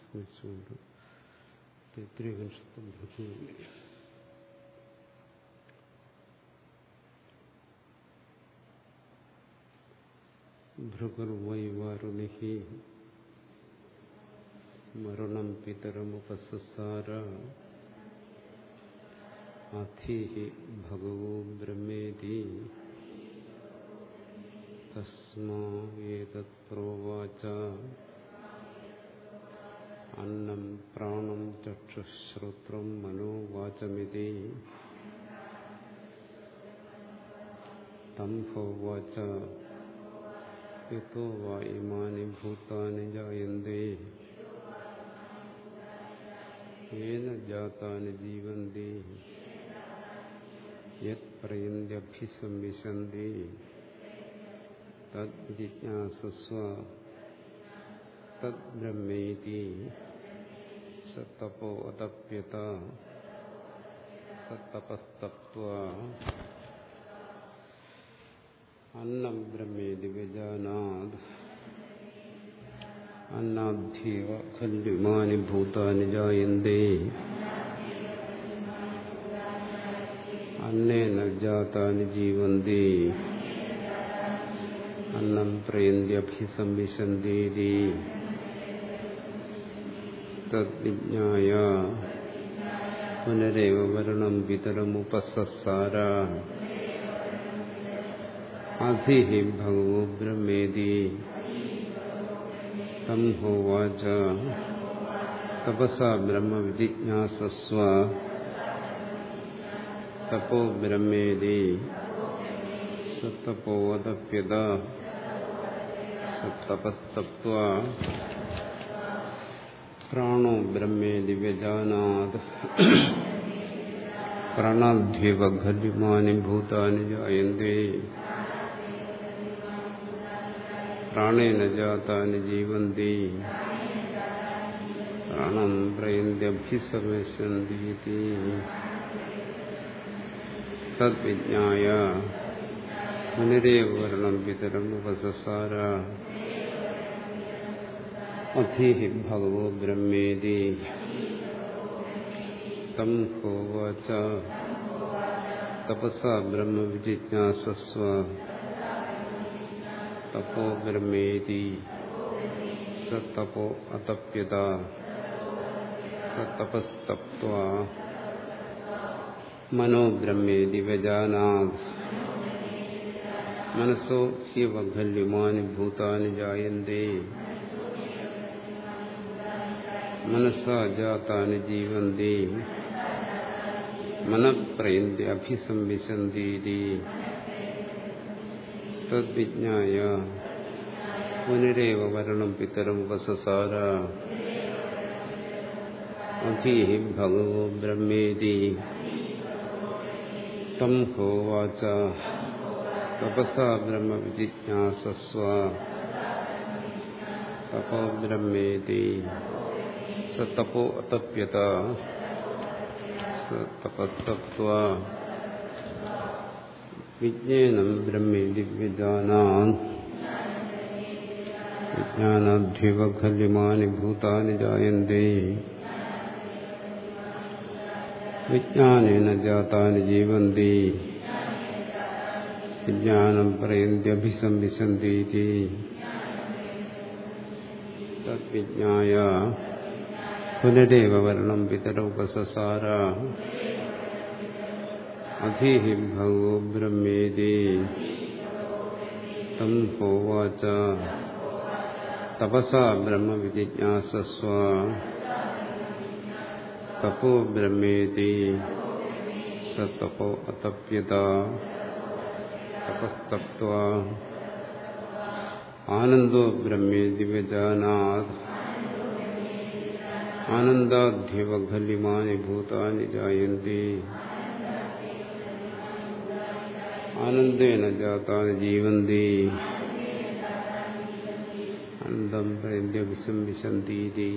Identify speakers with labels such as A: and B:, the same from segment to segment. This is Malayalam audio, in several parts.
A: സ്മരിച്ചുകൊണ്ട് തൈത്രീകനിഷത്തും ഭൃഗുവിനെ ഭൃഗർവൈവാരുണിഹി മരണം പിതരമുപസസാര അധീഹി ഭഗവോ ബ്രഹ്മേതി തസ്മാ ഏതത് പ്രോവാച അന്നം പ്രാണം ചക്ഷുശ്രോത്രം മനോവാചമിതി തം ഹോവാച യതോ വാ ഇമാനി ഭൂതാനി ജായന്തേ യേന ജാതാനി ജീവന്തി യത് പ്രയന്ത്യഭിസംവിശന്തി തദ് സത്തപോ അതപ്യത സത്തപസ്തപ്വ അന്നം ബ്രഹ്മേതി വ്യജാനാത് അന്നാധ്യേവ ഖല്യുമാനി ഭൂതാനി ജായന്തേ അന്നേന ജാതാനി ജീവന്തി അന്നം പ്രയന്ത്യഭിസംവിശന്തീതി തദ്വിജ്ഞായ പുനരേവ വരണം പിതരമുപസസാര അധി ഭഗവോ ബ്രഹ്മേതി തം ഹോവാച തപസാ ബ്രഹ്മവിജിജ്ഞാസസ്വ തപോ ബ്രഹ്മേതി സത്തപോവതപ്യത സത്തപസ്തപ്വ പ്രാണോ ബ്രഹ്മേതി വ്യജാനാത് പ്രാണാധ്യവ ഖല്യുമാനി ഭൂതാനി ജായന്തേ പ്രാണേന ജാതാനി ജീവന്തി പ്രാണം പ്രയന്ത്യഭിസമശന്തി തദ്വിജ്ഞായ പുനരേവ വരണം പിതരം ഉപസസാര അധീഹി ഭഗവോ ബ്രഹ്മേതി തം ഹോവാച തപസാ ബ്രഹ്മവിജിജ്ഞാസസ്വ തപോ ബ്രഹ്മേതി സത്തപോ അതപ്യത സത്തപസ്തപ്വ മനോ ബ്രഹ്മേതി വ്യജാനാത് മനസ്സോ ഹ്യവഖല്യുമാനി ഭൂതാനി ജായന്തേ മനസ്സാ ജാതാനി ജീവന്തി. മനഃപ്രയന്തി അഭിസംവിശന്തി തദ്വിജ്ഞായ. പുനരേവ വരണം പിത്തരം ഉപസസാര അധീഹി ഭഗവോ ബ്രഹ്മേതി. തം ഹോവാച തപസാ ബ്രഹ്മവിജിജ്ഞാസസ്വ. തപോ ബ്രഹ്മേതി. സത്തപോ അതപ്യത സതപസ്തപ്വ വിജ്ഞേനം ബ്രഹ്മേതി വ്യജാനാൻ വിജ്ഞാനാധ്യവ ഖല്യമാനി ഭൂതാനി ജായന്തേ വിജ്ഞാനേന ജാതാനി ജീവന്തി വിജ്ഞാനം പ്രയന്ത്യഭിസംവിശന്തി തദ്വിജ്ഞായ പുനരേവ വർണം പിതരോപസസാര അധീഹി ഭഗവോ ബ്രഹ്മേതി തം ഹോവാച തപസാ ബ്രഹ്മവിജിജ്ഞാസസ്വ തപോ ബ്രഹ്മേതി സ തപോ അതപ്യത തപസ്തപ്വ ആനന്ദോ ബ്രഹ്മേതി വ്യജാനാത് ആനന്ദാധ്യവ ഖല്യമാനി ഭൂതാനി ജായന്തി ആനന്ദേന ജാതാനി ജീവന്തി അനന്തം പ്രേന്ദ്യ വിസംവിശന്തീതി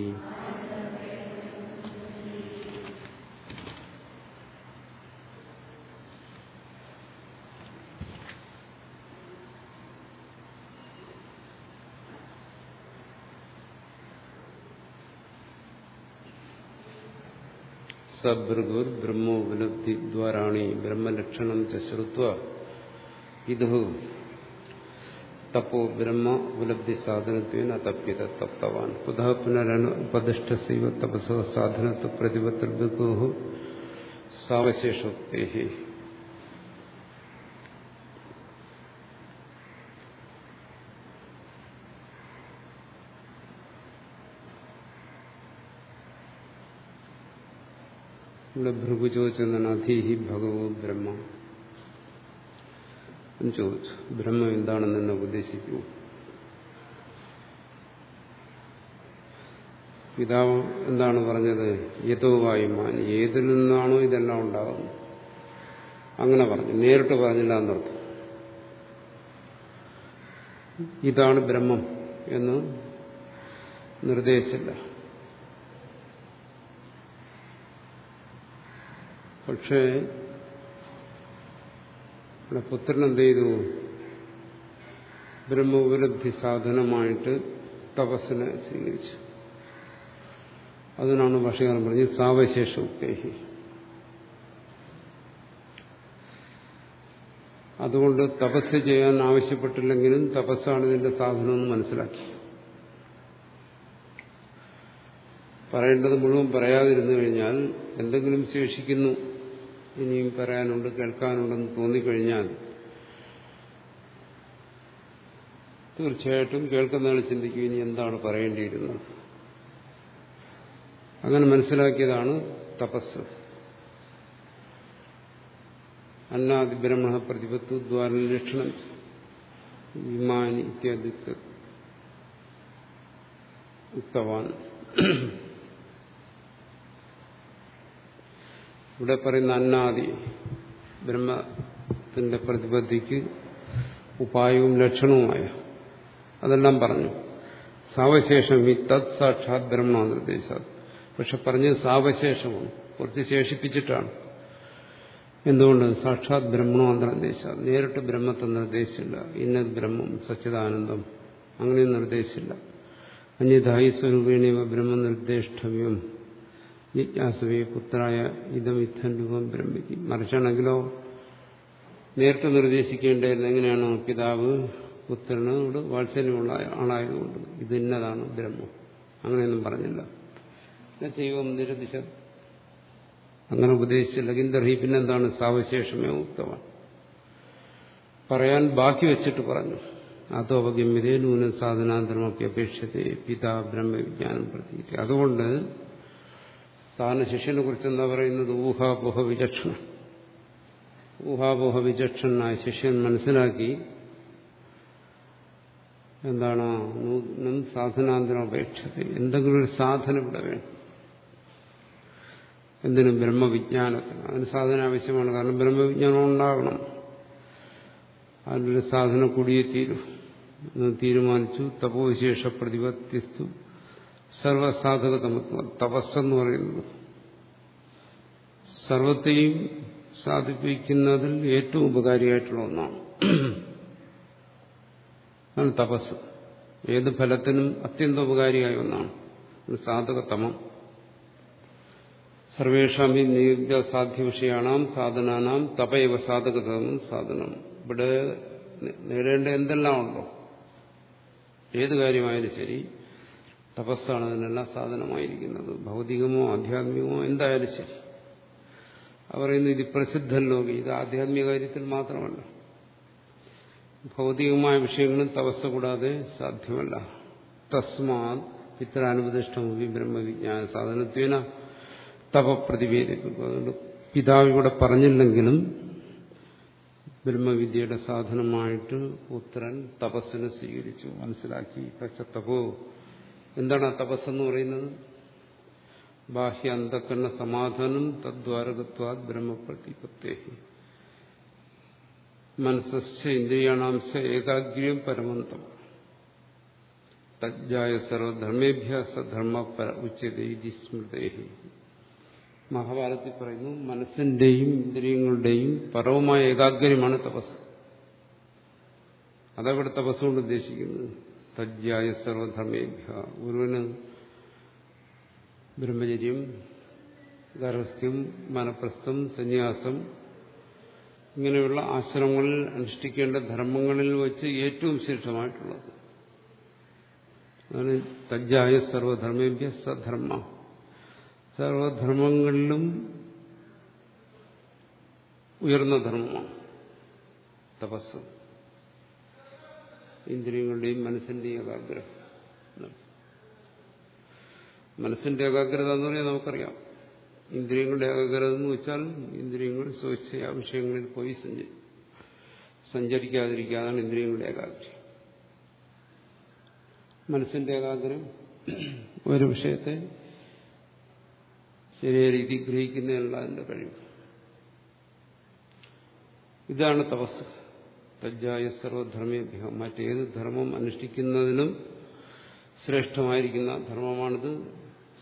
A: സഭൃഗുർ ബ്രഹ്മോപലബ്ധി ദ്വാരാണി ബ്രഹ്മലക്ഷണം ച ശ്രുത്വ ഇതു തപ്പോ ബ്രഹ്മ ഉപലബ്ധി സാധനത്വേന തപ്യത തപ്തവാൻ. പുനഃ പുനരനു ഉപദിഷ്ടസൈവ തപസോ സാധനത്വ പ്രതിപത്രബിഗോ സാവശേഷോക്തേ ഇവിടെ ഭൃഗു ചോദിച്ചെന്നാണ് അധീഹി ഭഗവോ ബ്രഹ്മ. എന്ന് ചോദിച്ചു. ബ്രഹ്മം എന്താണെന്ന് എന്നെ ഉപദേശിക്കൂ. പിതാവ് എന്താണ് പറഞ്ഞത്? യഥോ വായുമാൻ ഏതിൽ നിന്നാണോ ഇതെല്ലാം ഉണ്ടാകുന്നത്? അങ്ങനെ പറഞ്ഞു. നേരിട്ട് പറഞ്ഞില്ല എന്നർത്ഥം. ഇതാണ് ബ്രഹ്മം എന്ന് നിർദ്ദേശിച്ചില്ല. പക്ഷേ ഇവിടെ പുത്രൻ എന്ത് ചെയ്തു? ബ്രഹ്മോപലബ്ധി സാധനമായിട്ട് തപസ്സിനെ സ്വീകരിച്ചു. അതിനാണ് ഭാഷകാരൻ പറഞ്ഞത് സാവശേഷ ഉപ്പേഹി. അതുകൊണ്ട് തപസ് ചെയ്യാൻ ആവശ്യപ്പെട്ടില്ലെങ്കിലും തപസ്സാണ് ഇതിന്റെ സാധനമെന്ന് മനസ്സിലാക്കി. പറയേണ്ടത് മുഴുവൻ പറയാതിരുന്നു കഴിഞ്ഞാൽ എന്തെങ്കിലും ശേഷിക്കുന്നു. ഇനിയും പറയാനുണ്ട് കേൾക്കാനുണ്ടെന്ന് തോന്നിക്കഴിഞ്ഞാൽ തീർച്ചയായിട്ടും കേൾക്കുന്നയാൾ ചിന്തിക്കും ഇനി എന്താണ് പറയേണ്ടിയിരുന്നത്? അങ്ങനെ മനസ്സിലാക്കിയതാണ് തപസ്. അന്നാദി ബ്രഹ്മണ പ്രതിപത്തു ദ്വാര ലക്ഷണം വിമാനി ഇത്യാദി ഉക്തവാൻ. ഇവിടെ പറയുന്ന അന്നാദി ബ്രഹ്മത്തിന്റെ പ്രതിപദ്ധിക്ക് ഉപായവും ലക്ഷണവുമായ അതെല്ലാം പറഞ്ഞു. സാവശേഷം ഈ തത് സാക്ഷാത് ബ്രഹ്മ നിർദ്ദേശ പക്ഷെ പറഞ്ഞത് സാവശേഷമാണ്. കുറച്ച് ശേഷിപ്പിച്ചിട്ടാണ്. എന്തുകൊണ്ട്? സാക്ഷാത് ബ്രഹ്മണോ നിർദ്ദേശ നേരിട്ട് ബ്രഹ്മത്തെ നിർദ്ദേശിച്ചില്ല. ഇന്ന ബ്രഹ്മം സച്ചിദാനന്ദം അങ്ങനെ നിർദ്ദേശിച്ചില്ല. അന്യതായി ബ്രഹ്മ ബ്രഹ്മനിർദ്ദേശവ്യം ജിജ്ഞാസവേ പുത്രായ ഇതമിഥൻ രൂപം ബ്രഹ്മിക്ക് മറിച്ചാണെങ്കിലോ നേരിട്ട് നിർദ്ദേശിക്കേണ്ടത് എങ്ങനെയാണ് പിതാവ് പുത്രനോട് വാത്സല്യമുള്ള ആളായതുകൊണ്ട് ഇത് ഇന്നതാണ് ബ്രഹ്മം. അങ്ങനെയൊന്നും പറഞ്ഞില്ല. ദൈവം നിരദിശ അങ്ങനെ ഉപദേശിച്ചില്ല. കിന്തർഹി പിന്നെന്താണ്? സാവശേഷമേ ഉക്തമാണ് പറയാൻ ബാക്കി വെച്ചിട്ട് പറഞ്ഞു. അതോ അപഗമ്യതേ നൂന സാധനാന്തരമൊക്കെ അപേക്ഷത്തെ പിതാ ബ്രഹ്മവിജ്ഞാനം പ്രതീക്ഷിക്കുക. അതുകൊണ്ട് സാധാരണ ശിഷ്യനെ കുറിച്ച് എന്താ പറയുന്നത് ഊഹാപോഹ വിചക്ഷണം ഊഹാപോഹ വിചക്ഷണനായ ശിഷ്യൻ മനസ്സിലാക്കി എന്താണ് നൂതനം സാധനാന്തരം അപേക്ഷത എന്തെങ്കിലും ഒരു സാധന ഇവിടെ വേണം. എന്തിനും ബ്രഹ്മവിജ്ഞാനത്തിന്. അതിന് സാധന ആവശ്യമാണ്. കാരണം ബ്രഹ്മവിജ്ഞാനം ഉണ്ടാകണം. അതിനൊരു സാധന കൂടിയേ തീരും. തീരുമാനിച്ചു. തപോവിശേഷ പ്രതിപത്യസ്തു സർവസാധകതമത്വം തപസ്സെന്ന് പറയുന്നത്. സർവത്തെയും സാധിപ്പിക്കുന്നതിൽ ഏറ്റവും ഉപകാരിയായിട്ടുള്ള ഒന്നാണ്. ആണ് തപസ് ഏത് ഫലത്തിനും അത്യന്തം ഉപകാരിയായ ഒന്നാണ്. സാധകതമം. സർവേഷാം ഈ നിയുക്ത സാധ്യ വിഷയാണാം സാധനാനാം തപയവ സാധകതമം സാധനം. ഇവിടെ നേടേണ്ട എന്തെല്ലാം ഉണ്ടോ ഏത് കാര്യമായാലും ശരി. തപസ്സാണ് അതിനെല്ലാം സാധനമായിരിക്കുന്നത്. ഭൗതികമോ ആധ്യാത്മികമോ എന്തായാലും ശരി. പറയുന്നു ഇത് പ്രസിദ്ധ ലോകി ഇത് ആധ്യാത്മിക കാര്യത്തിൽ മാത്രമല്ല. ഭൗതികമായ വിഷയങ്ങളും തപസ് കൂടാതെ സാധ്യമല്ല. തസ്മാത് പിത്രാനുപദിഷ്ടമൂവി ബ്രഹ്മവിജ്ഞാന സാധനത്വേന തപപ്രതിവേദിക്കും അതുകൊണ്ട് പിതാവ് ഇവിടെ പറഞ്ഞില്ലെങ്കിലും ബ്രഹ്മവിദ്യയുടെ സാധനമായിട്ട് പുത്രൻ തപസ്സിനെ സ്വീകരിച്ചു. മനസ്സിലാക്കി. തപോ എന്താണ് ആ തപസ്സെന്ന് പറയുന്നത്? ബാഹ്യ അന്ധക്കരണ സമാധാനം തദ്വാരകത്വാത് ബ്രഹ്മപ്രതിപത്തേ മനസ്സ ഇന്ദ്രിയാണാംശ ഏകാഗ്രിയം പരമന്തം. തജ്ജായ സർവധർമ്മേഭ്യ സധർമ്മ ഉച്ചതൈതി സ്മൃതേഹി. മഹാഭാരതത്തിൽ പറയുന്നു മനസ്സിന്റെയും ഇന്ദ്രിയങ്ങളുടെയും പരവുമായ ഏകാഗ്രമാണ് തപസ്. അതവിടെ തപസ്സുകൊണ്ട് ഉദ്ദേശിക്കുന്നത്. തജ്ജായ സർവധർമ്മേഭ്യ. ഒരുവന് ബ്രഹ്മചര്യം ഗർഹസ്ഥ്യം മനപ്രസ്ഥം സന്യാസം ഇങ്ങനെയുള്ള ആശ്രമങ്ങളിൽ അനുഷ്ഠിക്കേണ്ട ധർമ്മങ്ങളിൽ വെച്ച് ഏറ്റവും ശ്രേഷ്ഠമായിട്ടുള്ളത്. അതാണ് തജ്ജായ സർവധർമ്മേഭ്യ സധർമ്മ. സർവധർമ്മങ്ങളിലും ഉയർന്ന ധർമ്മമാണ് തപസ്. ഇന്ദ്രിയങ്ങളുടെയും മനസ്സിന്റെയും ഏകാഗ്രഹം മനസ്സിന്റെ ഏകാഗ്രത എന്ന് പറഞ്ഞാൽ നമുക്കറിയാം. ഇന്ദ്രിയങ്ങളുടെ ഏകാഗ്രത എന്ന് വെച്ചാൽ ഇന്ദ്രിയങ്ങൾ സ്വേച്ഛയാ വിഷയങ്ങളിൽ പോയി സഞ്ചരിക്കാതിരിക്കാതാണ് ഇന്ദ്രിയങ്ങളുടെ ഏകാഗ്രം മനസ്സിന്റെ ഏകാഗ്രം ഒരു വിഷയത്തെ ശരിയായ രീതി ഗ്രഹിക്കുന്നതിനുള്ള അതിന്റെ കഴിവ്. ഇതാണ് തപസ്. തജ്ജായ സർവധർമ്മേഭ്യം മറ്റേത് ധർമ്മം അനുഷ്ഠിക്കുന്നതിനും ശ്രേഷ്ഠമായിരിക്കുന്ന ധർമ്മമാണിത്.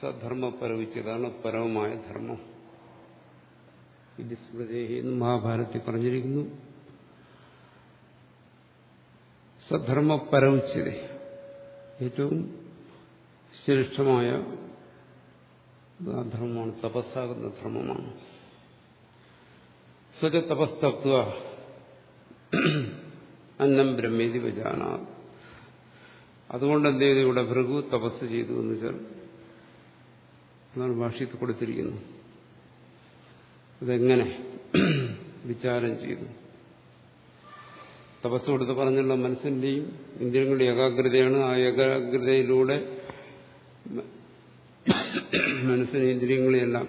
A: സധർമ്മ പരവിച്ചതാണ് പരമമായ ധർമ്മം. ഇത് സ്മൃതേഹി എന്ന് മഹാഭാരത്തിൽ പറഞ്ഞിരിക്കുന്നു. സധർമ്മ പരവിച്ചത് ഏറ്റവും ശ്രേഷ്ഠമായ ധർമ്മമാണ്. തപസ്സാകുന്ന ധർമ്മമാണ്. സ്വജ തപസ്തത്വ അന്നം ബ്രഹ്മേതി വജാന അതുകൊണ്ട് എന്ത് ചെയ്തു? ഇവിടെ ഭൃഗു തപസ് ചെയ്തു എന്ന് വെച്ചാൽ അതാണ് കൊടുത്തിരിക്കുന്നു കൊടുത്തിരിക്കുന്നത്. ഇതെങ്ങനെ വിചാരം ചെയ്തു? തപസ് കൊടുത്ത് പറഞ്ഞുള്ള മനസ്സിന്റെയും ഇന്ദ്രിയങ്ങളുടെ ഏകാഗ്രതയാണ്. ആ ഏകാഗ്രതയിലൂടെ മനസ്സിനെ ഇന്ദ്രിയങ്ങളെയെല്ലാം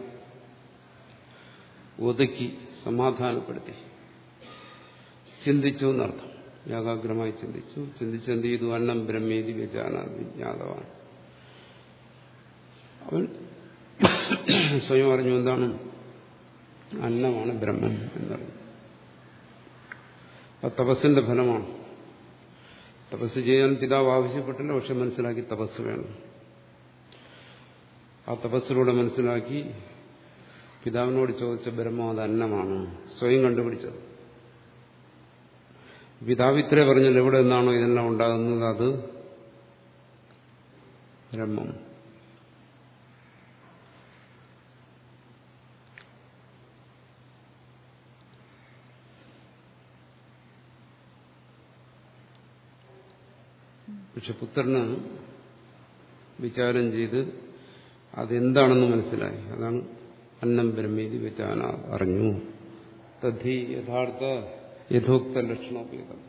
A: ഒതുക്കി സമാധാനപ്പെടുത്തി. ചിന്തിച്ചു എന്നർത്ഥം. ഏകാഗ്രമായി ചിന്തിച്ചു. ചിന്തിച്ചു എന്ത് ചെയ്തു? അന്നം ബ്രഹ്മേതി വിജാന വിജ്ഞാതമാണ് അവൻ സ്വയം അറിഞ്ഞു എന്താണ്? അന്നമാണ് ബ്രഹ്മൻ എന്നറിഞ്ഞു. അത് തപസ്സിന്റെ ഫലമാണ്. തപസ് ചെയ്യാൻ പിതാവ് ആവശ്യപ്പെട്ടില്ല. പക്ഷെ മനസ്സിലാക്കി തപസ് വേണം. ആ തപസ്സിലൂടെ മനസ്സിലാക്കി പിതാവിനോട് ചോദിച്ച ബ്രഹ്മം അത് അന്നമാണ്. സ്വയം കണ്ടുപിടിച്ചത്. പിതാവ് ഇത്രേ പറഞ്ഞല്ലോ എവിടെ നിന്നാണോ ഇതെല്ലാം ഉണ്ടാകുന്നത്? അത് ബ്രഹ്മം. പക്ഷെ പുത്രന് വിചാരം ചെയ്ത് അതെന്താണെന്ന് മനസ്സിലായി. അതാണ് അന്നം ബ്രഹ്മീതി വിചാന അറിഞ്ഞു. തദ്ധി യഥാർത്ഥ യഥോക്ത ലക്ഷണോപേതം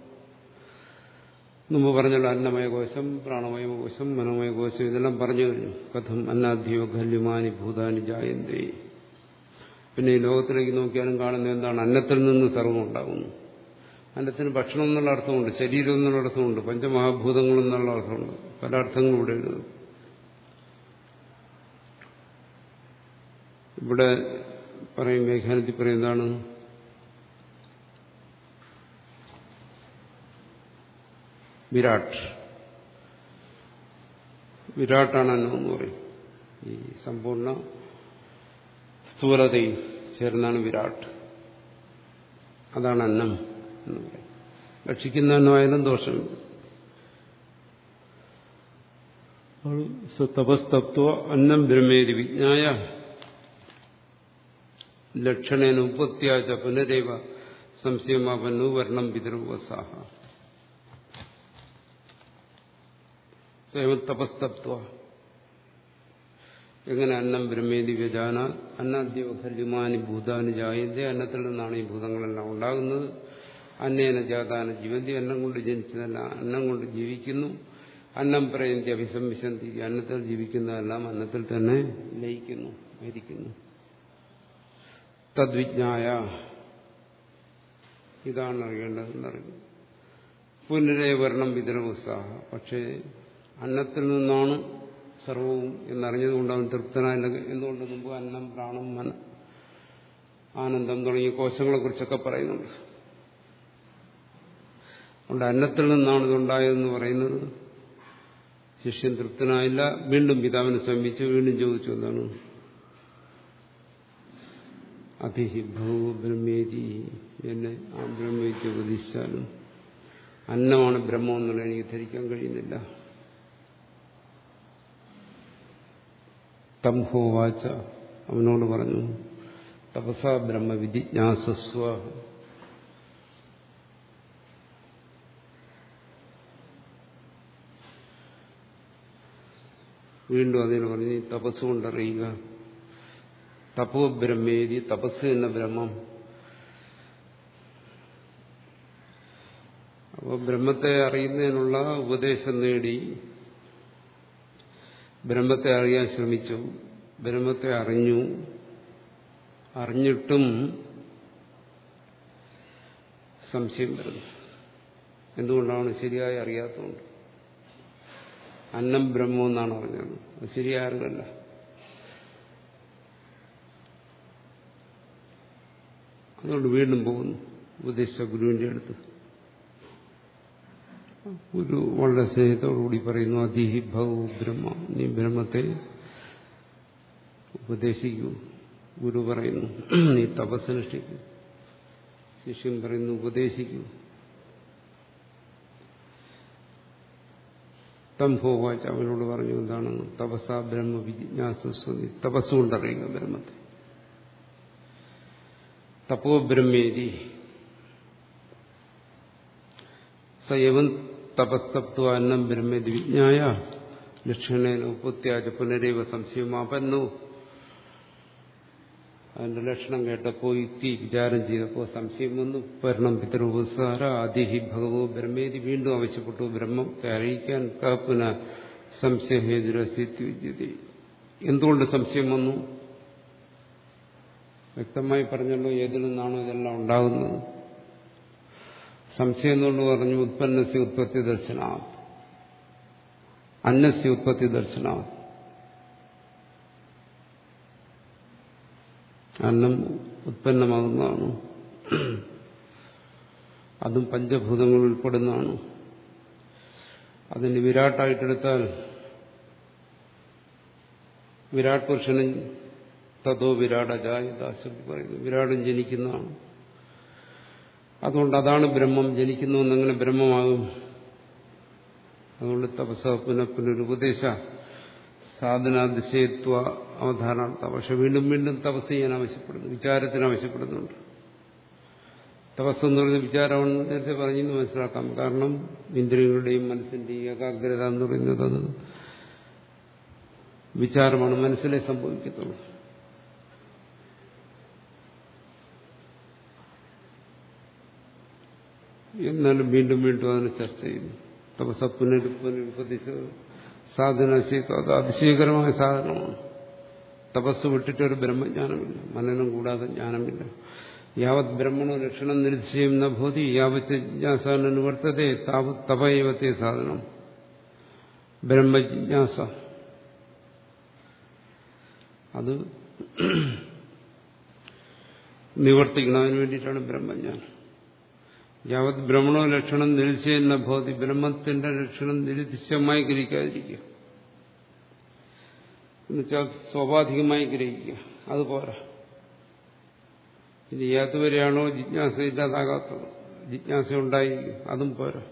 A: മുമ്പ് പറഞ്ഞല്ലോ അന്നമയ കോശം പ്രാണമയ കോശം മനോമയ കോശം ഇതെല്ലാം പറഞ്ഞു കഴിഞ്ഞു. കഥം അന്നാദ്യോ ഖല്യുമാനി ഭൂതാനി ജായന്തേ. പിന്നെ ഈ ലോകത്തിലേക്ക് നോക്കിയാലും കാണുന്നത് എന്താണ്? അന്നത്തിൽ നിന്ന് സർവം ഉണ്ടാകുന്നു അന്നത്തിന് ഭക്ഷണം എന്നുള്ള അർത്ഥമുണ്ട് ശരീരം എന്നുള്ള അർത്ഥമുണ്ട് പഞ്ചമഹാഭൂതങ്ങൾ എന്നുള്ള അർത്ഥമുണ്ട്. പല അർത്ഥങ്ങളും ഇവിടെ എഴുതും ഇവിടെ പറയും വ്യാഖ്യാനത്തിൽ പറയുന്നതാണ് വിരാട്. വിരാട്ടാണ് അന്നം എന്ന് പറയും. ഈ സമ്പൂർണ സ്ഥൂലതയും ചേർന്നാണ് വിരാട്. അതാണ് അന്നം എന്ന് പറയും. ഭക്ഷിക്കുന്ന അന്നമായാലും ദോഷമില്ല തപസ്തത്വ അന്നം ബ്രഹ്മേരി വിജ്ഞായ. ലക്ഷണേന ഉപത്യാച പുനരേവ സംശയമാപന്നു വർണം പിതൃവസാഹ തപസ്തത്വ എങ്ങനെ അന്നം ബ്രഹ്മേതി വ്യജാനാൽ അന്നദ്യോഹരിമാനി ഭൂതാനി ജായന്തി അന്നത്തിൽ നിന്നാണ് ഈ ഭൂതങ്ങളെല്ലാം ഉണ്ടാകുന്നത്. അന്നേന ജാതാന ജീവന്തി അന്നം കൊണ്ട് ജനിച്ചതല്ല അന്നം കൊണ്ട് ജീവിക്കുന്നു. അന്നം പ്രയന്തി അഭിസംവിശന്തി അന്നത്തിൽ ജീവിക്കുന്നതെല്ലാം അന്നത്തിൽ തന്നെ ലയിക്കുന്നു മരിക്കുന്നു. തദ്വിജ്ഞായ. ഇതാണ് അറിയേണ്ടതെന്നറിയുന്നു പുനരേവരണം വിതരവുത്സാഹ പക്ഷേ അന്നത്തിൽ നിന്നാണ് സർവവും എന്നറിഞ്ഞതുകൊണ്ട് അവൻ തൃപ്തനായില്ല. എന്തുകൊണ്ട്? മുമ്പ് അന്നം പ്രാണം മന ആനന്ദം തുടങ്ങിയ കോശങ്ങളെ കുറിച്ചൊക്കെ പറയുന്നുണ്ട്. അതുകൊണ്ട് അന്നത്തിൽ നിന്നാണ് ഇതുണ്ടായതെന്ന് പറയുന്നത്. ശിഷ്യൻ തൃപ്തനായില്ല. വീണ്ടും പിതാവിനെ ശ്രമിച്ചു വീണ്ടും ചോദിച്ചു എന്താണ്? അതിഹി ഭൂ ബ്രഹ്മേരി എന്നെ ആ ബ്രഹ്മേറ്റി ഉപദേശിച്ചാലും അന്നമാണ് ബ്രഹ്മം എന്നുള്ള എനിക്ക് ധരിക്കാൻ കഴിയുന്നില്ല. തംഹോവാച്ച അവനോട് പറഞ്ഞു തപസ ബ്രഹ്മ വിജിജ്ഞാസസ്വ വീണ്ടും അതിന് പറഞ്ഞു തപസ് കൊണ്ടറിയുക. തപോ ബ്രഹ്മേരി തപസ് എന്ന ബ്രഹ്മം. അപ്പോൾ ബ്രഹ്മത്തെ അറിയുന്നതിനുള്ള ഉപദേശം നേടി ബ്രഹ്മത്തെ അറിയാൻ ശ്രമിച്ചു. ബ്രഹ്മത്തെ അറിഞ്ഞു. അറിഞ്ഞിട്ടും സംശയം വരുന്നു. എന്തുകൊണ്ടാണ് ശരിയായി അറിയാത്തതുകൊണ്ട്? അന്നം ബ്രഹ്മം എന്നാണ് പറഞ്ഞത്. അത് ശരിയായ അറിവല്ല. അതുകൊണ്ട് വീണ്ടും പോകുന്നു. ഉപദേശിച്ച ഗുരുവിന്റെ അടുത്ത്. ഗുരു വളരെ സ്നേഹത്തോടുകൂടി പറയുന്നു അതിഹി ഭൗ ബ്രഹ്മ നീ ബ്രഹ്മത്തെ ഉപദേശിക്കൂ. ഗുരു പറയുന്നു നീ തപസ്സനുഷ്ഠിക്കൂ ശിഷ്യൻ പറയുന്നു ഉപദേശിക്കൂ. തംഭോവാച്ച അവനോട് പറഞ്ഞു എന്താണ്? തപസ ബ്രഹ്മ വിജിജ്ഞാസസ്വതി തപസ്സുകൊണ്ടറിയുക ബ്രഹ്മത്തെ. തപോ ബ്രഹ്മേരി സയവൻ തപസ്തത്വ അന്നം വിജ്ഞായ. ലക്ഷണേന ഉപത്യാജ പുനരേവ സംശയമാപന്നു. അതിന്റെ ലക്ഷണം കേട്ടപ്പോ യുക്തി വിചാരം ചെയ്തപ്പോ സംശയം വന്നു. പരണം പിതൃപസാര ആദിഹി ഭഗവോ ബ്രഹ്മേതി വീണ്ടും ആവശ്യപ്പെട്ടു. ബ്രഹ്മം അറിയിക്കാൻ കാപ്പുന സംശയഹേതുരസിദ്ധ്യതി എന്തുകൊണ്ട് സംശയം വന്നു? വ്യക്തമായി പറഞ്ഞല്ലോ ഏതിൽ നിന്നാണോ ഇതെല്ലാം ഉണ്ടാകുന്നത്. സംശയം എന്നുകൊണ്ട് പറഞ്ഞു ഉത്പന്നസ്യ ഉത്പത്തി ദർശന അന്നസ്യ ഉത്പത്തി ദർശന അന്നം ഉത്പന്നമാകുന്നതാണ്. അതും പഞ്ചഭൂതങ്ങൾ ഉൾപ്പെടുന്നതാണ്. അതിന് വിരാട്ടായിട്ടെടുത്താൽ വിരാട് പുരുഷനും തതോ ദാസ് പറയുന്നു. വിരാടും ജനിക്കുന്നതാണ്. അതുകൊണ്ട് അതാണ് ബ്രഹ്മം. ജനിക്കുന്നു എന്നങ്ങനെ ബ്രഹ്മമാകും. അതുകൊണ്ട് തപസ പുനഃ പുനരുപദേശ സാധനാതിശയത്വ അവധാനാർത്ഥ പക്ഷെ വീണ്ടും വീണ്ടും തപസ് ചെയ്യാൻ ആവശ്യപ്പെടുന്നു. വിചാരത്തിന് ആവശ്യപ്പെടുന്നുണ്ട്. തപസ് എന്ന് പറയുന്ന വിചാരമാണ് നേരത്തെ പറഞ്ഞെന്ന് മനസ്സിലാക്കാം. കാരണം ഇന്ദ്രിയങ്ങളുടെയും മനസ്സിന്റെയും ഏകാഗ്രത എന്ന് പറയുന്നത് അത് വിചാരമാണ്. മനസ്സിലെ സംഭവിക്കത്തുള്ളൂ. എന്നാലും വീണ്ടും വീണ്ടും അതിനെ ചർച്ച ചെയ്യുന്നു. തപസ പുനരുപനിരുപതിച്ചത് സാധന അത് അതിശയകരമായ സാധനമാണ്. തപസ് വിട്ടിട്ടൊരു ബ്രഹ്മജ്ഞാനമില്ല. മനനം കൂടാതെ ജ്ഞാനമില്ല. യാവത് ബ്രഹ്മണോ ലക്ഷണം നിരുദ്ശയം ന ഭൂതി യാവത്ത് ജിജ്ഞാസാനുവർത്തതെ താവത് തപയവത്തെ സാധനം. ബ്രഹ്മജിജ്ഞാസ. അത് നിവർത്തിക്കണം അതിനു വേണ്ടിയിട്ടാണ് ബ്രഹ്മജ്ഞാനം. യാവത് ബ്രഹ്മണോ ലക്ഷണം നിരുദ്ശയെന്ന ഭവതി ബ്രഹ്മത്തിന്റെ ലക്ഷണം നിരുദ്ധിശമായി ഗ്രഹിക്കാതിരിക്കുക. എന്നുവെച്ചാൽ സ്വാഭാവികമായി ഗ്രഹിക്കുക. അതുപോലെ. ഇനി ഏതുവരെയാണോ ജിജ്ഞാസ ഇല്ലാതാകാത്തത്. ജിജ്ഞാസ ഉണ്ടായി അതും പോരാ.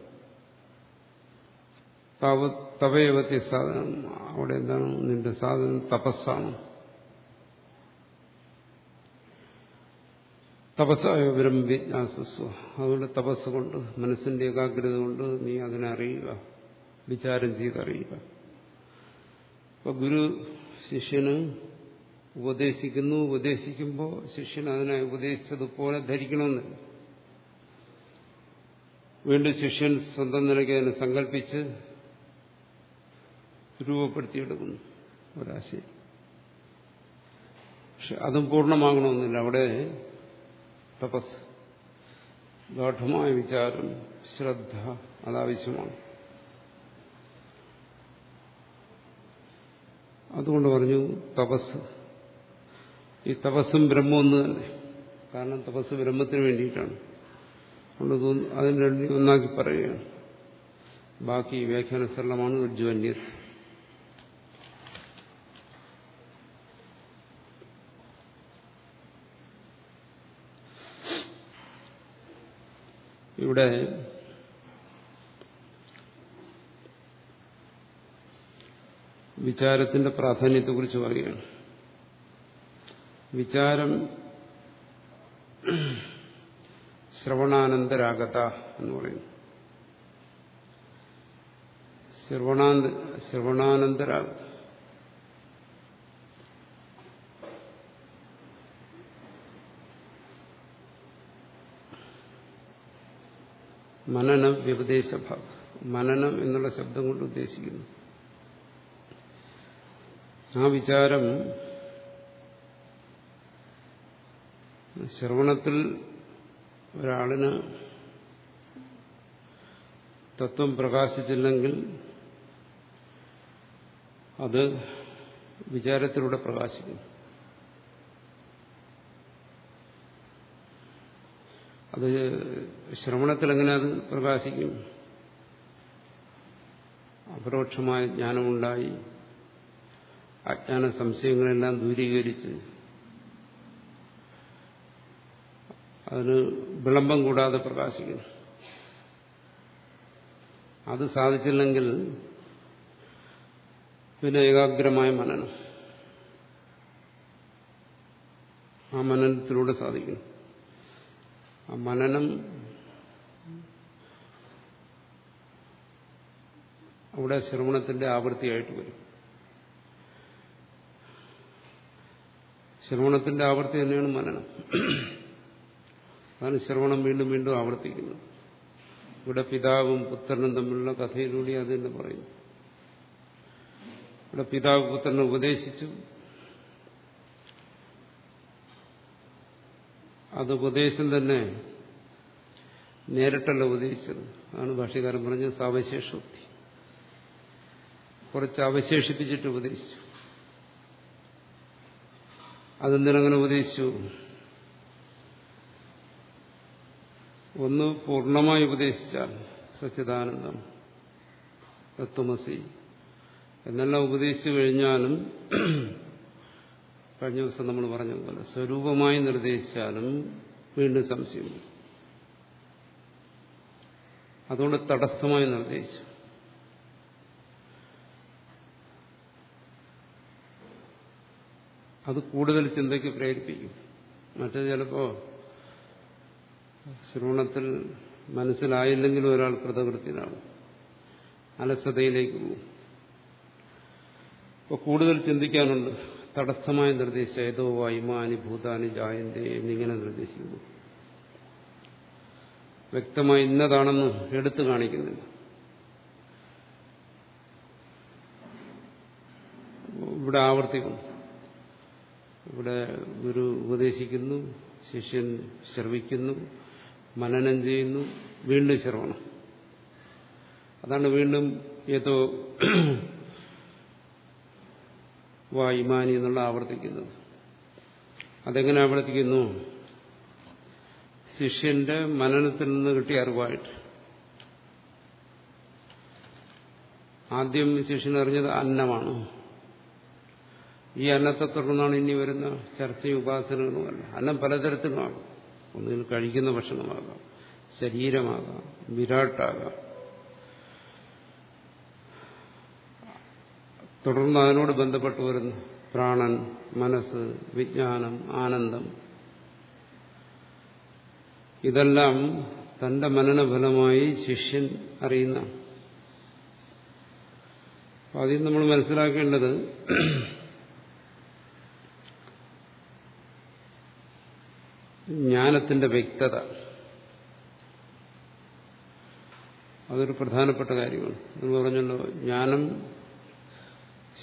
A: തവയവത്തെ സാധനം. അവിടെ എന്താണ്? നിന്റെ സാധനം തപസ്സാണ്. തപസ്സായ ബ്രഹ്മ വിജ്ഞാസസ്വ അതുകൊണ്ട് തപസ് കൊണ്ട് മനസ്സിന്റെ ഏകാഗ്രത കൊണ്ട് നീ അതിനെ അറിയുക വിചാരം ചെയ്തറിയുക. അപ്പൊ ഗുരു ശിഷ്യന് ഉപദേശിക്കുന്നു. ഉപദേശിക്കുമ്പോൾ ശിഷ്യൻ അതിനെ ഉപദേശിച്ചതുപോലെ ധരിക്കണമെന്നില്ല. വീണ്ടും ശിഷ്യൻ സ്വന്തം നിലയ്ക്ക് അതിനെ സങ്കല്പിച്ച് രൂപപ്പെടുത്തിയെടുക്കുന്നു ഒരാശയം. പക്ഷെ അതും പൂർണമാകണമെന്നില്ല. അവിടെ തപസ്. ഗാഠമായ വിചാരം ശ്രദ്ധ അതാവശ്യമാണ് അതുകൊണ്ട് പറഞ്ഞു തപസ്. ഈ തപസ്സും ബ്രഹ്മം ഒന്ന് തന്നെ. കാരണം തപസ് ബ്രഹ്മത്തിന് വേണ്ടിയിട്ടാണ്. അതുകൊണ്ട് അതിന് രണ്ടി ഒന്നാക്കി പറയുകയാണ്. ബാക്കി വ്യാഖ്യാന സരളമാണ് ഉജ്ജ്വന്യത് ഇവിടെ വിചാരത്തിന്റെ പ്രാധാന്യത്തെക്കുറിച്ച് പറയുകയാണ്. വിചാരം ശ്രവണാനന്തരാഗത എന്ന് പറയുന്നു ശ്രവണാനന്തരാഗത മനനം വ്യപദേശ മനനം എന്നുള്ള ശബ്ദം കൊണ്ട് ഉദ്ദേശിക്കുന്നു. ആ വിചാരം ശ്രവണത്തിൽ ഒരാളിന് തത്വം പ്രകാശിച്ചില്ലെങ്കിൽ അത് വിചാരത്തിലൂടെ പ്രകാശിക്കും. അത് ശ്രവണത്തിൽ എങ്ങനെ അത് പ്രകാശിക്കും? അപരോക്ഷമായ ജ്ഞാനമുണ്ടായി. അജ്ഞാന സംശയങ്ങളെല്ലാം ദൂരീകരിച്ച് അതിന് വിളംബം കൂടാതെ പ്രകാശിക്കും. അത് സാധിച്ചില്ലെങ്കിൽ പിന്നെ ഏകാഗ്രമായ മനനം. ആ മനനത്തിലൂടെ സാധിക്കുന്നു മനനം അവിടെ ശ്രവണത്തിന്റെ ആവൃത്തിയായിട്ട് വരും. ശ്രവണത്തിന്റെ ആവൃത്തി തന്നെയാണ് മനനം. അതാണ് ശ്രവണം വീണ്ടും വീണ്ടും ആവർത്തിക്കുന്നത്. ഇവിടെ പിതാവും പുത്രനും തമ്മിലുള്ള കഥയിലൂടെ അത് തന്നെ പറയുന്നു. ഇവിടെ പിതാവ് പുത്രനെ ഉപദേശിച്ചു. അത് ഉപദേശം തന്നെ നേരിട്ടല്ല ഉപദേശിച്ചത്. അതാണ് ഭാഷകാരൻ പറഞ്ഞത് സാവശേഷോക്തി. കുറച്ച് അവശേഷിപ്പിച്ചിട്ട് ഉപദേശിച്ചു. അതെന്തിനങ്ങനെ ഉപദേശിച്ചു? ഒന്ന് പൂർണമായി ഉപദേശിച്ചാൽ സച്ചിദാനന്ദം തത്വമസി എന്നെല്ലാം ഉപദേശിച്ചു കഴിഞ്ഞാലും കഴിഞ്ഞ ദിവസം നമ്മൾ പറഞ്ഞ പോലെ സ്വരൂപമായി നിർദ്ദേശിച്ചാലും വീണ്ടും സംശയം അതുകൊണ്ട് തടസ്സമായി നിർദ്ദേശിച്ചു. അത് കൂടുതൽ ചിന്തയ്ക്ക് പ്രേരിപ്പിക്കും. മറ്റേത് ചിലപ്പോൾ ശ്രവണത്തിൽ മനസ്സിലായില്ലെങ്കിലും ഒരാൾ കൃതകൃത്യനാണ് അലസതയിലേക്ക് പോകും. അപ്പോൾ കൂടുതൽ ചിന്തിക്കാനുണ്ട്. തടസ്സമായി നിർദ്ദേശിച്ച ഏതോ വൈമാനി ഭൂതാനി ജായന്റെ എന്നിങ്ങനെ നിർദ്ദേശിക്കുന്നു. വ്യക്തമായി ഇന്നതാണെന്ന് എടുത്തു കാണിക്കുന്നില്ല. ഇവിടെ ആവർത്തിക്കുന്നു. ഇവിടെ ഗുരു ഉപദേശിക്കുന്നു ശിഷ്യൻ ശ്രവിക്കുന്നു മനനം ചെയ്യുന്നു വീണ്ടും ശ്രവണം. അതാണ് വീണ്ടും ഏതോ വായുമാനി എന്നുള്ള ആവർത്തിക്കുന്നത് അതെങ്ങനെ ആവർത്തിക്കുന്നു? ശിഷ്യന്റെ മനനത്തിൽ നിന്ന് കിട്ടിയ അറിവായിട്ട്. ആദ്യം ശിഷ്യൻ അറിഞ്ഞത് അന്നമാണ്. ഈ അന്നത്തെ തുടർന്നാണ് ഇനി വരുന്ന ചർച്ചയും ഉപാസനകളുമല്ല അന്നം പലതരത്തിലുമാകാം. ഒന്നുകിൽ കഴിക്കുന്ന ഭക്ഷണമാകാം ശരീരമാകാം വിരാട്ടാകാം. തുടർന്ന് അതിനോട് ബന്ധപ്പെട്ട് വരുന്ന. പ്രാണൻ മനസ്സ് വിജ്ഞാനം ആനന്ദം. ഇതെല്ലാം തന്റെ മനനഫലമായി ശിഷ്യൻ അറിയുന്ന. ആദ്യം നമ്മൾ മനസ്സിലാക്കേണ്ടത് ജ്ഞാനത്തിന്റെ വ്യക്തത. അതൊരു പ്രധാനപ്പെട്ട കാര്യമാണ്. എന്ന് പറഞ്ഞല്ലോ ജ്ഞാനം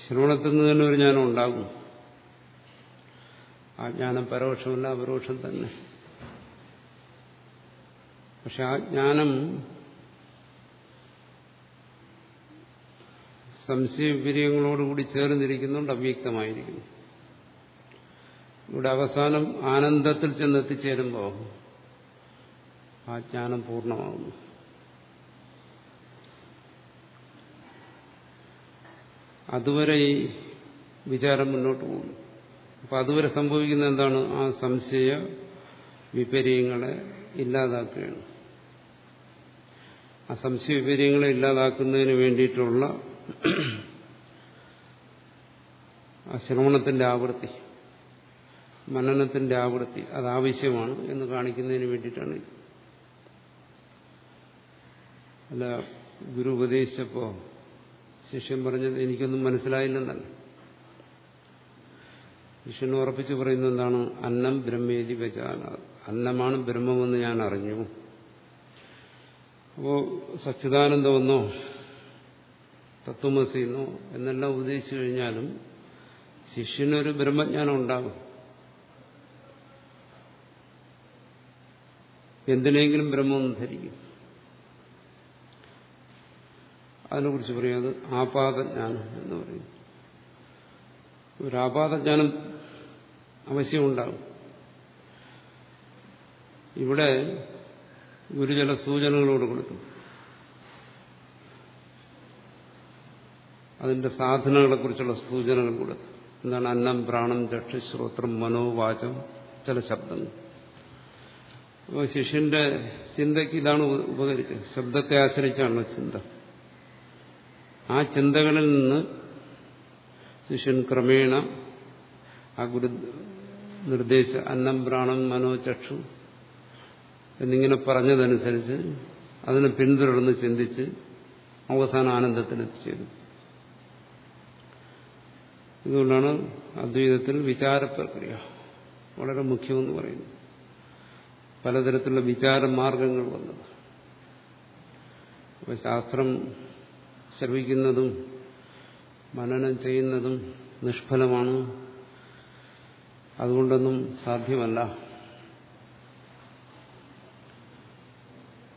A: ശ്രവണത്തിൽ നിന്ന് തന്നെ ഒരു ജ്ഞാനം ഉണ്ടാകും. ആ ജ്ഞാനം പരോക്ഷമല്ല അപരോക്ഷം തന്നെ. പക്ഷെ ആ ജ്ഞാനം സംശയവിപര്യങ്ങളോടുകൂടി ചേർന്നിരിക്കുന്നുണ്ട് അവ്യക്തമായിരിക്കുന്നു. ഇവിടെ അവസാനം ആനന്ദത്തിൽ ചെന്നെത്തിച്ചേരുമ്പോൾ ആ ജ്ഞാനം പൂർണമാകുന്നു. അതുവരെ ഈ വിചാരം മുന്നോട്ട് പോകുന്നു. അപ്പം അതുവരെ സംഭവിക്കുന്ന എന്താണ്? ആ സംശയ വിപര്യങ്ങളെ ഇല്ലാതാക്കുകയാണ്. ആ സംശയ വിപര്യങ്ങളെ ഇല്ലാതാക്കുന്നതിന് വേണ്ടിയിട്ടുള്ള ആ ശ്രവണത്തിന്റെ ആവൃത്തി മനനത്തിന്റെ ആവൃത്തി അത് ആവശ്യമാണ് എന്ന് കാണിക്കുന്നതിന് വേണ്ടിയിട്ടാണ് അല്ല ഗുരു ഉപദേശിച്ചപ്പോ ശിഷ്യൻ പറഞ്ഞത് എനിക്കൊന്നും മനസ്സിലായില്ലെന്നല്ല. ശിഷ്യൻ ഉറപ്പിച്ച് പറയുന്നത് എന്താണ്? അന്നം ബ്രഹ്മേതി വചാന അന്നമാണ് ബ്രഹ്മമെന്ന് ഞാൻ അറിഞ്ഞു. അപ്പോ സച്ചിദാനന്ദമെന്നോ തത്വമസിന്നോ എന്നെല്ലാം ഉപദേശിച്ചു കഴിഞ്ഞാലും ശിഷ്യനൊരു ബ്രഹ്മജ്ഞാനം ഉണ്ടാകും. എന്തിനെങ്കിലും ബ്രഹ്മം ധരിക്കും. അതിനെക്കുറിച്ച് പറയുന്നത് ആപാതജ്ഞാനം എന്ന് പറയുന്നു. ഒരു ആപാതജ്ഞാനം അവശ്യമുണ്ടാകും. ഇവിടെ ഗുരു ചില സൂചനകളോട് കൊടുക്കും. അതിന്റെ സാധനങ്ങളെക്കുറിച്ചുള്ള സൂചനകൾ കൊടുക്കും. എന്താണ്? അന്നം പ്രാണം ചക്ഷി ശ്രോത്രം മനോവാചം ചില ശബ്ദങ്ങൾ. അപ്പോൾ ശിഷ്യന്റെ ചിന്തയ്ക്ക് ഇതാണ് ഉപകരിച്ചത്. ശബ്ദത്തെ ആശ്രയിച്ചാണല്ലോ ചിന്ത. ആ ചിന്തകളിൽ നിന്ന് ശിഷ്യൻ ക്രമേണ ആ ഗുരു നിർദ്ദേശ അന്നം പ്രാണം മനോ ചക്ഷു എന്നിങ്ങനെ പറഞ്ഞതനുസരിച്ച് അതിനെ പിന്തുടർന്ന് ചിന്തിച്ച് അവസാന ആനന്ദത്തിനെത്തിച്ചേരും ഇതുകൊണ്ടാണ് അദ്വൈതത്തിൽ വിചാരപ്രക്രിയ വളരെ മുഖ്യമെന്ന് പറയുന്നു പലതരത്തിലുള്ള വിചാരമാർഗങ്ങൾ വന്നത്. അപ്പോൾ ശാസ്ത്രം ശ്രവിക്കുന്നതും മനനം ചെയ്യുന്നതും നിഷ്ഫലമാണ്. അതുകൊണ്ടൊന്നും സാധ്യമല്ല.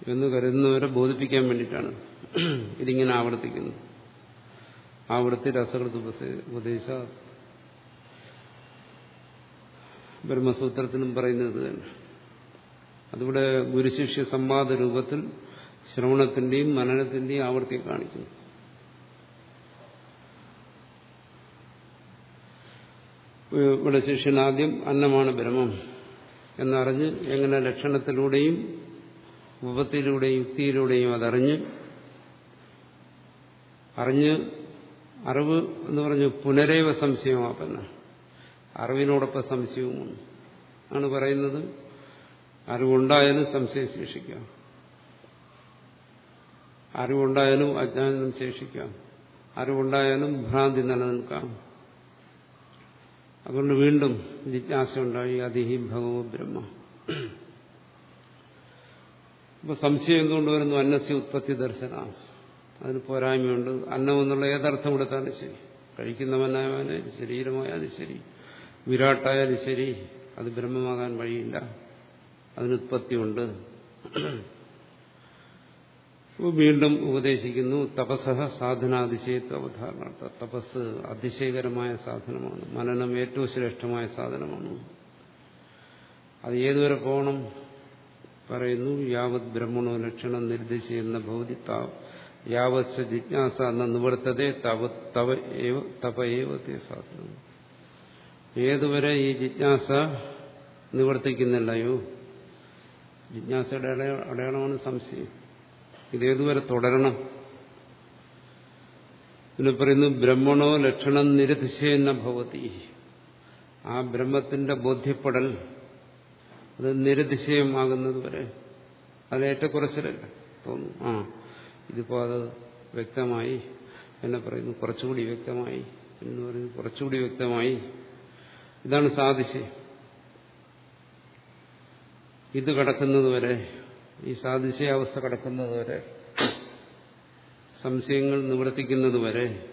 A: എന്ന് കരുതുന്നവരെ ബോധിപ്പിക്കാൻ വേണ്ടിയിട്ടാണ് ഇതിങ്ങനെ ആവർത്തിക്കുന്നത്. ആവർത്തി രസകൃത് ഉപദേശ ബ്രഹ്മസൂത്രത്തിനും പറയുന്നത് തന്നെ. അതിവിടെ ഗുരുശിഷ്യ സംവാദ രൂപത്തിൽ ശ്രവണത്തിന്റെയും മനനത്തിന്റെയും ആവർത്തി കാണിക്കുന്നു. ഇവിടെ ശിഷ്യൻ ആദ്യം അന്നമാണ് ബ്രഹ്മം എന്നറിഞ്ഞ് എങ്ങനെ ലക്ഷണത്തിലൂടെയും ഉപത്തിലൂടെയും യുക്തിയിലൂടെയും അതറിഞ്ഞ് അറിഞ്ഞ് അറിവ് എന്ന് പറഞ്ഞു പുനരേവ സംശയമാപ്പന്ന. അറിവിനോടൊപ്പം സംശയവും ആണ് പറയുന്നത്. അറിവുണ്ടായാലും സംശയം ശേഷിക്കാം. അറിവുണ്ടായാലും അജ്ഞാനം ശേഷിക്കാം. അറിവുണ്ടായാലും ഭ്രാന്തി നിലനിൽക്കാം. അതുകൊണ്ട് വീണ്ടും ജിജ്ഞാസ ഉണ്ടായി അതിഹി ഭഗവോ ബ്രഹ്മ. ഇപ്പൊ സംശയം എന്തുകൊണ്ട് വരുന്നു? അന്നസ്യ ഉത്പത്തി ദർശനമാണ് അതിന് പോരായ്മയുണ്ട്. അന്നം എന്നുള്ള ഏതർത്ഥം കൊടുത്താലും ശരി. കഴിക്കുന്നവനായാലും ശരീരമായാലും ശരി. വിരാട്ടായാലും ശരി. അത് ബ്രഹ്മമാകാൻ വഴിയില്ല. അതിനുത്പത്തിയുണ്ട് വീണ്ടും ഉപദേശിക്കുന്നു തപസഹ സാധനാതിശയത്വ അവധാരണ തപസ് അതിശയകരമായ സാധനമാണ് മനനം ഏറ്റവും ശ്രേഷ്ഠമായ സാധനമാണ്. അത് ഏതുവരെ പോകണം? പറയുന്നു യാവത് ബ്രഹ്മണോ ലക്ഷണം നിർദ്ദേശിക്കുന്ന ഭൗതി യാവത് ജിജ്ഞാസ എന്ന നിവർത്തതേ തവ തവ തപ ഏവത്തെ സാധനം. ഏതുവരെ ഈ ജിജ്ഞാസ നിവർത്തിക്കുന്നില്ലയോ? ജിജ്ഞാസയുടെ അടയാളമാണ് സംശയം. ഇതേതുവരെ തുടരണം? പിന്നെ പറയുന്നു ബ്രഹ്മണോ ലക്ഷണം നിരതിശയെന്ന ഭവതി. ആ ബ്രഹ്മത്തിന്റെ ബോധ്യപ്പെടൽ അത് നിരതിശയമാകുന്നത് വരെ അതിലേറ്റക്കുറച്ചിലല്ല തോന്നുന്നു. ആ ഇതിപ്പോ അത് വ്യക്തമായി എന്നെ പറയുന്നു കുറച്ചുകൂടി വ്യക്തമായി എന്ന് പറയുന്നു കുറച്ചുകൂടി വ്യക്തമായി. ഇതാണ് സാധിശയം ഇത് കടക്കുന്നതുവരെ ഈ സാദൃശ്യാവസ്ഥ കടക്കുന്നതുവരെ സംശയങ്ങൾ നിവർത്തിക്കുന്നതുവരെ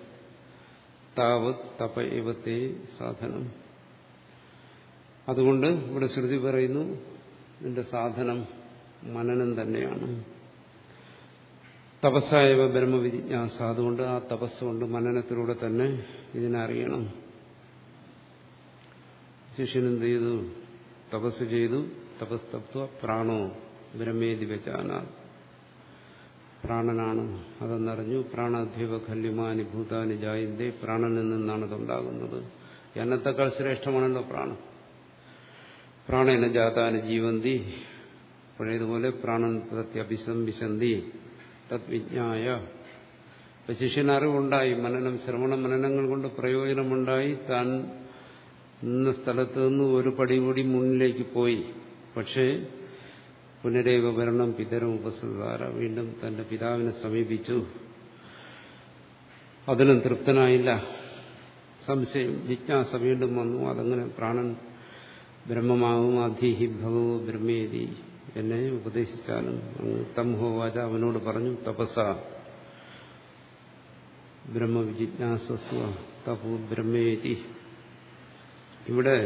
A: താവത് തപ ഇവത്തെ സാധനം. അതുകൊണ്ട് ഇവിടെ ശ്രുതി പറയുന്നു നിന്റെ സാധനം മനനം തന്നെയാണ്. തപസ്സായവ ബ്രഹ്മവിജിജ്ഞാസ. അതുകൊണ്ട് ആ തപസ്സുകൊണ്ട് മനനത്തിലൂടെ തന്നെ ഇതിനറിയണം. ശിഷ്യനെന്ത് ചെയ്തു? തപസ് ചെയ്തു തപസ്തത്വ പ്രാണോ ബ്രഹ്മേതി വെച്ചാന പ്രാണനാണ് അതെന്നറിഞ്ഞു. പ്രാണാധ്യവ ഭൂതാനി ജായന്തേ പ്രാണനിൽ നിന്നാണ് അതുണ്ടാകുന്നത് എന്നത്തെക്കാൾ ശ്രേഷ്ഠമാണല്ലോ പ്രാണൻ പ്രാണന ജാതാന് ജീവന്തി. പഴയതുപോലെ പ്രാണൻ പ്രത്യഭിസംവിശന്തി തദ്വിജ്ഞായ ശിഷ്യന് അറിവുണ്ടായി. മനനം ശ്രവണ മനനങ്ങൾ കൊണ്ട് പ്രയോജനമുണ്ടായി. താൻ നിന്ന സ്ഥലത്ത് നിന്ന് ഒരു പടി കൂടി മുന്നിലേക്ക് പോയി. പക്ഷേ പുനരേവ ഭരണം പിതരം ഉപസൃതാര വീണ്ടും തന്റെ പിതാവിനെ സമീപിച്ചു. അതിനും തൃപ്തനായില്ല. സംശയം ജിജ്ഞാസ വീണ്ടും വന്നു. അതങ്ങനെ പ്രാണൻ ബ്രഹ്മമാകും അധീഹി ഭഗവോ ബ്രഹ്മേരി എന്നെ ഉപദേശിച്ചാലും അങ്ങ് തംഹോവാച അവനോട് പറഞ്ഞു തപസ. ബ്രഹ്മവിജിജ്ഞാസസ്വ തപോ ബ്രഹ്മേരി ഇവിടെ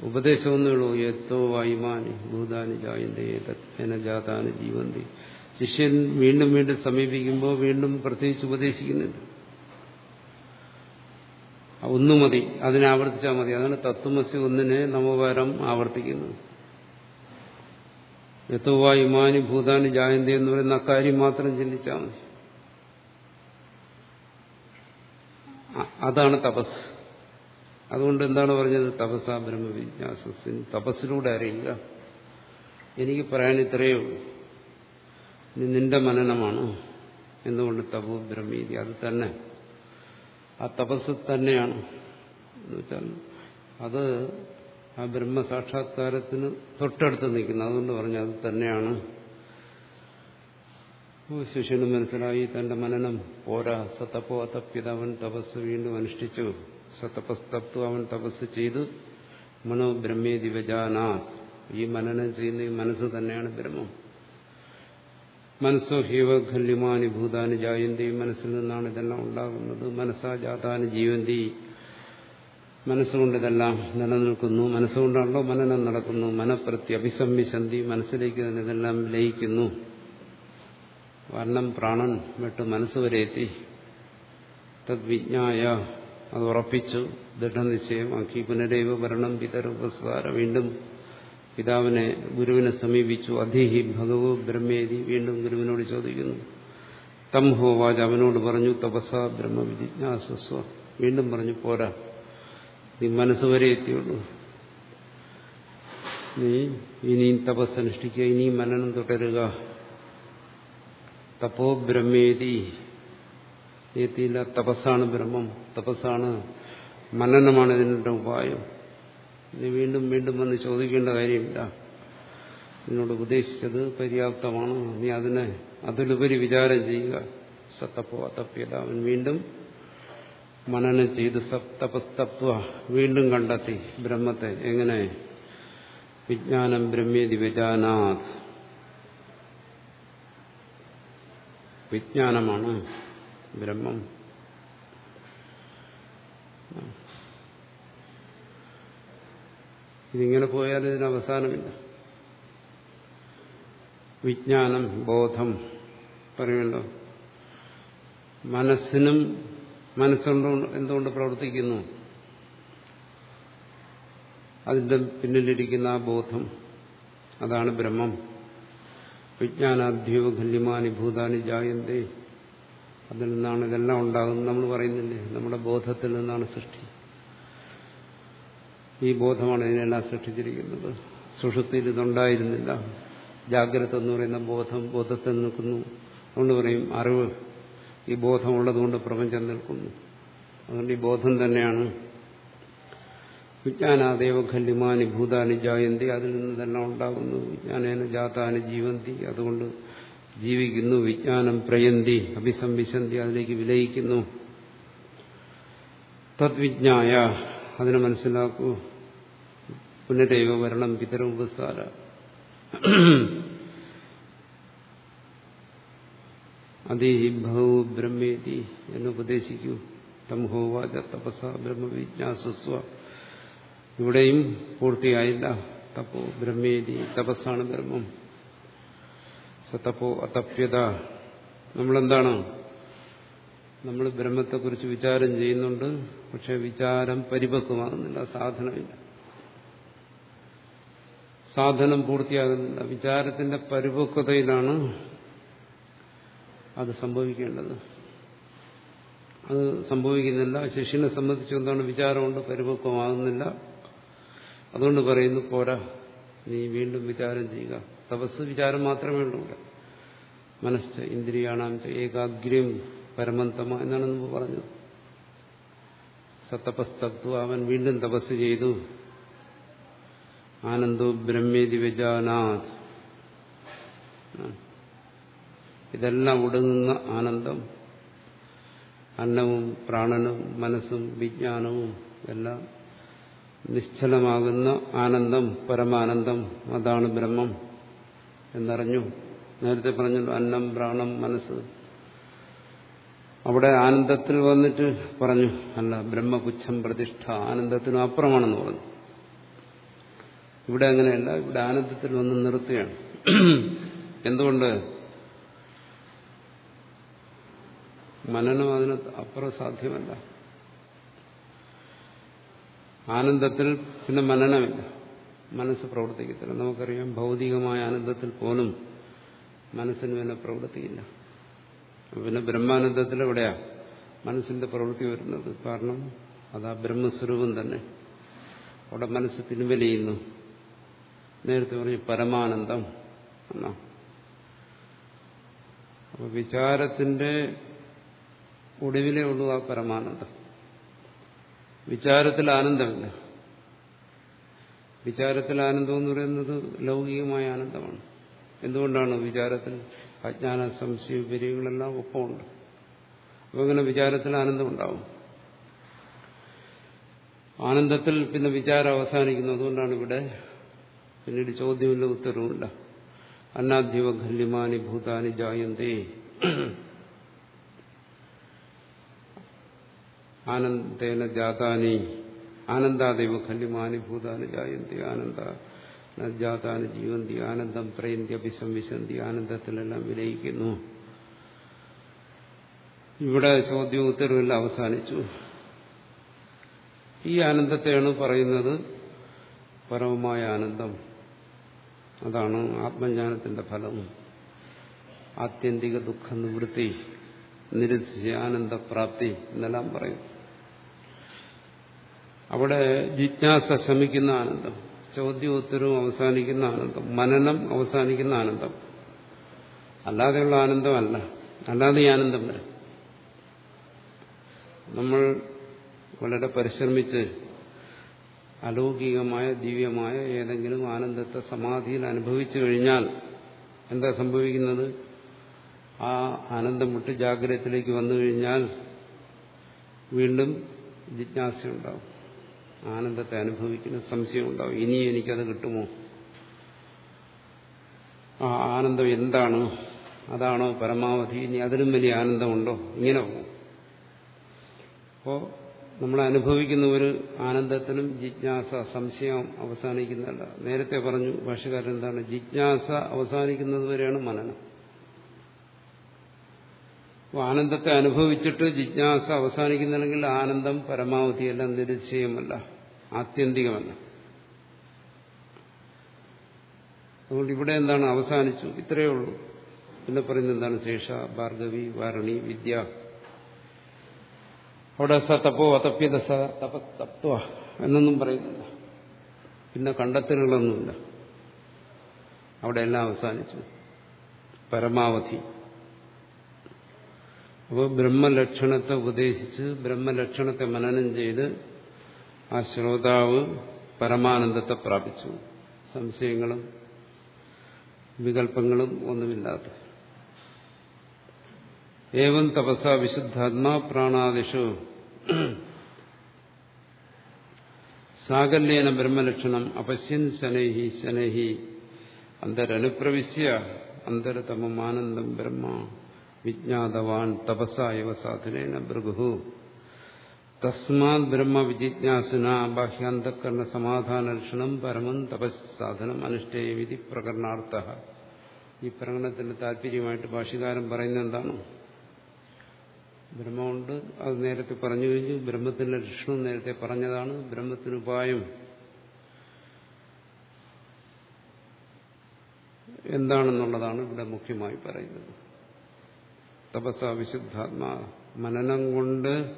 A: ഉപദേശമൊന്നേ ഉള്ളൂ യത്തോ വായുമാനി ഭൂതാനി ജായന്തേ എന ജാതാന് ജീവന്തി. ശിഷ്യൻ വീണ്ടും വീണ്ടും സമീപിക്കുമ്പോൾ വീണ്ടും പ്രത്യേകിച്ച് ഉപദേശിക്കുന്നില്ല ഒന്നു മതി. അതിനെ ആവർത്തിച്ചാൽ മതി. അതാണ് തത്വമസി ഒന്നിനെ നവവാരം ആവർത്തിക്കുന്നത്. യഥോവാ ഇമാനി ഭൂതാനി ജായന്തി എന്ന് പറയുന്ന അക്കാര്യം മാത്രം ചിന്തിച്ചാൽ മതി. അതാണ് തപസ്. അതുകൊണ്ട് എന്താണ് പറഞ്ഞത്? തപസ ബ്രഹ്മവിജ്ഞാസസ് തപസ്സിലൂടെ അറിയുക. എനിക്ക് പറയാൻ ഇത്രയേ ഉള്ളൂ. നിന്റെ മനനമാണ്. എന്തുകൊണ്ട് തപോ ബ്രഹ്മീതി? അത് തന്നെ. ആ തപസ് തന്നെയാണ്. എന്ന് വെച്ചാൽ അത് ആ ബ്രഹ്മസാക്ഷാത്കാരത്തിന് തൊട്ടടുത്ത് നിൽക്കുന്നു. അതുകൊണ്ട് പറഞ്ഞു അത് തന്നെയാണ്. ശിഷ്യന് മനസ്സിലായി. തന്റെ മനനം പോരാ. സതപ്പോ അതപ്യത അവൻ തപസ് വീണ്ടും അനുഷ്ഠിച്ചു. സതപസ്തത്വ അവൻ തപസ് ചെയ്തു. മനോ ബ്രഹ്മേ ദിവജാനാ ഈ മനനം ചെയ്യുന്ന ഈ മനസ്സ് തന്നെയാണ് ബ്രഹ്മം. മനസ്സോ ഹീവ ഖല്യമാനി ഭൂതാനി ജായന്തി. മനസ്സിൽ നിന്നാണ് ഇതെല്ലാം ഉണ്ടാകുന്നത്. മനസ്സാ ജാതാനി ജീവന്തി. മനസ്സുകൊണ്ട് ഇതെല്ലാം നിലനിൽക്കുന്നു. മനസ്സുകൊണ്ടാണല്ലോ മനനം നടക്കുന്നു. മനപ്രതി അഭിസംവിശന്തി. മനസ്സിലേക്ക് തന്നെ ഇതെല്ലാം ലയിക്കുന്നു. വർണം പ്രാണൻ വിട്ട് മനസ്സ് വരെ എത്തി. തദ്വിജ്ഞായ അത് ഉറപ്പിച്ചു ദൃഢനിശ്ചയം ആക്കി പുനരേവ ഭരണം പിതരുപസാര വീണ്ടും പിതാവിനെ ഗുരുവിനെ സമീപിച്ചു. അധിഹി ഭഗവു ബ്രഹ്മേതി വീണ്ടും ഗുരുവിനോട് ചോദിക്കുന്നു. തം ഹോവാജ് അവനോട് പറഞ്ഞു തപസ ബ്രഹ്മ ബ്രഹ്മവിജിജ്ഞാസസ്വ വീണ്ടും പറഞ്ഞു പോരാ. നീ മനസ്സ് വരെ എത്തിയുള്ളൂ നീ ഇനിയും തപസ് അനുഷ്ഠിക്കുക ഇനിയും മനനം തുടരുക. തപോ ബ്രഹ്മേതി എത്തിയില്ല തപസ്സാണ് ബ്രഹ്മം. തപസ്സാണ് മനനമാണ് ഇതിന്റെ ഉപായം. നീ വീണ്ടും വീണ്ടും വന്ന് ചോദിക്കേണ്ട കാര്യമില്ല. നിന്നോട് ഉപദേശിച്ചത് പര്യാപ്തമാണ്. നീ അതിനെ അതിലുപരി വിചാരം ചെയ്യുക. സത്തപ്പോ അതപ്യത അവൻ വീണ്ടും മനനം ചെയ്ത് സപ്തപസ്തത്വ വീണ്ടും കണ്ടെത്തി. ബ്രഹ്മത്തെ എങ്ങനെ? വിജ്ഞാനം ബ്രഹ്മേതി വിജാനാഥ് വിജ്ഞാനമാണ്. ബ്രഹ്മം ഇതിങ്ങനെ പോയാൽ ഇതിന് അവസാനമില്ല. വിജ്ഞാനം ബോധം പറയുമല്ലോ. മനസ്സിനും മനസ്സുകൊണ്ട് എന്തുകൊണ്ട് പ്രവർത്തിക്കുന്നു? അതിന്റെ പിന്നിലിരിക്കുന്ന ആ ബോധം അതാണ് ബ്രഹ്മം. വിജ്ഞാനാധ്യവ ഖല്യമാനി ഭൂതാനി ജായന്തേ. അതിൽ നിന്നാണ് ഇതെല്ലാം ഉണ്ടാകുന്നത് നമ്മൾ പറയുന്നില്ലേ? നമ്മുടെ ബോധത്തിൽ നിന്നാണ് സൃഷ്ടി. ഈ ബോധമാണ് ഇതിനെല്ലാം സൃഷ്ടിച്ചിരിക്കുന്നത്. സുഷുപ്തിയിൽ ഇതുണ്ടായിരുന്നില്ല. ജാഗ്രത എന്ന് പറയുന്ന ബോധം ബോധത്തിൽ നിൽക്കുന്നു. അതുകൊണ്ട് പറയും അറിവ് ഈ ബോധമുള്ളതുകൊണ്ട് പ്രപഞ്ചം നിൽക്കുന്നു. അതുകൊണ്ട് ഈ ബോധം തന്നെയാണ്. വിജ്ഞാനാദേവ ഖല്യമാനി ഭൂതാനി ജായന്തി അതിൽ നിന്ന് തന്നെ ഉണ്ടാകുന്നു. വിജ്ഞാനേന ജാതാനി ജീവന്തി. അതുകൊണ്ട് ജീവിക്കുന്നു വിജ്ഞാനം പ്രയന്തി അഭിസംവിശന്തി അതിലേക്ക് വിലയിക്കുന്നു. തദ്വിജ്ഞായ അതിനെ മനസ്സിലാക്കൂ. പുനരേവ വരണം പിതരം ഉപസാര അതീഹി ഭൗ ബ്രഹ്മേതി എന്നുപദേശിക്കൂ തംഹോവാച തപസ ബ്രഹ്മവിജ്ഞാസസ്വ. ഇവിടെയും പൂർത്തിയായില്ല. തപോ ബ്രഹ്മേതി തപസ്സാണ് ബ്രഹ്മം. സതപ്പോ അതപ്യത. നമ്മളെന്താണ്? നമ്മൾ ബ്രഹ്മത്തെക്കുറിച്ച് വിചാരം ചെയ്യുന്നുണ്ട് പക്ഷെ വിചാരം പരിപക്വമാകുന്നില്ല സാധനമില്ല. സാധനം പൂർത്തിയാകുന്നില്ല. വിചാരത്തിന്റെ പരിപക്വതയിലാണ് അത് സംഭവിക്കേണ്ടത്. അത് സംഭവിക്കുന്നില്ല. ശിഷ്യനെ സംബന്ധിച്ച് എന്താണ് വിചാരമുണ്ട് പരിപക്വമാകുന്നില്ല. അതുകൊണ്ട് പറയുന്നു പോരാ നീ വീണ്ടും വിചാരം ചെയ്യുക. തപസ് വിചാരം മാത്രമേ ഉള്ളൂ. മനസ്സ് ഇന്ദ്രിയാണാം ഏകാഗ്രം പരമന്തമ എന്നാണ് മുമ്പ് പറഞ്ഞത്. സത്തപസ്തത്വ അവൻ വീണ്ടും തപസ് ചെയ്തു. ആനന്ദോ ബ്രഹ്മേതി വിജാനാഥ് ഇതെല്ലാം ഒടുങ്ങുന്ന ആനന്ദം. അന്നവും പ്രാണനും മനസ്സും വിജ്ഞാനവും എല്ലാം നിശ്ചലമാകുന്ന ആനന്ദം പരമാനന്ദം. അതാണ് ബ്രഹ്മം. എന്നറിഞ്ഞു. നേരത്തെ പറഞ്ഞു അന്നം പ്രാണം മനസ്സ്. അവിടെ ആനന്ദത്തിൽ വന്നിട്ട് പറഞ്ഞു അല്ല ബ്രഹ്മപുച്ഛം പ്രതിഷ്ഠ ആനന്ദത്തിനും അപ്പുറമാണെന്ന് പറഞ്ഞു. ഇവിടെ അങ്ങനെയല്ല ഇവിടെ ആനന്ദത്തിൽ വന്ന് നിർത്തുകയാണ്. എന്തുകൊണ്ട്? മനനം അതിന് അപ്പുറം സാധ്യമല്ല. ആനന്ദത്തിൽ പിന്നെ മനനമില്ല. മനസ്സ് പ്രവർത്തിക്കത്തില്ല. നമുക്കറിയാം ഭൗതികമായ ആനന്ദത്തിൽ പോലും മനസ്സിന് പിന്നെ പ്രവൃത്തിയില്ല പിന്നെ ബ്രഹ്മാനന്ദത്തിൽ എവിടെയാ മനസ്സിന്റെ പ്രവൃത്തി വരുന്നത്? കാരണം അതാ ബ്രഹ്മസ്വരൂപം തന്നെ. അവിടെ മനസ്സ് പിൻവലിയുന്നു. നേരത്തെ പറഞ്ഞു പരമാനന്ദം എന്നാ. അപ്പൊ വിചാരത്തിന്റെ ഒടുവിലേ ഉള്ളൂ ആ പരമാനന്ദം. വിചാരത്തിൽ ആനന്ദമില്ല. വിചാരത്തിൽ ആനന്ദം എന്ന് പറയുന്നത് ലൗകികമായ ആനന്ദമാണ്. എന്തുകൊണ്ടാണ് വിചാരത്തിൽ അജ്ഞാന സംശയ വിപര്യങ്ങളെല്ലാം ഒപ്പമുണ്ട്? അപ്പം അങ്ങനെ വിചാരത്തിൽ ആനന്ദം ഉണ്ടാവും. ആനന്ദത്തിൽ പിന്നെ വിചാരം അവസാനിക്കുന്നു. അതുകൊണ്ടാണ് ഇവിടെ പിന്നീട് ചോദ്യമില്ല ഉത്തരവുമില്ല. അന്നാധ്യവ ഖല്യമാനി ഭൂതാനി ജായന്തി. ആനന്ദേന ജാതാനി. ആനന്ദാദൈവ ഖല്യമാനി ഭൂതാനി ജായന്തി ആനന്ദ ജാതാന് ജീവന്തി ആനന്ദം പ്രയന്തി അഭിസംവിശന്തി ആനന്ദത്തിലെല്ലാം വിലയിക്കുന്നു. ഇവിടെ ചോദ്യവും ഉത്തരവെല്ലാം അവസാനിച്ചു. ഈ ആനന്ദത്തെയാണ് പറയുന്നത് പരമമായ ആനന്ദം. അതാണ് ആത്മജ്ഞാനത്തിന്റെ ഫലം. ആത്യന്തിക ദുഃഖ നിവൃത്തി നിരസിച്ച് ആനന്ദപ്രാപ്തി എന്നെല്ലാം പറയും. അവിടെ ജിജ്ഞാസ ശമിക്കുന്ന ആനന്ദം ചോദ്യോത്തരവും അവസാനിക്കുന്ന ആനന്ദം മനനം അവസാനിക്കുന്ന ആനന്ദം. അല്ലാതെയുള്ള ആനന്ദമല്ല. അല്ലാതെ ഈ ആനന്ദം വരെ. നമ്മൾ വളരെ പരിശ്രമിച്ച് അലൗകികമായ ദിവ്യമായ ഏതെങ്കിലും ആനന്ദത്തെ സമാധിയിൽ അനുഭവിച്ചു കഴിഞ്ഞാൽ എന്താ സംഭവിക്കുന്നത്? ആ ആനന്ദം വിട്ട് ജാഗ്രതത്തിലേക്ക് വന്നു കഴിഞ്ഞാൽ വീണ്ടും ജിജ്ഞാസയുണ്ടാവും. ആനന്ദത്തെ അനുഭവിക്കുന്ന സംശയം ഉണ്ടാവും ഇനി എനിക്കത് കിട്ടുമോ? ആ ആനന്ദം എന്താണ്? അതാണോ പരമാവധി? ഇനി അതിലും വലിയ ആനന്ദമുണ്ടോ? ഇങ്ങനെ പോകും. അപ്പോൾ നമ്മൾ അനുഭവിക്കുന്ന ഒരു ആനന്ദത്തിനും ജിജ്ഞാസ സംശയം അവസാനിക്കുന്നതല്ല. നേരത്തെ പറഞ്ഞു ഭാഷകാരൻ എന്താണ്? ജിജ്ഞാസ അവസാനിക്കുന്നത് വരെയാണ് മനനം. ആനന്ദത്തെ അനുഭവിച്ചിട്ട് ജിജ്ഞാസ അവസാനിക്കുന്നില്ലെങ്കിൽ ആനന്ദം പരമാവധിയല്ല നിരുച്ചയമല്ല ആത്യന്തികമല്ല. അതുകൊണ്ട് ഇവിടെ എന്താണ് അവസാനിച്ചു? ഇത്രയേ ഉള്ളൂ. പിന്നെ പറയുന്നത് എന്താണ് ശേഷ? ഭാർഗവി വാരണി വിദ്യ. അവിടെ സ തപ്പോ അതപ്യത സ തപ തത്വ എന്നൊന്നും പറയുന്നില്ല. പിന്നെ കണ്ടെത്തലുകളൊന്നുമില്ല. അവിടെ എല്ലാം അവസാനിച്ചു. പരമാവധി. അപ്പോൾ ബ്രഹ്മലക്ഷണത്തെ ഉപദേശിച്ച് ബ്രഹ്മലക്ഷണത്തെ മനനം ചെയ്ത് ആ ശ്രോതാവ് പരമാനന്ദത്തെ പ്രാപിച്ചു. സംശയങ്ങളും വികല്പങ്ങളും ഒന്നുമില്ലാതെ. ഏവം തപസ വിശുദ്ധാത്മാ പ്രാണാദിഷു. സാകല്യേന ബ്രഹ്മലക്ഷണം അപശ്യൻ ശനൈഹി ശനൈഹി. അന്തരനുപ്രവിശ്യ അന്തരതമമാനന്ദം ബ്രഹ്മ. വിജ്ഞാതവാൻ തപസ്സായവ സാധനേന ഭൃഗു തസ്മാത് ബ്രഹ്മ വിജിജ്ഞാസുന ബാഹ്യാന്തകരണ സമാധാന ലക്ഷണം പരമം തപസ്സാധനം അനുഷ്ഠേയവിധി പ്രകരണാർത്ഥ. ഈ പ്രകടനത്തിന്റെ താല്പര്യമായിട്ട് ഭാഷകാരം പറയുന്നത് എന്താണ്? ബ്രഹ്മമുണ്ട് അത് നേരത്തെ പറഞ്ഞു കഴിഞ്ഞു. ബ്രഹ്മത്തിന്റെ ലക്ഷണം നേരത്തെ പറഞ്ഞതാണ്. ബ്രഹ്മത്തിന് ഉപായം. എന്താണെന്നുള്ളതാണ് ഇവിടെ മുഖ്യമായി പറയുന്നത്. തപസ വിശുദ്ധാത്മാ മനനം കൊണ്ട്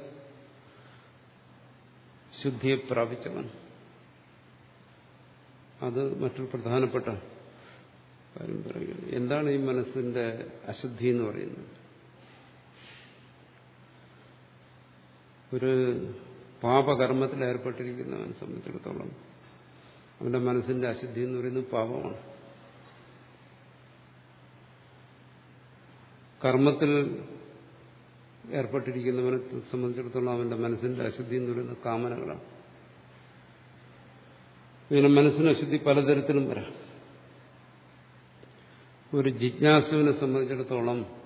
A: ശുദ്ധിയെ പ്രാപിച്ചവൻ. അത് മറ്റൊരു പ്രധാനപ്പെട്ട കാര്യം പറയുന്നത് എന്താണ് ഈ മനസ്സിന്റെ അശുദ്ധി എന്ന് പറയുന്നത്? ഒരു പാപകർമ്മത്തിൽ ഏർപ്പെട്ടിരിക്കുന്നവനെ സംബന്ധിച്ചിടത്തോളം അവന്റെ മനസ്സിന്റെ അശുദ്ധി എന്ന് പറയുന്നത് പാപമാണ്. കർമ്മത്തിൽ ഏർപ്പെട്ടിരിക്കുന്നവനെ സംബന്ധിച്ചിടത്തോളം അവന്റെ മനസ്സിന്റെ അശുദ്ധി എന്ന് പറയുന്ന കാമനകളാണ്. ഇങ്ങനെ മനസ്സിന് അശുദ്ധി പലതരത്തിലും വരാം. ഒരു ജിജ്ഞാസുവിനെ സംബന്ധിച്ചിടത്തോളം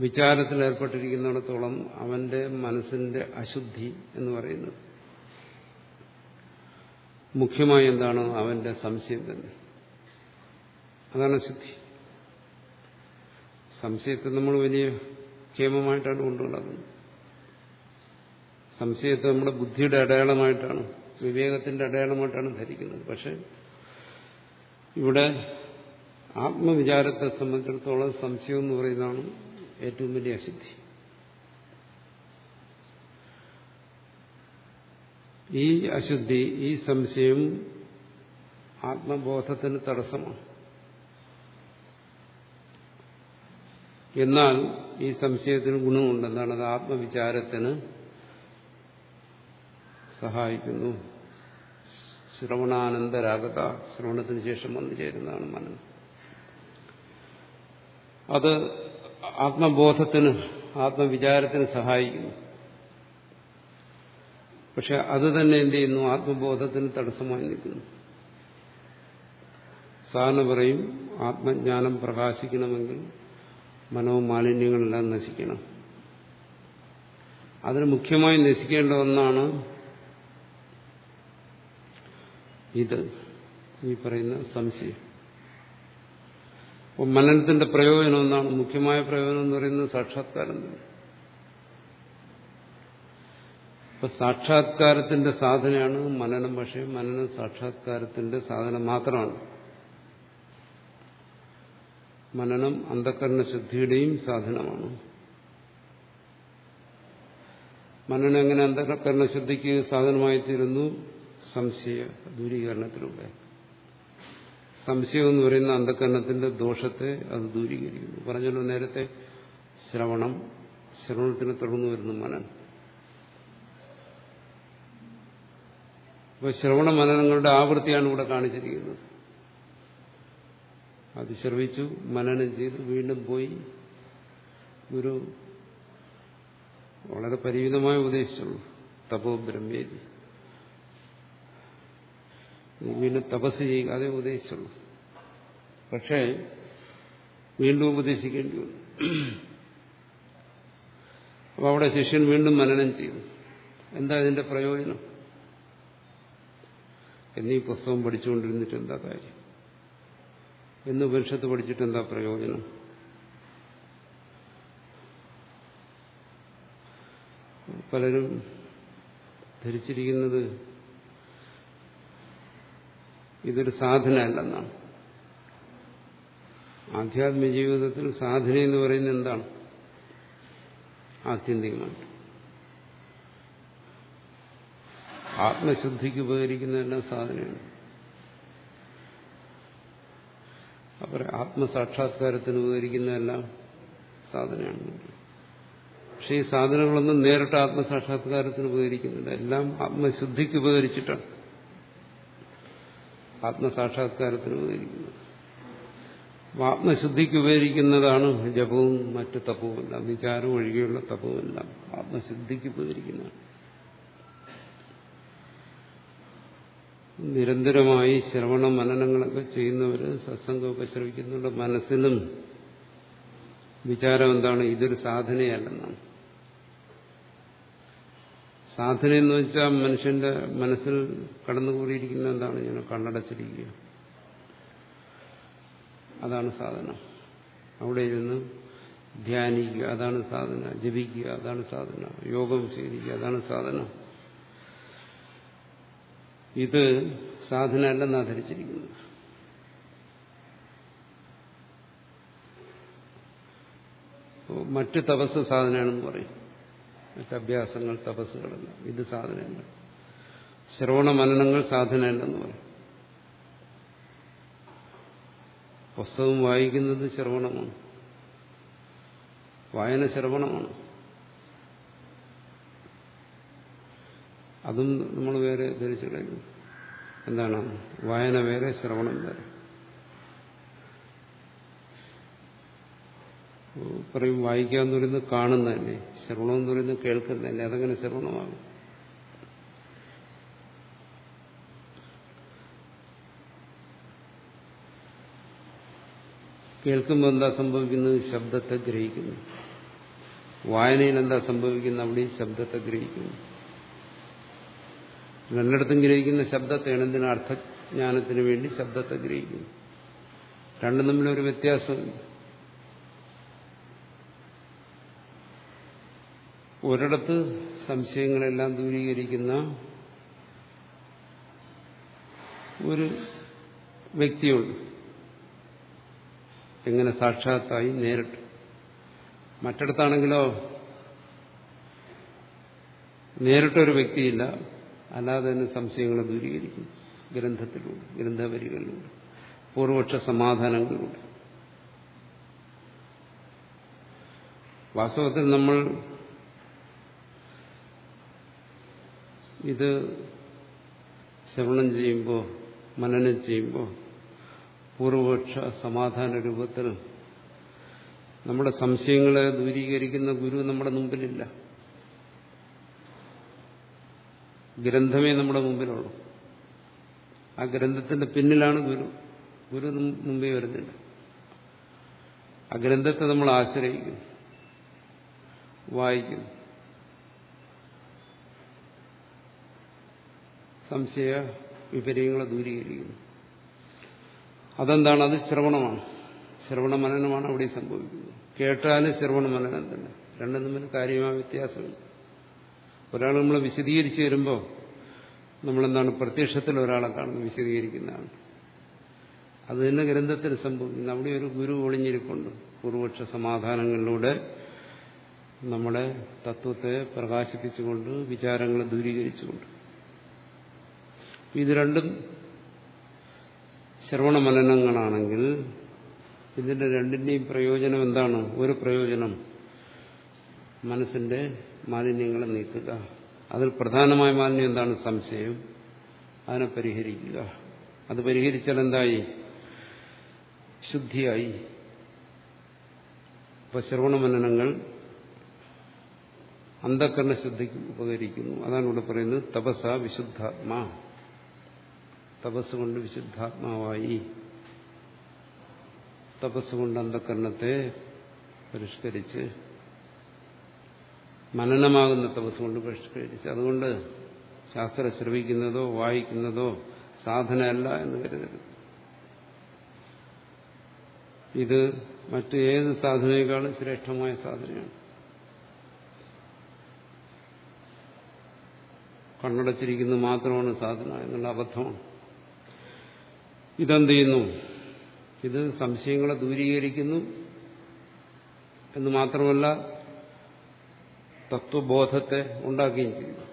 A: വിചാരത്തിൽ ഏർപ്പെട്ടിരിക്കുന്നിടത്തോളം അവന്റെ മനസ്സിന്റെ അശുദ്ധി എന്ന് പറയുന്നത് മുഖ്യമായി എന്താണ്? അവന്റെ സംശയം തന്നെ. അതാണ് സിദ്ധി. സംശയത്തെ നമ്മൾ വലിയ ക്ഷേമമായിട്ടാണ് കൊണ്ടുനടക്കുന്നത് സംശയത്തെ നമ്മുടെ ബുദ്ധിയുടെ അടയാളമായിട്ടാണ് വിവേകത്തിന്റെ അടയാളമായിട്ടാണ് ധരിക്കുന്നത്. പക്ഷെ ഇവിടെ ആത്മവിചാരത്തെ സംബന്ധിച്ചിടത്തോളം സംശയം എന്ന് പറയുന്നതാണ് ഏറ്റവും വലിയ അസിദ്ധി. ഈ അശുദ്ധി ഈ സംശയം ആത്മബോധത്തിന് തടസ്സമാണ്. എന്നാൽ ഈ സംശയത്തിന് ഗുണമുണ്ട് എന്താണ് അത് ആത്മവിചാരത്തിന് സഹായിക്കുന്നു. ശ്രവണാനന്തരാഗത ശ്രവണത്തിന് ശേഷം വന്നു ചേരുന്നതാണ് മനനം അത് ആത്മബോധത്തിന് ആത്മവിചാരത്തിന് സഹായിക്കുന്നു. പക്ഷെ അത് തന്നെ എന്ത് ചെയ്യുന്നു? ആത്മബോധത്തിന് തടസ്സമായി നിൽക്കുന്നു. സാധാരണ പറയും ആത്മജ്ഞാനം പ്രകാശിക്കണമെങ്കിൽ മനോമാലിന്യങ്ങളെല്ലാം നശിക്കണം. അതിന് മുഖ്യമായി നശിക്കേണ്ട ഒന്നാണ് ഇത് ഈ പറയുന്ന സംശയം. അപ്പോൾ മനനത്തിന്റെ പ്രയോജനം എന്താണ് മുഖ്യമായ പ്രയോജനം എന്ന് പറയുന്നത് സാക്ഷാത്കാരം ഇപ്പൊ സാക്ഷാത്കാരത്തിന്റെ സാധനയാണ് മനനം. പക്ഷേ മനനം സാക്ഷാത്കാരത്തിന്റെ സാധനം മാത്രമാണ്. മനനം അന്ധകരണ ശുദ്ധിയുടെയും സാധനമാണ്. മനനം എങ്ങനെ അന്ധകരണ ശുദ്ധിക്ക് സാധനമായി തീരുന്നു സംശയ ദൂരീകരണത്തിലൂടെ. സംശയം എന്ന് പറയുന്ന അന്ധകരണത്തിന്റെ ദോഷത്തെ അത് ദൂരീകരിക്കുന്നു. പറഞ്ഞല്ലോ നേരത്തെ ശ്രവണം ശ്രവണത്തിന് തുടർന്നു വരുന്നു മനനം. അപ്പൊ ശ്രവണ മനനങ്ങളുടെ ആവൃത്തിയാണ് ഇവിടെ കാണിച്ചിരിക്കുന്നത്. അത് ശ്രവിച്ചു മനനം ചെയ്തു വീണ്ടും പോയി. ഗുരു വളരെ പരിമിതമായി ഉപദേശിച്ചുള്ളൂ. തപോ ബ്രഹ്മേരി വീണ്ടും തപസ് ചെയ്യുക അതേ ഉപദേശിച്ചുള്ളൂ. പക്ഷേ വീണ്ടും ഉപദേശിക്കേണ്ടി വന്നു. അപ്പൊ അവിടെ ശിഷ്യൻ വീണ്ടും മനനം ചെയ്തു. എന്താ ഇതിന്റെ പ്രയോജനം? എന്നീ പുസ്തകം പഠിച്ചുകൊണ്ടിരുന്നിട്ട് എന്താ കാര്യം? എന്ന് ഉപനിഷത്ത് പഠിച്ചിട്ട് എന്താ പ്രയോജനം? പലരും ധരിച്ചിരിക്കുന്നത് ഇതൊരു സാധന അല്ലെന്നാണ് ആധ്യാത്മിക ജീവിതത്തിൽ സാധന എന്ന് പറയുന്നത് എന്താണ്? ആത്യന്തികമാണ്. ആത്മശുദ്ധിക്ക് ഉപകരിക്കുന്നതെല്ലാം സാധനയാണ് അപ്പോൾ ആത്മസാക്ഷാത്കാരത്തിന് ഉപകരിക്കുന്നതെല്ലാം സാധനയാണ്. പക്ഷെ ഈ സാധനങ്ങളൊന്നും നേരിട്ട് ആത്മസാക്ഷാത്കാരത്തിന് ഉപകരിക്കുന്നില്ല. എല്ലാം ആത്മശുദ്ധിക്ക് ഉപകരിച്ചിട്ടാണ് ആത്മസാക്ഷാത്കാരത്തിന് ഉപകരിക്കുന്നത്. ആത്മശുദ്ധിക്ക് ഉപകരിക്കുന്നതാണ് ജപവും മറ്റു തപവുമെല്ലാം വിചാരം ഒഴികെയുള്ള തപവുമെല്ലാം ആത്മശുദ്ധിക്ക് ഉപകരിക്കുന്നതാണ്. നിരന്തരമായി ശ്രവണ മനനങ്ങളൊക്കെ ചെയ്യുന്നവർ സത്സംഗമൊക്കെ ശ്രമിക്കുന്നുണ്ട് മനസ്സിലും വിചാരം എന്താണ്? ഇതൊരു സാധനയല്ലെന്നാണ്. സാധന എന്ന് വെച്ചാൽ മനുഷ്യന്റെ മനസ്സിൽ കടന്നുകൂടിയിരിക്കുന്ന എന്താണ്? ഞാൻ കണ്ണടച്ചിരിക്കുക. അതാണ് സാധന. അവിടെ ഇരുന്ന് ധ്യാനിക്കുക. അതാണ് സാധന. ജപിക്കുക. അതാണ് സാധന. യോഗം ശീലിക്കുക അതാണ് സാധന. ഇത് സാധന അല്ലെന്ന് ധരിച്ചിരിക്കുന്നത്. മറ്റ് തപസ് സാധനമാണെന്ന് പറയും. മറ്റ് അഭ്യാസങ്ങൾ തപസ്സുകളല്ല ഇത് സാധനങ്ങൾ. ശ്രവണ മനനങ്ങൾ സാധനമല്ലെന്ന് പറയും. പുസ്തകം വായിക്കുന്നത് ശ്രവണമാണ്. വായന ശ്രവണമാണ്. അതും നമ്മൾ വേറെ ധരിച്ചു കളയുന്നു. എന്താണ്? വായന വേറെ ശ്രവണം വേറെ. പറയും വായിക്കുക എന്ന് പറയുന്നത് കാണുന്നതന്നെ ശ്രവണം എന്ന് പറയുന്നത് കേൾക്കുന്നതന്നെ അതങ്ങനെ ശ്രവണമാകും. കേൾക്കുമ്പോൾ എന്താ സംഭവിക്കുന്നത്? ശബ്ദത്തെ ഗ്രഹിക്കുന്നു. വായനയിൽ എന്താ സംഭവിക്കുന്നത്? അവിടെയും ശബ്ദത്തെ ഗ്രഹിക്കുന്നു. രണ്ടിടത്തും ഗ്രഹിക്കുന്ന ശബ്ദത്തെയാണ് എന്തിനാ അർത്ഥജ്ഞാനത്തിന് വേണ്ടി ശബ്ദത്തെ ഗ്രഹിക്കുന്നു രണ്ടും തമ്മിലൊരു വ്യത്യാസമില്ല ഒരിടത്ത് സംശയങ്ങളെല്ലാം ദൂരീകരിക്കുന്ന ഒരു വ്യക്തിയുണ്ട്. എങ്ങനെ സാക്ഷാത്തായി നേരിട്ട്. മറ്റിടത്താണെങ്കിലോ നേരിട്ടൊരു വ്യക്തിയില്ല. അല്ലാതെ തന്നെ സംശയങ്ങളെ ദൂരീകരിക്കും ഗ്രന്ഥത്തിലൂടെ ഗ്രന്ഥവരികളിലൂടെ പൂർവപക്ഷ സമാധാനങ്ങളിലൂടെ. വാസ്തവത്തിൽ നമ്മൾ ഇത് ശ്രവണം ചെയ്യുമ്പോൾ മനനം ചെയ്യുമ്പോൾ പൂർവപക്ഷ സമാധാന രൂപത്തിൽ നമ്മുടെ സംശയങ്ങളെ ദൂരീകരിക്കുന്ന ഗുരു നമ്മുടെ മുമ്പിലില്ല. ഗ്രന്ഥമേ നമ്മുടെ മുമ്പിലുള്ളൂ. ആ ഗ്രന്ഥത്തിന്റെ പിന്നിലാണ് ഗുരു. ഗുരു മുമ്പേ വരുന്നില്ല ആ ഗ്രന്ഥത്തെ നമ്മൾ ആശ്രയിക്കുന്നു. വായിക്കുന്നു. സംശയ വിപര്യങ്ങളെ ദൂരീകരിക്കുന്നു. അതെന്താണ്? അത് ശ്രവണമാണ്. ശ്രവണ മനനമാണ് അവിടെ സംഭവിക്കുന്നത്. കേട്ടാലും ശ്രവണ മനനം തന്നെ. രണ്ടും തമ്മിൽ കാര്യമായ വ്യത്യാസമുണ്ട് ഒരാൾ നമ്മൾ വിശദീകരിച്ചു വരുമ്പോൾ നമ്മളെന്താണ് പ്രത്യക്ഷത്തിൽ ഒരാളെ കാണുന്നത് വിശദീകരിക്കുന്നതാണ്. അത് തന്നെ ഗ്രന്ഥത്തിൽ സംഭവിക്കുന്നു അവിടെ ഒരു ഗുരു ഒളിഞ്ഞിരിപ്പുണ്ട്. പൂർവക്ഷ സമാധാനങ്ങളിലൂടെ നമ്മുടെ തത്വത്തെ പ്രകാശിപ്പിച്ചുകൊണ്ട് വിചാരങ്ങളെ ദൂരീകരിച്ചുകൊണ്ട്. ഇത് രണ്ടും ശ്രവണ മനനങ്ങളാണെങ്കിൽ ഇതിന്റെ രണ്ടിന്റെയും പ്രയോജനം എന്താണ്? ഒരു പ്രയോജനം മനസ്സിന്റെ മാലിന്യങ്ങളെ നീക്കുക. അതിൽ പ്രധാനമായ മാലിന്യം എന്താണ്? സംശയം. അതിനെ പരിഹരിക്കുക. അത് പരിഹരിച്ചാൽ എന്തായി? ശുദ്ധിയായി. ഇപ്പൊ ശ്രവണ മനനങ്ങൾ അന്ധക്കരണ ശുദ്ധിക്ക് ഉപകരിക്കുന്നു. അതാണ് ഇവിടെ പറയുന്നത് തപസ വിശുദ്ധാത്മാ. തപസ് കൊണ്ട് വിശുദ്ധാത്മാവായി. തപസ് കൊണ്ട് അന്ധകരണത്തെ പരിഷ്കരിച്ച് മനനമാകുന്ന തപസ് കൊണ്ട് പരിഷ്കരിച്ച് അതുകൊണ്ട് ശാസ്ത്രം ശ്രവിക്കുന്നതോ വായിക്കുന്നതോ സാധനയല്ല എന്ന് കരുതരുത്. ഇത് മറ്റ് ഏത് സാധനയേക്കാളും ശ്രേഷ്ഠമായ സാധനയാണ്. കണ്ണടച്ചിരിക്കുന്നത് മാത്രമാണ് സാധന എന്നുള്ള അബദ്ധമാണ്. ഇതെന്ത് ചെയ്യുന്നു? ഇത് സംശയങ്ങളെ ദൂരീകരിക്കുന്നു എന്ന് മാത്രമല്ല തത്വബോധത്തെ ഉണ്ടാക്കുകയും ചെയ്യുന്നു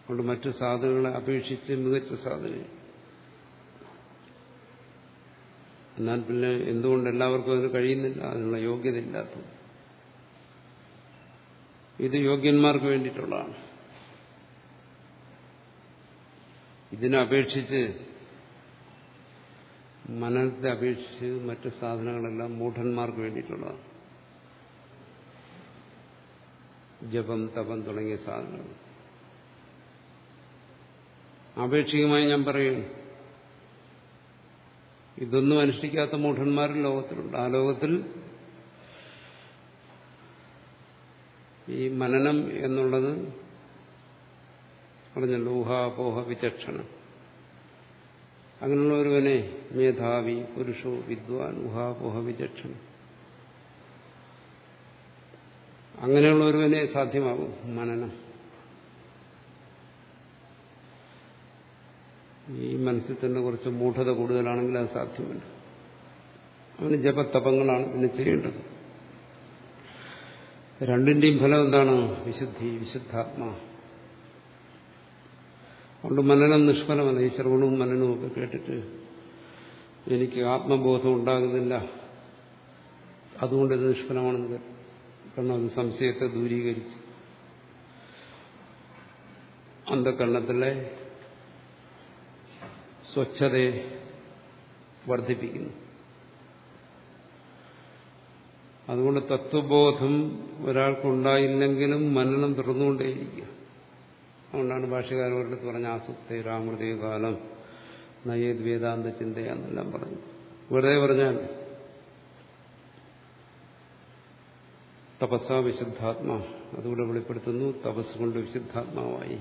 A: അതുകൊണ്ട് മറ്റു സാധനങ്ങളെ അപേക്ഷിച്ച് മികച്ച സാധന എന്നാൽ പിന്നെ എന്തുകൊണ്ട് എല്ലാവർക്കും അതിന് കഴിയുന്നില്ല? അതിനുള്ള യോഗ്യത ഇല്ലാത്തത് ഇത് യോഗ്യന്മാർക്ക് വേണ്ടിയിട്ടുള്ളതാണ്. ഇതിനെ അപേക്ഷിച്ച് മനനത്തെ അപേക്ഷിച്ച് മറ്റ് സാധനങ്ങളെല്ലാം മൂഢന്മാർക്ക് വേണ്ടിയിട്ടുള്ളതാണ്. ജപം തപം തുടങ്ങിയ സാധനങ്ങൾ. ആപേക്ഷികമായി ഞാൻ പറയും ഇതൊന്നും അനുഷ്ഠിക്കാത്ത മൂഢന്മാർ ലോകത്തിലുണ്ട്. ആ ലോകത്തിൽ ഈ മനനം എന്നുള്ളത് പറഞ്ഞ ലോഹാപോഹ വിചക്ഷണം. അങ്ങനെയുള്ള ഒരുവനെ മേധാവി പുരുഷോ വിദ്വാൻ ഊഹാപോഹ വിചക്ഷണം. അങ്ങനെയുള്ള ഒരുവനെ സാധ്യമാകും മനനം. ഈ മനസ്സിൽ തന്നെ കുറച്ച് മൂഢത കൂടുതലാണെങ്കിൽ അത് സാധ്യമല്ല. അവന് ജപത്തപങ്ങളാണ് പിന്നെ ചെയ്യേണ്ടത്. രണ്ടിന്റെയും ഫലം എന്താണ്? വിശുദ്ധി വിശുദ്ധാത്മാ. അതുകൊണ്ട് മനനം നിഷ്ഫലമല്ല. ഈ ശ്രവണവും മനനവും ഒക്കെ കേട്ടിട്ട് എനിക്ക് ആത്മബോധം ഉണ്ടാകുന്നില്ല. അതുകൊണ്ട് ഇത് നിഷ്ഫലമാണെന്ന് കാരണം അത് സംശയത്തെ ദൂരീകരിച്ച്. അന്ധകരണത്തിലെ സ്വച്ഛതയെ വർദ്ധിപ്പിക്കുന്നു. അതുകൊണ്ട് തത്വബോധം ഒരാൾക്കുണ്ടായില്ലെങ്കിലും മനനം തുറന്നുകൊണ്ടേയിരിക്കുക അതുകൊണ്ടാണ് ഭാഷകാരോടടുത്ത് പറഞ്ഞ ആസക്തി രാമൃതേ കാലം നയേത് വേദാന്ത ചിന്തയാന്നെല്ലാം പറഞ്ഞു. വെറുതെ പറഞ്ഞാൽ തപസ്സ വിശുദ്ധാത്മാ. അതുകൂടെ വെളിപ്പെടുത്തുന്നു തപസ് കൊണ്ട് വിശുദ്ധാത്മാവായി.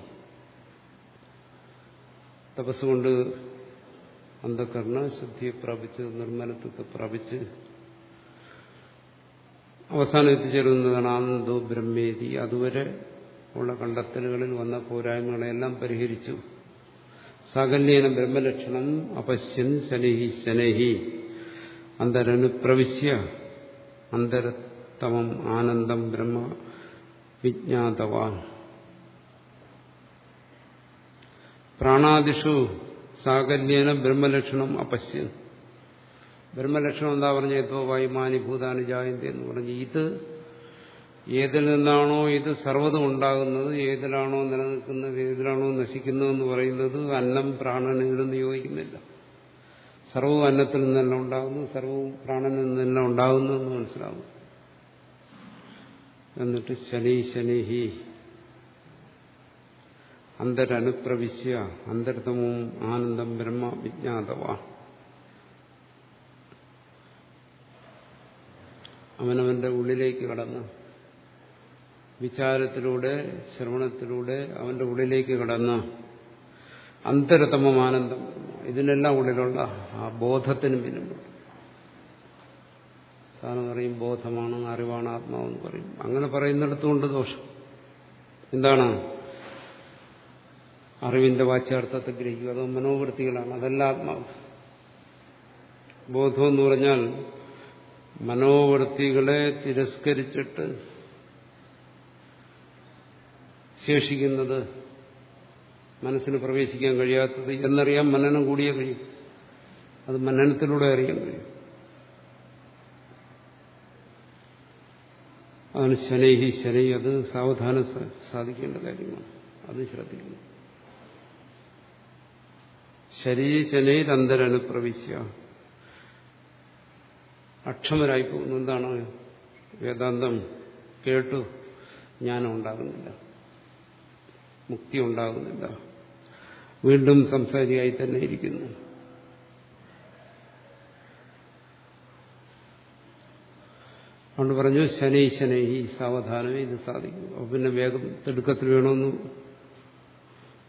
A: തപസ്സുകൊണ്ട് അന്ധകരണ ശുദ്ധിയെ പ്രാപിച്ച് നിർമ്മലത്വത്തെ പ്രാപിച്ച് അവസാനം എത്തിച്ചേരുന്നതാണ് ആനന്ദോ ബ്രഹ്മേതി. അതുവരെ ഉള്ള കണ്ടെത്തലുകളിൽ വന്ന പോരായ്മകളെല്ലാം പരിഹരിച്ചു. സാകല്യേന ബ്രഹ്മലക്ഷണം അപശ്യൻ ശനേഹി ശനേഹി. അന്തരനുപ്രവിശ്യ അന്തരത്തമം ആനന്ദം ബ്രഹ്മ വിജ്ഞാതവാൻ പ്രാണാദിഷു സാകല്യേന ബ്രഹ്മലക്ഷണം അപശ്യൻ. ബ്രഹ്മലക്ഷണം എന്താ പറഞ്ഞ? ഇപ്പോ വൈമാനി ഭൂതാനി ജായന്തി എന്ന് പറഞ്ഞ് ഇത് ഏതിൽ നിന്നാണോ ഇത് സർവതും ഉണ്ടാകുന്നത് ഏതിലാണോ നിലനിൽക്കുന്നത് ഏതിലാണോ നശിക്കുന്നത് എന്ന് പറയുന്നത് അന്നം പ്രാണൻ ഇതിലൊന്നും യോജിക്കുന്നില്ല. സർവവും അന്നത്തിൽ നിന്നെല്ലാം ഉണ്ടാകുന്നു സർവവും പ്രാണനിൽ നിന്നെല്ലാം ഉണ്ടാകുന്നു എന്ന് മനസ്സിലാകും എന്നിട്ട് ശനി ശനിഹി അന്തരനുപ്രവിശ്യ അന്തരതമവും ആനന്ദം ബ്രഹ്മ വിജ്ഞാതവ. അവനവന്റെ ഉള്ളിലേക്ക് കടന്ന് വിചാരത്തിലൂടെ ശ്രവണത്തിലൂടെ അവന്റെ ഉള്ളിലേക്ക് കടന്ന് അന്തരതമം ആനന്ദം ഇതിനെല്ലാം ഉള്ളിലുള്ള ആ ബോധത്തിന് പിന്നിലുണ്ട്. സാധനം പറയും ബോധമാണ് അറിവാണ് ആത്മാവെന്ന് പറയും. അങ്ങനെ പറയുന്നിടത്തുകൊണ്ട് ദോഷം. എന്താണ്? അറിവിന്റെ വാച്യാർത്ഥത്തെ ഗ്രഹിക്കുക. അതോ മനോവൃത്തികളാണ്. അതല്ല ആത്മാവ്. ബോധം എന്ന് പറഞ്ഞാൽ മനോവൃത്തികളെ തിരസ്കരിച്ചിട്ട് ശേഷിക്കുന്നത് മനസ്സിന് പ്രവേശിക്കാൻ കഴിയാത്തത് എന്നറിയാൻ മനനം കൂടിയേ കഴിയും. അത് മനനത്തിലൂടെ അറിയാൻ കഴിയും. അതാണ് ശനൈഹി ശനൈ. അത് സാവധാനം സാധിക്കേണ്ട കാര്യമാണ്. അത് ശ്രദ്ധിക്കുന്നു ശരീര ശനൈൽ അന്തരനുപ്രവിശ്യ അക്ഷമരായി പോകുന്നു. എന്താണ് വേദാന്തം? കേട്ടു. ജ്ഞാനം ഉണ്ടാകുന്നില്ല. മുക്തി ഉണ്ടാകുന്നില്ല. വീണ്ടും സംസാരിയായി തന്നെ ഇരിക്കുന്നു. അതുകൊണ്ട് പറഞ്ഞു ശനൈ ശനൈ സാവധാനമേ ഇത് സാധിക്കും. അപ്പൊ പിന്നെ വേഗം തിടുക്കത്തിൽ വേണമെന്ന്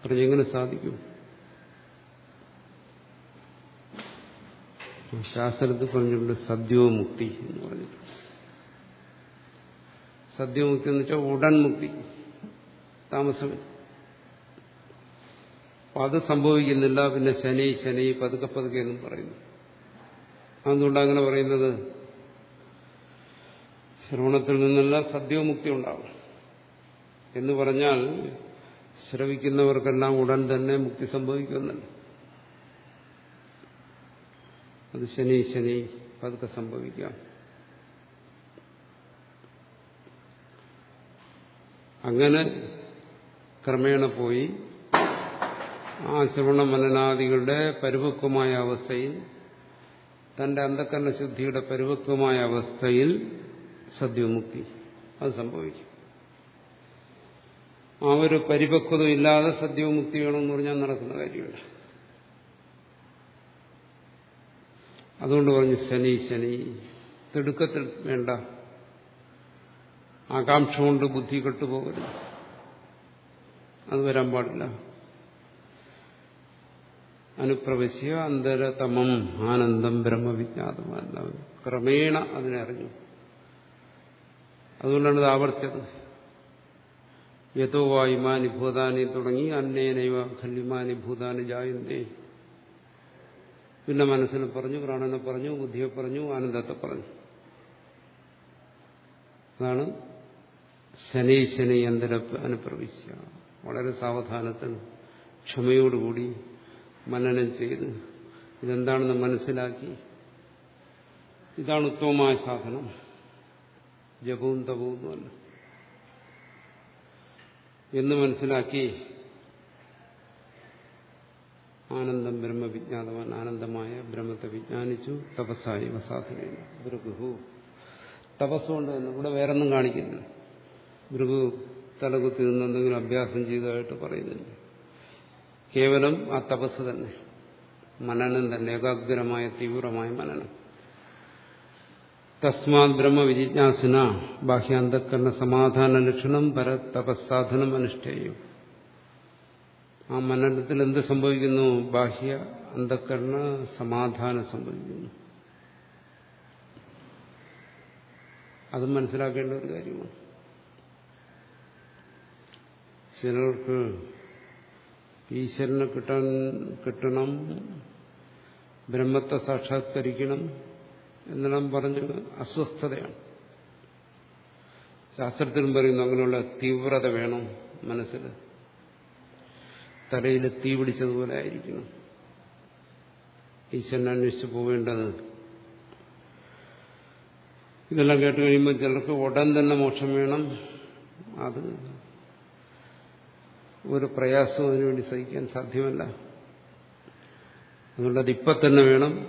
A: പറഞ്ഞു എങ്ങനെ സാധിക്കും? ശാസ്ത്രത്തിൽ പറഞ്ഞിട്ടുണ്ട് സദ്യോമുക്തി എന്ന് പറഞ്ഞിട്ടുണ്ട്. സദ്യോമുക്തി എന്ന് വെച്ചാൽ ഉടൻ മുക്തി താമസമില്ല അപ്പൊ അത് സംഭവിക്കുന്നില്ല പിന്നെ ശനി ശനി പതുക്കെ പതുക്കെ എന്നും പറയുന്നു. അതുകൊണ്ട് അങ്ങനെ പറയുന്നത് ശ്രവണത്തിൽ നിന്നെല്ലാം സദ്യോമുക്തി ഉണ്ടാകും. എന്ന് പറഞ്ഞാൽ ശ്രവിക്കുന്നവർക്കെല്ലാം ഉടൻ തന്നെ മുക്തി സംഭവിക്കുന്നുണ്ട് അത് ശനി ശനി പതുക്കെ സംഭവിക്കാം. അങ്ങനെ ക്രമേണ പോയി ആ ശ്രവണ മനനാദികളുടെ പരിപക്വമായ അവസ്ഥയിൽ തന്റെ അന്ധക്കരണ ശുദ്ധിയുടെ പരിപക്വമായ അവസ്ഥയിൽ സദ്യമുക്തി അത് സംഭവിക്കും. ആ ഒരു പരിപക്വത ഇല്ലാതെ സദ്യമുക്തി വേണമെന്ന് പറഞ്ഞാൽ നടക്കുന്ന കാര്യമില്ല. അതുകൊണ്ട് പറഞ്ഞു ശനി ശനി. തിടുക്കത്തിൽ വേണ്ട. ആകാംക്ഷ കൊണ്ട് ബുദ്ധി കെട്ടുപോകരുത്. അത് വരാൻ പാടില്ല. അനുപ്രവശ്യ അന്തരതമം ആനന്ദം ബ്രഹ്മവിജ്ഞാതമല്ല ക്രമേണ അതിനെ അറിഞ്ഞു. അതുകൊണ്ടാണ് ഇത് ആവർത്തിച്ചത്. യഥോ വായുമാനി ഭൂതാനി തുടങ്ങി അന്നേനൈവ ഖല്യുമാനി ഭൂതാനി ജായന്തേ. പിന്നെ മനസ്സിനെ പറഞ്ഞു പ്രാണനെ പറഞ്ഞു ബുദ്ധിയെ പറഞ്ഞു ആനന്ദത്തെ പറഞ്ഞു. അതാണ് ശനി ശനി അന്തര അനുപ്രവിശ്യ. വളരെ സാവധാനത്തിൽ ക്ഷമയോടുകൂടി മനനം ചെയ്ത് ഇതെന്താണെന്ന് മനസ്സിലാക്കി. ഇതാണ് ഉത്തമമായ സാധനം. ജപവും തപവുമല്ല എന്ന് മനസ്സിലാക്കി ആനന്ദം ബ്രഹ്മവിജ്ഞാതവാൻ ആനന്ദമായ ബ്രഹ്മത്തെ വിജ്ഞാനിച്ചു. തപസ്സായി സാധനയില്ല ഭൃഗുഹു. തപസ്സുകൊണ്ട് തന്നെ ഇവിടെ വേറൊന്നും കാണിക്കുന്നില്ല. ഭൃഗു തലകുത്തി നിന്ന് എന്തെങ്കിലും അഭ്യാസം ചെയ്തതായിട്ട് പറയുന്നില്ല. കേവലം ആ തപസ് തന്നെ. മനനം തന്നെ. ഏകാഗ്രമായ തീവ്രമായ മനനം. തസ്മാത് ബ്രഹ്മവിജിജ്ഞാസിന ബാഹ്യാന്തക്കരണ സമാധാന ലക്ഷണം പര തപസ്സാധനം അനുഷ്ഠേയം. ആ മനനത്തിൽ എന്ത് സംഭവിക്കുന്നു? ബാഹ്യ അന്ധക്കരണ സമാധാനം സംഭവിക്കുന്നു. അതും മനസ്സിലാക്കേണ്ട ഒരു കാര്യമാണ്. ചിലർക്ക് ഈശ്വരനെ കിട്ടാൻ കിട്ടണം ബ്രഹ്മത്തെ സാക്ഷാത്കരിക്കണം എന്നെല്ലാം പറഞ്ഞ് അസ്വസ്ഥതയാണ്. ശാസ്ത്രത്തിലും പറയുന്നു അങ്ങനെയുള്ള തീവ്രത വേണം മനസ്സിൽ. തലയിൽ തീ പിടിച്ചതുപോലെ ആയിരിക്കണം. ഈശ്വരനെ അന്വേഷിച്ച് പോവേണ്ടത്. ഇതെല്ലാം കേട്ട് കഴിയുമ്പോൾ ചിലർക്ക് ഉടൻ തന്നെ മോക്ഷം വേണം. അത് ഒരു പ്രയാസവും അതിനുവേണ്ടി സഹിക്കാൻ സാധ്യമല്ല. അതുകൊണ്ട് അതിപ്പം തന്നെ വേണം.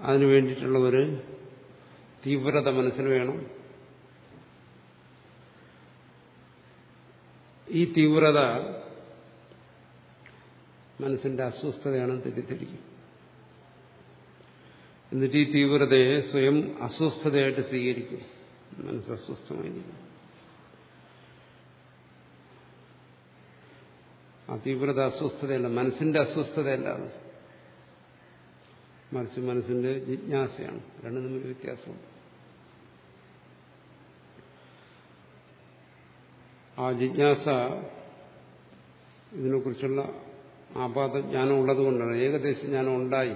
A: അതിനു വേണ്ടിയിട്ടുള്ള ഒരു തീവ്രത മനസ്സിൽ വേണം. ഈ തീവ്രത മനസ്സിന്റെ അസ്വസ്ഥതയാണ് തെറ്റിദ്ധരിക്കും. എന്നിട്ട് ഈ തീവ്രതയെ സ്വയം അസ്വസ്ഥതയായിട്ട് സ്വീകരിക്കും. മനസ്സ് അസ്വസ്ഥമായിരിക്കും ആ തീവ്രത അസ്വസ്ഥതയല്ല മനസ്സിന്റെ അസ്വസ്ഥതയല്ല അത്. മറിച്ച് മനസ്സിന്റെ ജിജ്ഞാസയാണ്. രണ്ടും തമ്മിൽ വ്യത്യാസമുണ്ട്. ആ ജിജ്ഞാസ ഇതിനെക്കുറിച്ചുള്ള ആപാത ജ്ഞാനം ഉള്ളതുകൊണ്ടാണ് ഏകദേശം ഞാൻ ഉണ്ടായി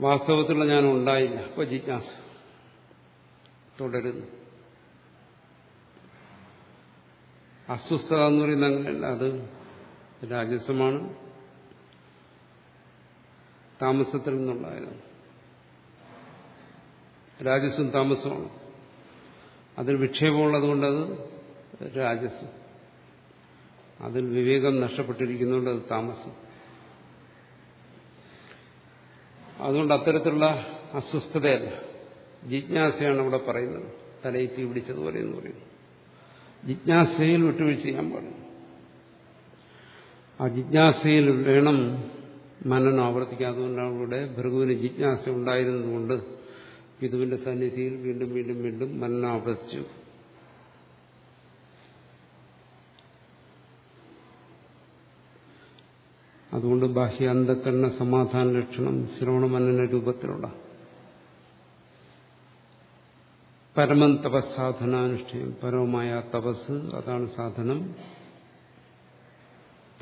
A: വാസ്തവത്തിലുള്ള ഞാൻ ഉണ്ടായില്ല അപ്പോൾ ജിജ്ഞാസ തുടരുന്നു. അസ്വസ്ഥത എന്ന് പറയുന്നത് അങ്ങനെയല്ല. അത് രാജസമാണ്. താമസത്തിൽ നിന്നുള്ളതാണ്. രാജസ്വം താമസമാണ്. അതിൽ വിക്ഷേപമുള്ളതുകൊണ്ടത് രാജസ്വം അതിൽ വിവേകം നഷ്ടപ്പെട്ടിരിക്കുന്നുണ്ട് അത് താമസം. അതുകൊണ്ട് അത്തരത്തിലുള്ള അസ്വസ്ഥതയല്ല. ജിജ്ഞാസയാണ് അവിടെ പറയുന്നത്. തലയിൽ തീ പിടിച്ചതുപോലെ എന്ന് പറയുന്നു. ജിജ്ഞാസയിൽ വിട്ടുവീഴ്ച ചെയ്യാൻ പാടില്ല. ആ ജിജ്ഞാസയിൽ വേണം മനനം ആവർത്തിക്കുക അതുകൊണ്ടാണ് ഇവിടെ ഭൃഗുവിന് ജിജ്ഞാസ ഉണ്ടായിരുന്നതുകൊണ്ട് പിതുവിന്റെ സന്നിധിയിൽ വീണ്ടും വീണ്ടും വീണ്ടും മനനം ആവർത്തിച്ചു. അതുകൊണ്ട് ബാഹ്യ അന്ധക്കരണ സമാധാന ലക്ഷണം ശ്രവണമനന രൂപത്തിലുള്ള പരമം തപസ്സാധനാനുഷ്ഠയം പരമമായ തപസ് അതാണ് സാധനം.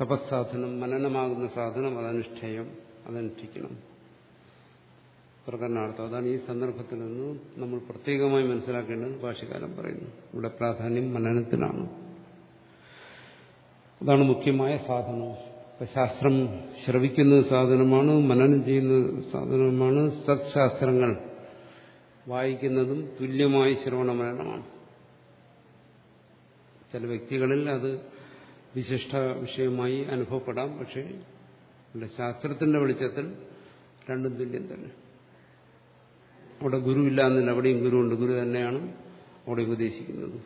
A: തപസ്സാധനം മനനമാകുന്ന സാധനം അതനുഷ്ഠേയം അതനുഷ്ഠിക്കണം. പ്രകടനാർത്ഥം. അതാണ് ഈ സന്ദർഭത്തിൽ നിന്ന് നമ്മൾ പ്രത്യേകമായി മനസ്സിലാക്കേണ്ടത് ഭാഷകാലം പറയുന്നു. ഇവിടെ പ്രാധാന്യം മനനത്തിനാണ്. അതാണ് മുഖ്യമായ സാധനം. ശാസ്ത്രം ശ്രവിക്കുന്ന സാധനമാണ് മനനം ചെയ്യുന്ന സാധനമാണ് സത്ശാസ്ത്രങ്ങൾ വായിക്കുന്നതും തുല്യമായി ശ്രവണ മനനമാണ്. ചില വ്യക്തികളിൽ അത് വിശിഷ്ട വിഷയമായി അനുഭവപ്പെടാം പക്ഷേ ശാസ്ത്രത്തിന്റെ വെളിച്ചത്തിൽ രണ്ടും തുല്യം തന്നെ. അവിടെ ഗുരു ഇല്ലാന്നില്ല അവിടെയും ഗുരുവുണ്ട് ഗുരു തന്നെയാണ് അവിടെ ഉപദേശിക്കുന്നത്.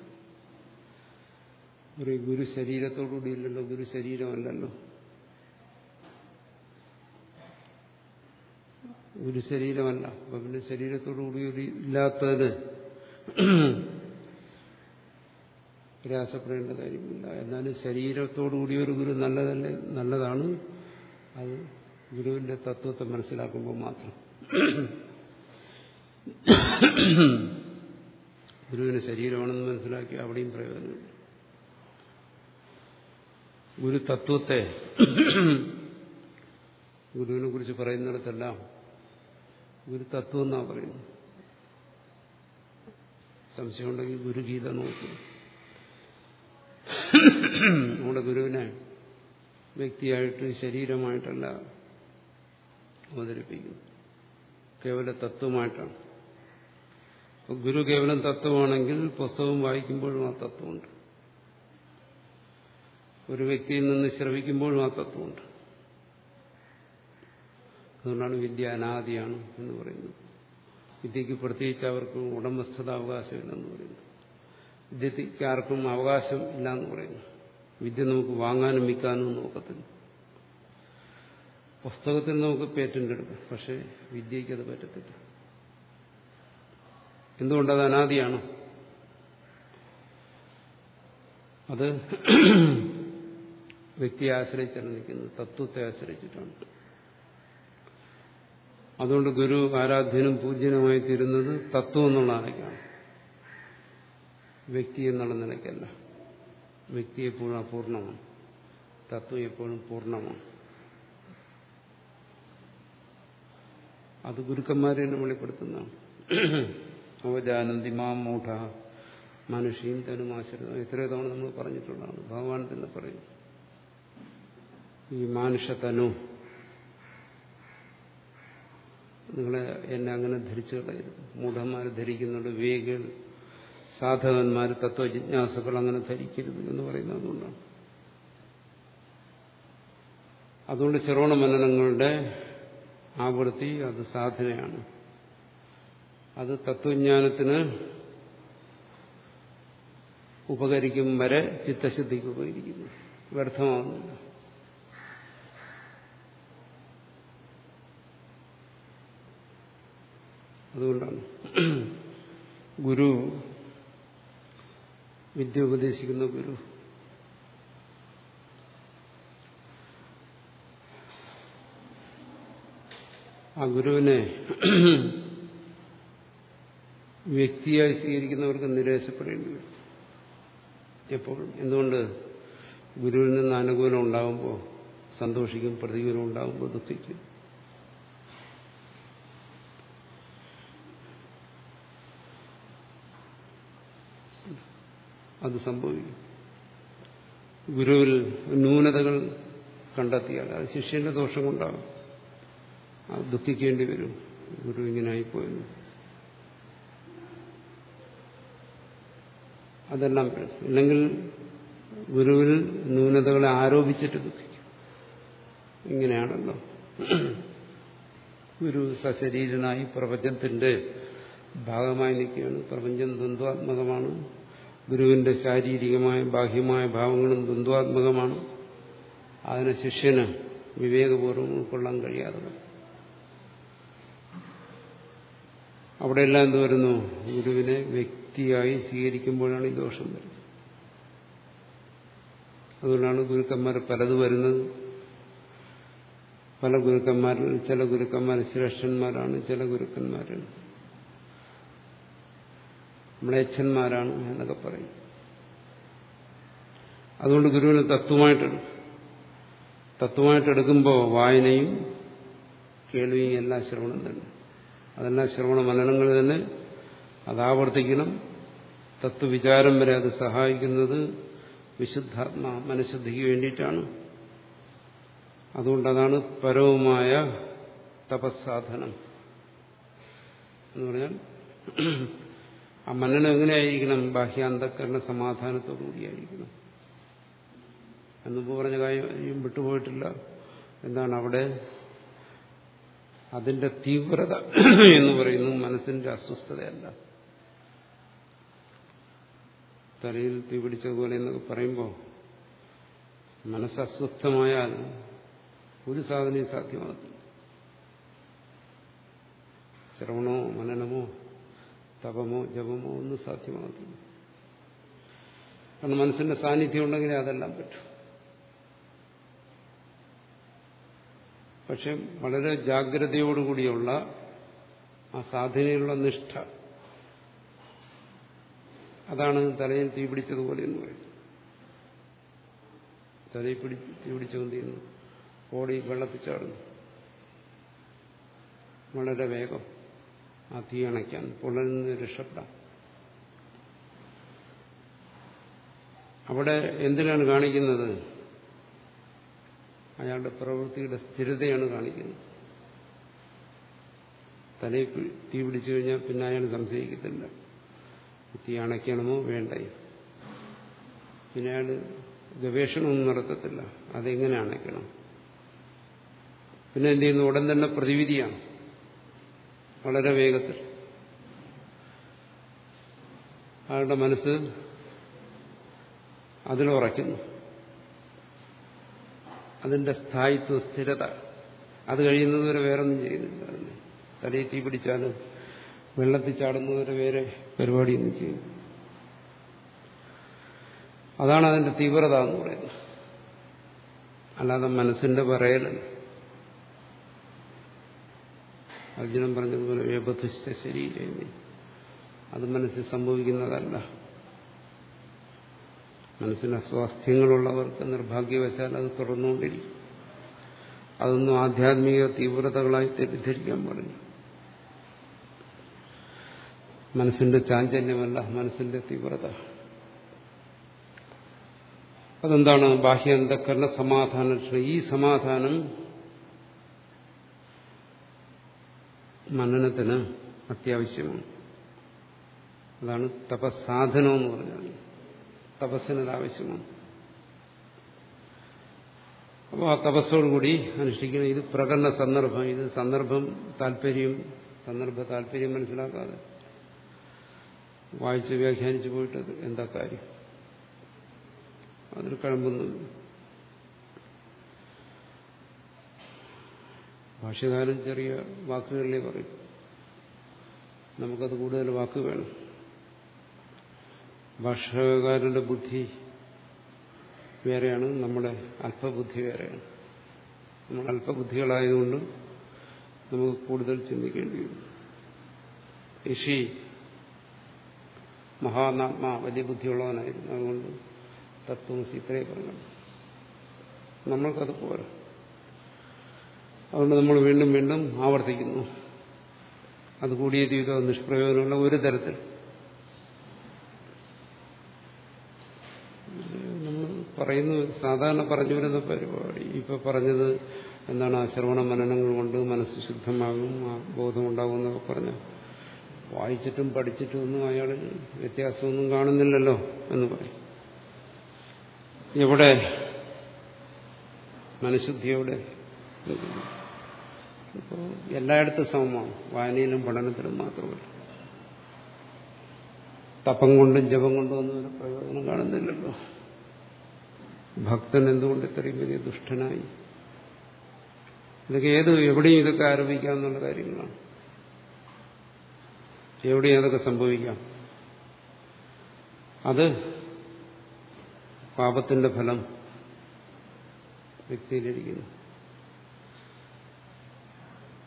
A: ഒരു ഗുരു ശരീരത്തോടുകൂടി ഇല്ലല്ലോ ഗുരു ശരീരമല്ലല്ലോ. ഗുരു ശരീരമല്ല. അപ്പൊ പിന്നെ ശരീരത്തോടുകൂടി ഒരു ഇല്ലാത്തതിന് പ്രയാസപ്പെടേണ്ട കാര്യമില്ല. എന്നാലും ശരീരത്തോടുകൂടി ഒരു ഗുരു നല്ലതല്ലേ? നല്ലതാണ്. അത് ഗുരുവിന്റെ തത്വത്തെ മനസ്സിലാക്കുമ്പോൾ മാത്രം. ഗുരുവിന് ശരീരമാണെന്ന് മനസ്സിലാക്കി അവിടെയും പ്രയോജനമുണ്ട് ഗുരു തത്വത്തെ ഗുരുവിനെ കുറിച്ച് പറയുന്നിടത്തെല്ലാം ഗുരു തത്വം എന്നാ പറയുന്നത്? സംശയമുണ്ടെങ്കിൽ ഗുരുഗീത നോക്കൂ. നമ്മുടെ ഗുരുവിനെ വ്യക്തിയായിട്ട് ശരീരമായിട്ടല്ല അവതരിപ്പിക്കുന്നു. കേവല തത്വമായിട്ടാണ്. ഗുരു കേവലം തത്വമാണെങ്കിൽ പുസ്തകം വായിക്കുമ്പോഴും ആ തത്വമുണ്ട്. ഒരു വ്യക്തിയിൽ നിന്ന് ശ്രവിക്കുമ്പോഴും ആ തത്വമുണ്ട്. അതുകൊണ്ടാണ് വിദ്യ അനാദിയാണ് എന്ന് പറയുന്നത്. വിദ്യക്ക് പ്രത്യേകിച്ച് അവർക്ക് ഉടമസ്ഥത അവകാശമില്ലെന്ന് പറയുന്നു. വിദ്യക്ക് ആർക്കും അവകാശം ഇല്ല എന്ന് പറയുന്നു. വിദ്യ നമുക്ക് വാങ്ങാനും വിൽക്കാനും നോക്കത്തില്ല പുസ്തകത്തിൽ നമുക്ക് പേറ്റന്റ് എടുക്കും പക്ഷെ വിദ്യയ്ക്ക് അത് പറ്റത്തില്ല. എന്തുകൊണ്ടത് അനാദിയാണ്? അത് വ്യക്തിയെ ആശ്രയിച്ചാണ് നിൽക്കുന്നത് തത്വത്തെ ആശ്രയിച്ചിട്ടാണ്. അതുകൊണ്ട് ഗുരു ആരാധ്യനും പൂജ്യനുമായി തീരുന്നത് തത്വം എന്നുള്ള നിലയ്ക്കാണ്. വ്യക്തി എന്നുള്ള നിലയ്ക്കല്ല. വ്യക്തി എപ്പോഴും അപൂർണമാണ്. തത്വം എപ്പോഴും പൂർണമാണ് അത് ഗുരുക്കന്മാരെ തന്നെ വെളിപ്പെടുത്തുന്നതാണ്. അവജാനന്തി മാം മൂഢ. മനുഷ്യയും തനുമാശ്രിതം എത്രയോ തവണ നമ്മൾ പറഞ്ഞിട്ടുള്ളതാണ്. ഭഗവാൻ തന്നെ പറയും ഈ മാനുഷതനു നിങ്ങളെ എന്നെ അങ്ങനെ ധരിച്ചു കളയരുത്. മൂഢന്മാർ ധരിക്കുന്നുണ്ട് വിവേകികൾ സാധകന്മാർ തത്വജിജ്ഞാസുകൾ അങ്ങനെ ധരിക്കരുത് എന്ന് പറയുന്നത് അതുകൊണ്ടാണ്. അതുകൊണ്ട് ശ്രവണ മനനങ്ങളുടെ ആവൃത്തി അത് സാധനയാണ്. അത് തത്വജ്ഞാനത്തിന് ഉപകരിക്കും വരെ ചിത്തശുദ്ധിക്ക് ഉപകരിക്കുന്നു. വ്യർത്ഥമാകുന്നില്ല അതുകൊണ്ടാണ് ഗുരു വിദ്യ ഉപദേശിക്കുന്ന ഗുരു. ആ ഗുരുവിനെ വ്യക്തിയായി സ്വീകരിക്കുന്നവർക്ക് നിരാശപ്പെടേണ്ടി വരും. എപ്പോഴും. എന്തുകൊണ്ട്? ഗുരുവിൽ നിന്ന് അനുകൂലം ഉണ്ടാകുമ്പോൾ സന്തോഷിക്കും പ്രതികൂലം ഉണ്ടാകുമ്പോൾ ദുഃഖിക്കും അത് സംഭവിക്കും. ഗുരുവിൽ ന്യൂനതകൾ കണ്ടെത്തിയാൽ അത് ശിഷ്യന്റെ ദോഷം കൊണ്ടാകും. അത് ദുഃഖിക്കേണ്ടി വരും. ഗുരു ഇങ്ങനെ ആയിപ്പോയെന്ന് അതെല്ലാം വരും. ഇല്ലെങ്കിൽ ഗുരുവിൽ ന്യൂനതകളെ ആരോപിച്ചിട്ട് ദുഃഖിക്കും. ഇങ്ങനെയാണല്ലോ. ഗുരു സശരീരനായി പ്രപഞ്ചത്തിന്റെ ഭാഗമായി നിൽക്കുകയാണ്. പ്രപഞ്ചം ദ്വന്ദ്വാത്മകമാണ്. ഗുരുവിന്റെ ശാരീരികമായ ബാഹ്യമായ ഭാവങ്ങളും ദ്വന്ദ്വാത്മകമാണ്. അതിനെ ശിഷ്യന് വിവേകപൂർവം ഉൾക്കൊള്ളാൻ കഴിയാതെ അവിടെയെല്ലാം എന്ത് വരുന്നു? ഗുരുവിനെ വ്യക്തിയായി സ്വീകരിക്കുമ്പോഴാണ് ഈ ദോഷം വരുന്നത്. അതുകൊണ്ടാണ് ഗുരുക്കന്മാർ പലത് വരുന്നത്. പല ഗുരുക്കന്മാരിൽ ചില ഗുരുക്കന്മാർ ശ്രേഷ്ഠന്മാരാണ് ചില ഗുരുക്കന്മാർ മ്ലേച്ഛന്മാരാണ് എന്നൊക്കെ പറയും. അതുകൊണ്ട് ഗുരുവിന് തത്വമായിട്ടെടുക്കും തത്വമായിട്ടെടുക്കുമ്പോൾ വായനയും കേൾവിയും എല്ലാം ശ്രവണം തന്നെ. അതെല്ലാം ശ്രവണ മനനങ്ങളിൽ തന്നെ അതാവർത്തിക്കണം തത്വവിചാരം വരെ അത് സഹായിക്കുന്നത് വിശുദ്ധാത്മ മനഃശുദ്ധിക്ക് വേണ്ടിയിട്ടാണ്. അതുകൊണ്ടതാണ് പരവുമായ തപസ്സാധനം എന്ന് പറഞ്ഞാൽ ആ മനനം എങ്ങനെയായിരിക്കണം? ബാഹ്യാന്തക്കരണ സമാധാനത്തോടുകൂടിയായിരിക്കണം. എന്നുമ്പ് പറഞ്ഞ കാര്യം വിട്ടുപോയിട്ടില്ല. എന്താണ് അവിടെ? അതിന്റെ തീവ്രത എന്ന് പറയുന്നു മനസ്സിന്റെ അസ്വസ്ഥതയല്ല. തലയിൽ തീ പിടിച്ചതുപോലെ എന്നൊക്കെ പറയുമ്പോൾ മനസ്സ് അസ്വസ്ഥമായാൽ ഒരു സാധനയും സാധ്യമാകത്തില്ല. ശ്രവണമോ മനനമോ തപമോ ജപമോ ഒന്നും സാധ്യമാകത്തില്ല. കാരണം മനസ്സിന്റെ സാന്നിധ്യം ഉണ്ടെങ്കിലേ അതെല്ലാം പറ്റും. പക്ഷെ വളരെ ജാഗ്രതയോടുകൂടിയുള്ള ആ സാധനയിലുള്ള നിഷ്ഠ. അതാണ് തലയിൽ തീ പിടിച്ചതുപോലെ എന്ന് പറയുന്നത്. തലയിൽ പിടി തീ പിടിച്ചുകൊണ്ട് ഓടി വെള്ളത്തിൽ ചാടുന്നു. വളരെ വേഗം. ആ തീ അണയ്ക്കാൻ പൊള്ളലിൽ നിന്ന് രക്ഷപ്പെടാം. അവിടെ എന്തിനാണ് കാണിക്കുന്നത്? അയാളുടെ പ്രവൃത്തിയുടെ സ്ഥിരതയാണ് കാണിക്കുന്നത്. തലയിൽ തീ പിടിച്ചു കഴിഞ്ഞാൽ പിന്നെ അയാൾ സംശയിക്കത്തില്ല. തീ അണയ്ക്കണമോ വേണ്ടേ? പിന്നെ അയാൾ ഗവേഷണമൊന്നും നടത്തത്തില്ല. അതെങ്ങനെ അണയ്ക്കണം? പിന്നെ എന്ത് ചെയ്യുന്നു? ഉടൻ തന്നെ പ്രതിവിധിയാണ്. വളരെ വേഗത്തിൽ. അയാളുടെ മനസ്സ് അതിലുറയ്ക്കുന്നു അതിന്റെ സ്ഥായിത്വ സ്ഥിരത. അത് കഴിയുന്നതുവരെ വേറൊന്നും ചെയ്യുന്നില്ല. തലയിൽ തീ പിടിച്ചാലും വെള്ളത്തിൽ ചാടുന്നതുവരെ വേറെ പരിപാടിയൊന്നും ചെയ്യുന്നു അതാണ് അതിന്റെ തീവ്രത എന്ന് പറയുന്നത്. അല്ലാതെ മനസ്സിന്റെ പറയലല്ല. അർജുനൻ പറഞ്ഞതുപോലെ വ്യബധിഷ്ഠ ശരീരം അത് മനസ്സിൽ സംഭവിക്കുന്നതല്ല. മനസ്സിന് അസ്വാസ്ഥ്യങ്ങളുള്ളവർക്ക് നിർഭാഗ്യവശാൽ അത് തുറന്നുകൊണ്ടിരിക്കും. അതൊന്നും ആധ്യാത്മിക തീവ്രതകളായി തെറ്റിദ്ധരിക്കാൻ പറഞ്ഞു മനസ്സിന്റെ ചാഞ്ചല്യമല്ല മനസ്സിന്റെ തീവ്രത. അതെന്താണ് ബാഹ്യ ബാഹ്യന്തക്കരണ സമാധാന ഈ സമാധാനം മനനത്തിന് അത്യാവശ്യമാണ്. അതാണ് തപസ്സാധനം എന്ന് പറഞ്ഞാൽ തപസ്സിനത് ആവശ്യമാണ് അപ്പോൾ ആ തപസ്സോടുകൂടി അനുഷ്ഠിക്കുന്ന ഇത് പ്രകടന സന്ദർഭം. ഇത് സന്ദർഭം താല്പര്യം സന്ദർഭ താല്പര്യം മനസ്സിലാക്കാതെ വായിച്ച് വ്യാഖ്യാനിച്ചു പോയിട്ട് എന്താ കാര്യം? അതിൽ കഴമ്പൊന്നുമില്ല. ഭാഷകാരൻ ചെറിയ വാക്കുകളിലേ പറയും. നമുക്കത് കൂടുതൽ വാക്ക് വേണം. ഭാഷകാരന്റെ ബുദ്ധി വേറെയാണ് നമ്മുടെ അല്പബുദ്ധി വേറെയാണ്. നമ്മൾ അല്പബുദ്ധികളായതുകൊണ്ട് നമുക്ക് കൂടുതൽ ചിന്തിക്കേണ്ടി വരും. ഋഷി മഹാനാത്മാ വലിയ ബുദ്ധിയുള്ളവനായിരുന്നു. അതുകൊണ്ട് തത്വം ഇത്രയും പറഞ്ഞു. നമ്മൾക്കത് പോരാ. അതുകൊണ്ട് നമ്മൾ വീണ്ടും വീണ്ടും ആവർത്തിക്കുന്നു. അത് കൂടിയ ജീവിതം നിഷ്പ്രയോജനമുള്ള ഒരു തരത്തിൽ. നമ്മൾ പറയുന്നു സാധാരണ പറഞ്ഞു വരുന്ന പരിപാടി. ഇപ്പൊ പറഞ്ഞത് എന്താണ്? ആ ശ്രവണ മനനങ്ങൾ കൊണ്ട് മനസ്സ് ശുദ്ധമാകും ആ ബോധമുണ്ടാകും എന്നൊക്കെ പറഞ്ഞു വായിച്ചിട്ടും പഠിച്ചിട്ടും ഒന്നും അയാൾ വ്യത്യാസമൊന്നും കാണുന്നില്ലല്ലോ എന്ന് പറയും. എവിടെ മനഃശുദ്ധിയോടെ ഇപ്പോൾ എല്ലായിടത്തും സമമാണ്. വായനയിലും പഠനത്തിലും മാത്രമല്ല. തപ്പം കൊണ്ടും ജപം കൊണ്ടും ഒന്നും ഒരു പ്രയോജനം കാണുന്നില്ലല്ലോ. ഭക്തൻ എന്തുകൊണ്ട് ഇത്രയും വലിയ ദുഷ്ടനായി? ഇതൊക്കെ ഏത് എവിടെയും ഇതൊക്കെ ആരോപിക്കാമെന്നുള്ള കാര്യങ്ങളാണ്. എവിടെയും അതൊക്കെ സംഭവിക്കാം. അത് പാപത്തിന്റെ ഫലം വ്യക്തിയിലിരിക്കുന്നു.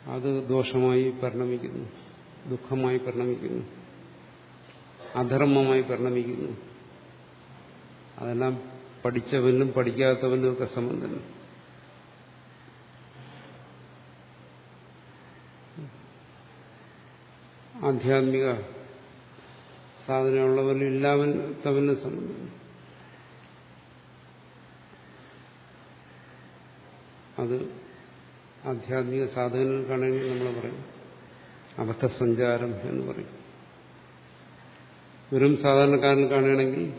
A: അത് ദോഷമായി പരിണമിക്കുന്നു. ദുഃഖമായി പരിണമിക്കുന്നു. അധർമ്മമായി പരിണമിക്കുന്നു. അതെല്ലാം പഠിച്ചവനും പഠിക്കാത്തവനും ഒക്കെ സംബന്ധം. ആധ്യാത്മിക സാധനമുള്ളവനും ഇല്ലാത്തവനും സംബന്ധം. അത് ആധ്യാത്മിക സാധകനിൽക്കാണെങ്കിൽ നമ്മൾ പറയും. അബദ്ധസഞ്ചാരം എന്ന് പറയും. വെറും സാധാരണക്കാരൻ കാണുകയാണെങ്കിൽ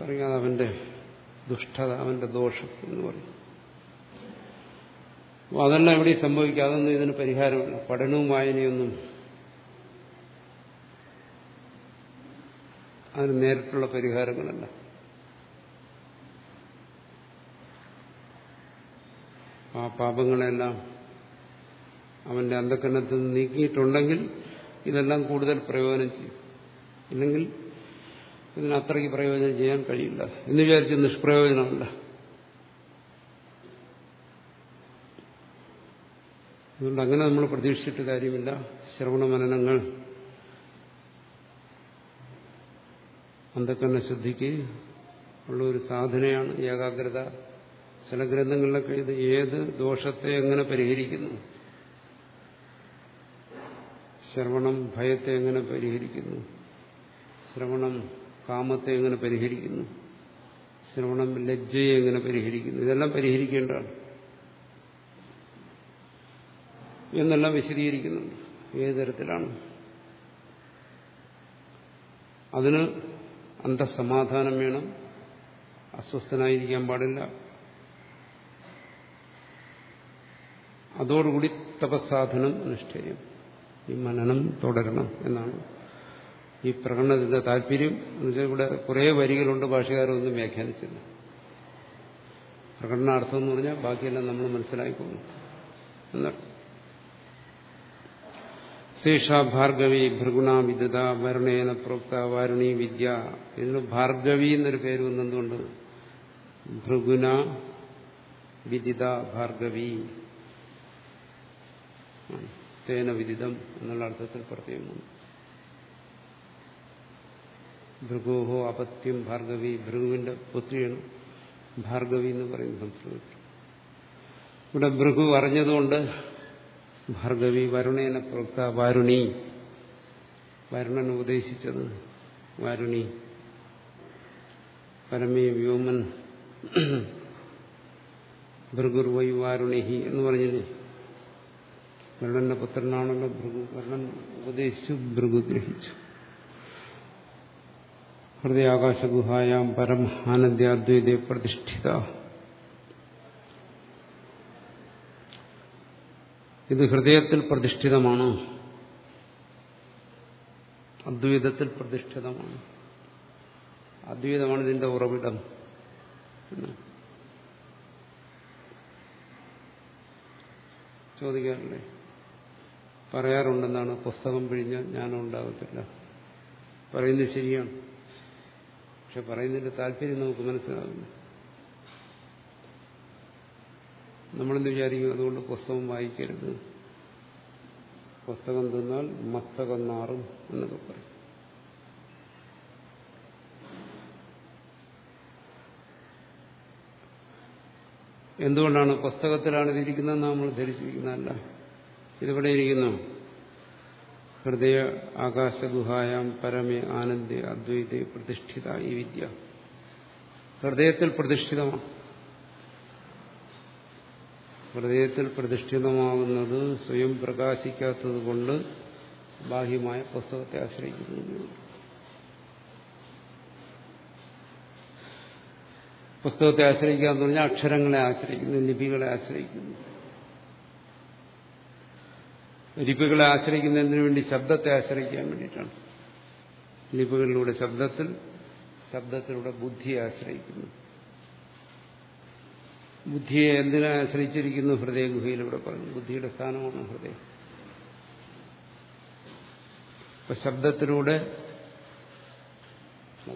A: പറയുക അവന്റെ ദുഷ്ടത അവന്റെ ദോഷം എന്ന് പറയും. അപ്പോൾ അതെല്ലാം എവിടെ സംഭവിക്കുക അതൊന്നും ഇതിന് പരിഹാരമില്ല. പഠനവും വായനയൊന്നും അതിന് നേരിട്ടുള്ള പരിഹാരങ്ങളല്ല. ആ പാപങ്ങളെല്ലാം അവന്റെ അന്ധക്കരണത്തിൽ നിന്ന് നീക്കിയിട്ടുണ്ടെങ്കിൽ ഇതെല്ലാം കൂടുതൽ പ്രയോജനം ചെയ്യും. ഇല്ലെങ്കിൽ ഇതിന് അത്രയ്ക്ക് പ്രയോജനം ചെയ്യാൻ കഴിയില്ല എന്ന് വിചാരിച്ച് നിഷ്പ്രയോജനമല്ല. അതുകൊണ്ട് അങ്ങനെ നമ്മൾ പ്രതീക്ഷിച്ചിട്ട് കാര്യമില്ല. ശ്രവണ മനനങ്ങൾ അന്ധക്കരണ ശുദ്ധിക്ക് ഉള്ള ഒരു സാധനയാണ് ഏകാഗ്രത. ചില ഗ്രന്ഥങ്ങളിലൊക്കെ ഇത് ഏത് ദോഷത്തെ എങ്ങനെ പരിഹരിക്കുന്നു? ശ്രവണം ഭയത്തെ എങ്ങനെ പരിഹരിക്കുന്നു? ശ്രവണം കാമത്തെ എങ്ങനെ പരിഹരിക്കുന്നു? ശ്രവണം ലജ്ജയെ എങ്ങനെ പരിഹരിക്കുന്നു? ഇതെല്ലാം പരിഹരിക്കേണ്ടതാണ്. എന്നെല്ലാം വിശദീകരിക്കുന്നുണ്ട്. ഏത് തരത്തിലാണ്? അതിന് അന്തസമാധാനം വേണം. അസ്വസ്ഥനായിരിക്കാൻ പാടില്ല. അതോടുകൂടി തപസ്സാധനം അനുഷ്ഠേയം. ഈ മനനം തുടരണം എന്നാണ് ഈ പ്രകടനത്തിന്റെ താല്പര്യം. എന്ന് വെച്ചാൽ ഇവിടെ കുറേ വരികളുണ്ട് ഭാഷകാരൊന്നും വ്യാഖ്യാനിച്ചില്ല. പ്രകടനാർത്ഥം എന്ന് പറഞ്ഞാൽ ബാക്കിയെല്ലാം നമ്മൾ മനസ്സിലാക്കിക്കൊള്ളു എന്നർത്ഥം ശേഷ ഭാർഗവി ഭൃഗുണ വിദ്യത വരുണേന പ്രോക്ത വാരുണി വിദ്യ ഇതിന് ഭാർഗവി എന്നൊരു പേര് വന്നെന്തുകൊണ്ട് ഭൃഗുന വിദിത ഭാർഗവി തേന വിദിതം എന്നുള്ള അർത്ഥത്തിൽ പ്രത്യേകം വന്നു ഭൃഗോഹോ അപത്യം ഭാർഗവി. ഭൃഗുവിന്റെ പുത്രിയാണ് ഭാർഗവി എന്ന് പറയുന്ന സംസ്കൃതത്തിൽ. ഇവിടെ ഭൃഗു അറിഞ്ഞതുകൊണ്ട് ഭാർഗവി വരുണേന പ്രോക്ത വാരുണി. വരുണൻ ഉപദേശിച്ചത് വാരുണി. പരമേ വ്യോമൻ ഭൃഗുർവൈ വാരുണിഹി എന്ന് പറഞ്ഞില്ലേ? വരുണന്റെ പുത്രനാണല്ലോ ഭൃഗു. കർണൻ ഉപദേശിച്ചു ഭൃഗു ഗ്രഹിച്ചു. ഹൃദയാകാശഗുഹായാം പരം ആനന്ദ്യാദ്വൈതേ പ്രതിഷ്ഠിത. ഇത് ഹൃദയത്തിൽ പ്രതിഷ്ഠിതമാണ്. അദ്വൈതത്തിൽ പ്രതിഷ്ഠിതമാണ്. അദ്വൈതമാണ് ഇതിന്റെ ഉറവിടം. ചോദിക്കാറില്ലേ? പറയാറുണ്ടെന്നാണ് പുസ്തകം പിഴിഞ്ഞ ജ്ഞാനം ഉണ്ടാകത്തില്ല പറയുന്നത് ശരിയാണ്. പക്ഷെ പറയുന്നതിന്റെ താല്പര്യം നമുക്ക് മനസ്സിലാകുന്നു. നമ്മളെന്ത് വിചാരിക്കും? അതുകൊണ്ട് പുസ്തകം വായിക്കരുത്. പുസ്തകം തിന്നാൽ മസ്തകം നാറും എന്നൊക്കെ പറയും. എന്തുകൊണ്ടാണ് പുസ്തകത്തിലാണ് ഇതിരിക്കുന്നതെന്ന് നമ്മൾ ധരിച്ചിരിക്കുന്നതല്ല? ഇതിവിടെ ഇരിക്കുന്നു. ഹൃദയ ആകാശഗുഹായാം പരമേ ആനന്ദ അദ്വൈത പ്രതിഷ്ഠിത ഈ വിദ്യ. ഹൃദയത്തിൽ പ്രതിഷ്ഠിതമാണ് ഹൃദയത്തിൽ പ്രതിഷ്ഠിതമാകുന്നത് സ്വയം പ്രകാശിക്കാത്തത് കൊണ്ട് ബാഹ്യമായ പുസ്തകത്തെ ആശ്രയിക്കുന്നു. പുസ്തകത്തെ ആശ്രയിക്കുക എന്ന് പറഞ്ഞാൽ അക്ഷരങ്ങളെ ആശ്രയിക്കുന്നു ലിപികളെ ആശ്രയിക്കുന്നു. ലിപികളെ ആശ്രയിക്കുന്നതിന് വേണ്ടി ശബ്ദത്തെ ആശ്രയിക്കാൻ വേണ്ടിയിട്ടാണ്. ലിപികളിലൂടെ ശബ്ദത്തിൽ ശബ്ദത്തിലൂടെ ബുദ്ധിയെ ആശ്രയിക്കുന്നു. ബുദ്ധിയെ എന്തിനെ ആശ്രയിച്ചിരിക്കുന്നു? ഹൃദയഗുഹയിലൂടെ പറഞ്ഞു. ബുദ്ധിയുടെ സ്ഥാനമാണ് ഹൃദയം. അപ്പൊ ശബ്ദത്തിലൂടെ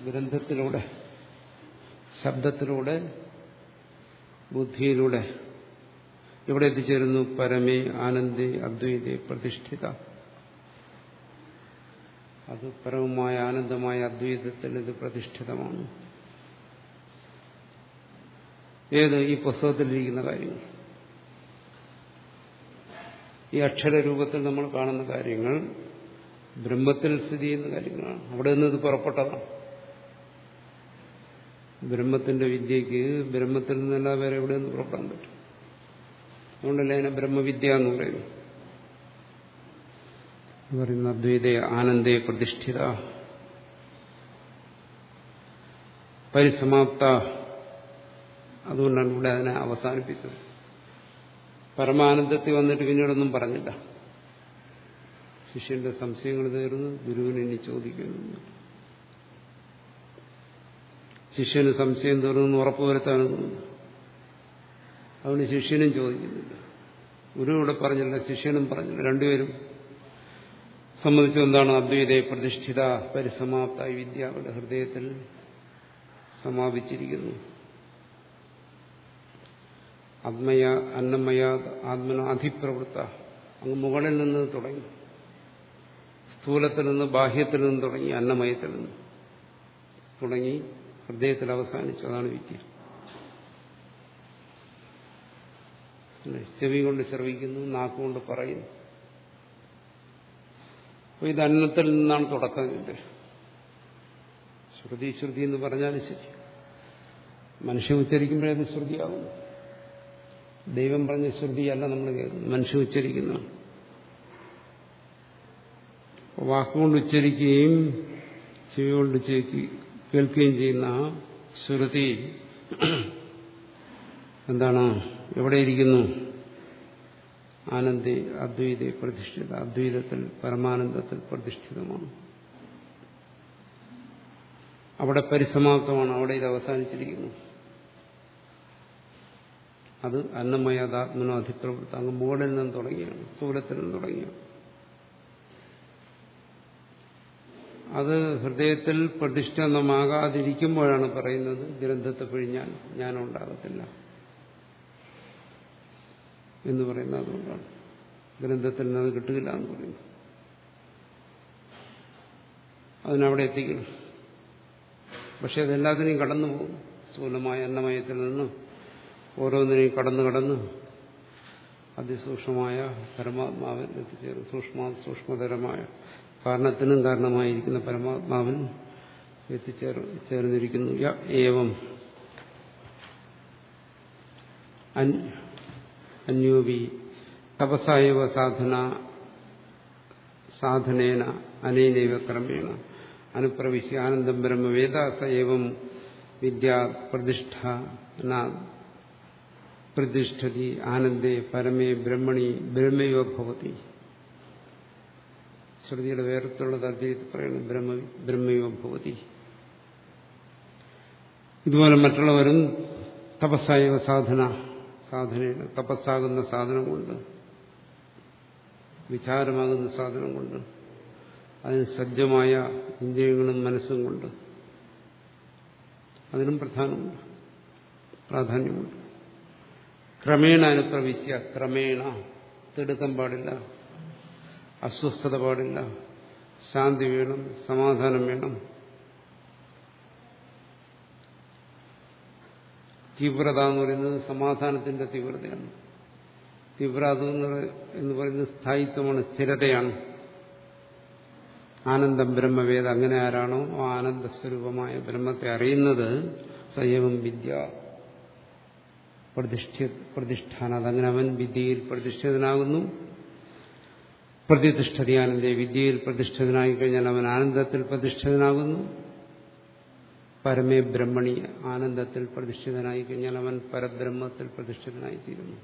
A: ഗ്രന്ഥത്തിലൂടെ ശബ്ദത്തിലൂടെ ബുദ്ധിയിലൂടെ ഇവിടെ എത്തിച്ചേരുന്നു പരമേ ആനന്ദേ അദ്വൈതേ പ്രതിഷ്ഠിത. അത് പരമമായ ആനന്ദമായ അദ്വൈതത്തിൽ ഇത് പ്രതിഷ്ഠിതമാണ്. ഏത് ഈ പുസ്തകത്തിലിരിക്കുന്ന കാര്യങ്ങൾ? ഈ അക്ഷരരൂപത്തിൽ നമ്മൾ കാണുന്ന കാര്യങ്ങൾ ബ്രഹ്മത്തിൽ സ്ഥിതി ചെയ്യുന്ന കാര്യങ്ങളാണ്. അവിടെ നിന്ന് ഇത് പുറപ്പെട്ടതാണ്. ബ്രഹ്മത്തിന്റെ വിദ്യയ്ക്ക് ബ്രഹ്മത്തിൽ നിന്നല്ല വേറെ എവിടെ നിന്ന് പുറപ്പെടാൻ പറ്റും. അതുകൊണ്ടല്ലേ അതിനെ ബ്രഹ്മവിദ്യ എന്ന് പറയുന്നു. പറയുന്ന അദ്വൈത ആനന്ദേ പ്രതിഷ്ഠിത. പരിസമാപ്ത. അതുകൊണ്ടാണ് ഇവിടെ അതിനെ അവസാനിപ്പിച്ചത്. പരമാനന്ദത്തിൽ വന്നിട്ട് പിന്നീടൊന്നും പറഞ്ഞില്ല. ശിഷ്യന്റെ സംശയങ്ങൾ തീർന്നു ഗുരുവിന് ഇനി ചോദിക്കുന്നു. ശിഷ്യന് സംശയം തീർന്നു ഉറപ്പുവരുത്താനൊന്നും അതുകൊണ്ട് ശിഷ്യനും ചോദിക്കുന്നില്ല. ഗുരു ഇവിടെ പറഞ്ഞില്ല ശിഷ്യനും പറഞ്ഞില്ല. രണ്ടുപേരും സംബന്ധിച്ച് എന്താണ്? അദ്വൈതയെ പ്രതിഷ്ഠിത പരിസമാപ്ത വിദ്യ അവരുടെ ഹൃദയത്തിൽ സമാപിച്ചിരിക്കുന്നു. ആത്മയ അന്നമയ ആത്മന അധിപ്രവൃത്ത അങ്ങ് മുകളിൽ നിന്ന് തുടങ്ങി. സ്ഥൂലത്തിൽ നിന്ന് ബാഹ്യത്തിൽ നിന്ന് തുടങ്ങി അന്നമയത്തിൽ നിന്ന് തുടങ്ങി. ഹൃദയത്തിൽ അവസാനിച്ചതാണ് വിദ്യ. ചെവി കൊണ്ട് ശ്രവിക്കുന്നു നാക്കുകൊണ്ട് പറയുന്നു. അപ്പൊ ഇത് അന്നത്തിൽ നിന്നാണ് തുടക്കം ഇത് ശ്രുതി ശ്രുതി എന്ന് പറഞ്ഞാലും ശരി. മനുഷ്യ ഉച്ചരിക്കുമ്പോഴേ അത് ശ്രുതിയാകുന്നു ദൈവം പറഞ്ഞ ശ്രുതിയല്ല നമ്മൾ മനുഷ്യ ഉച്ചരിക്കുന്നു വാക്കുകൊണ്ട് ഉച്ചരിക്കുകയും ചെവി കൊണ്ട് കേൾക്കുകയും ചെയ്യുന്ന ശ്രുതി എന്താണ്? എവിടെയിരിക്കുന്നു ആനന്ദി അദ്വൈത പ്രതിഷ്ഠിത അദ്വൈതത്തിൽ പരമാനന്ദത്തിൽ പ്രതിഷ്ഠിതമാണ്. അവിടെ പരിസമാപ്തമാണ് അവിടെ ഇത് അവസാനിച്ചിരിക്കുന്നു. അത് അന്നമയ അന്നമയാതാത്മനോ അധിപ്രവൃത്ത അങ്ങ് മുകളിൽ നിന്ന് തുടങ്ങിയാണ് സ്ഥൂലത്തിൽ നിന്ന് തുടങ്ങിയാണ്. അത് ഹൃദയത്തിൽ പ്രതിഷ്ഠിതമാകാതിരിക്കുമ്പോഴാണ് പറയുന്നത് ഗ്രന്ഥത്തെ പിഴിഞ്ഞാൽ ജ്ഞാനമുണ്ടാകത്തില്ല എന്ന് പറയുന്നത് അതുകൊണ്ടാണ്. ഗ്രന്ഥത്തിൽ നിന്ന് അത് കിട്ടുകയില്ല എന്ന് പറയുന്നു. അതിനവിടെ എത്തിക്കും പക്ഷെ അതെല്ലാത്തിനെയും കടന്നു പോകും. സ്ഥൂലമായ അന്നമയത്തിൽ നിന്ന് ഓരോന്നിനെയും കടന്നു കടന്ന് അതിസൂക്ഷ്മമായ പരമാത്മാവിൽ എത്തിച്ചേരും. സൂക്ഷ്മ സൂക്ഷ്മതരമായ കാരണത്തിനും കാരണമായിരിക്കുന്ന പരമാത്മാവിൽ എത്തിച്ചേർ ചേർന്നിരിക്കുന്നു. ഏവം. അന്യോപി തപസായവ സാധന സാധനേന അനേനൈവ ക്രമേണ. അനുപ്രവിശ്യ ആനന്ദം ബ്രഹ്മ വേദാസ ഏവം വിദ്യാ പ്രതിഷ്ഠ പ്രതിഷ്ഠതി ആനന്ദേ പരമേ ബ്രഹ്മണി ബ്രഹ്മയോ ഭവതി. ശ്രുതിയുടെ വേറത്തുള്ളത് അദ്ദേഹത്തിൽ പറയുന്നത് ബ്രഹ്മ ബ്രഹ്മയോ ഭവതി. ഇതുപോലെ മറ്റുള്ളവരും തപസ്സായ സാധന സാധനയാണ് തപസ്സാകുന്ന സാധനം കൊണ്ട് വിചാരമാകുന്ന സാധനം കൊണ്ട് അതിന് സജ്ജമായ ഇന്ദ്രിയങ്ങളും മനസ്സും കൊണ്ട് അതിനും പ്രധാനമുണ്ട് പ്രാധാന്യമുണ്ട്. ക്രമേണ അനുപ്രവിശ്യ ക്രമേണ തിടുക്കം പാടില്ല അസ്വസ്ഥത പാടില്ല ശാന്തി വേണം സമാധാനം വേണം തീവ്രത എന്ന് പറയുന്നത് സമാധാനത്തിന്റെ തീവ്രതയാണ്. തീവ്രത എന്ന് പറയുന്നത് സ്ഥായിത്വമാണ് സ്ഥിരതയാണ്. ആനന്ദം ബ്രഹ്മവേദ അങ്ങനെ ആരാണോ ആ ആനന്ദസ്വരൂപമായ ബ്രഹ്മത്തെ അറിയുന്നത് സയവം വിദ്യ. പ്രതിഷ്ഠ പ്രതിഷ്ഠാന അതങ്ങനെ അവൻ വിദ്യയിൽ പ്രതിഷ്ഠിതനാകുന്നു. പ്രതിഷ്ഠതി വിദ്യയിൽ പ്രതിഷ്ഠിതനായി കഴിഞ്ഞാൽ അവൻ ആനന്ദത്തിൽ പ്രതിഷ്ഠിതനാകുന്നു. പരമേ ബ്രഹ്മണി ആനന്ദത്തിൽ പ്രതിഷ്ഠിതനായി കഴിഞ്ഞാൽ അവൻ പരബ്രഹ്മത്തിൽ പ്രതിഷ്ഠിതനായി തീരുന്നു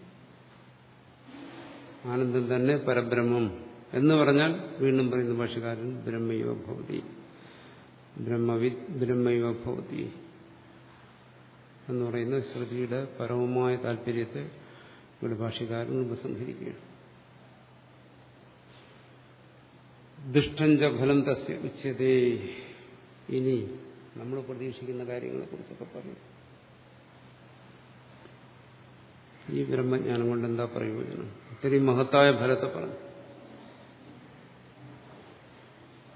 A: ആനന്ദം തന്നെ പരബ്രഹ്മം എന്ന് പറഞ്ഞാൽ വീണ്ടും പറയുന്ന ഭാഷകാരൻ ബ്രഹ്മയോ ഭവതി. ബ്രഹ്മവിദ് ബ്രഹ്മയോ ഭവതി എന്ന് പറയുന്ന ശ്രുതിയുടെ പരമമായ താല്പര്യത്തെ ഇവിടെ ഭാഷകാരൻ ഉപസംഹരിക്കുകയാണ്. ദുഷ്ടഞ്ച ഫലം തസ്യ ഉച്ചതേ ഇനി നമ്മൾ പ്രതീക്ഷിക്കുന്ന കാര്യങ്ങളെ കുറിച്ചൊക്കെ പറയും ഈ ബ്രഹ്മജ്ഞാനം കൊണ്ട് എന്താ പ്രയോജനം ഇത്രയും മഹത്തായ ഫലത്തെ പറഞ്ഞു.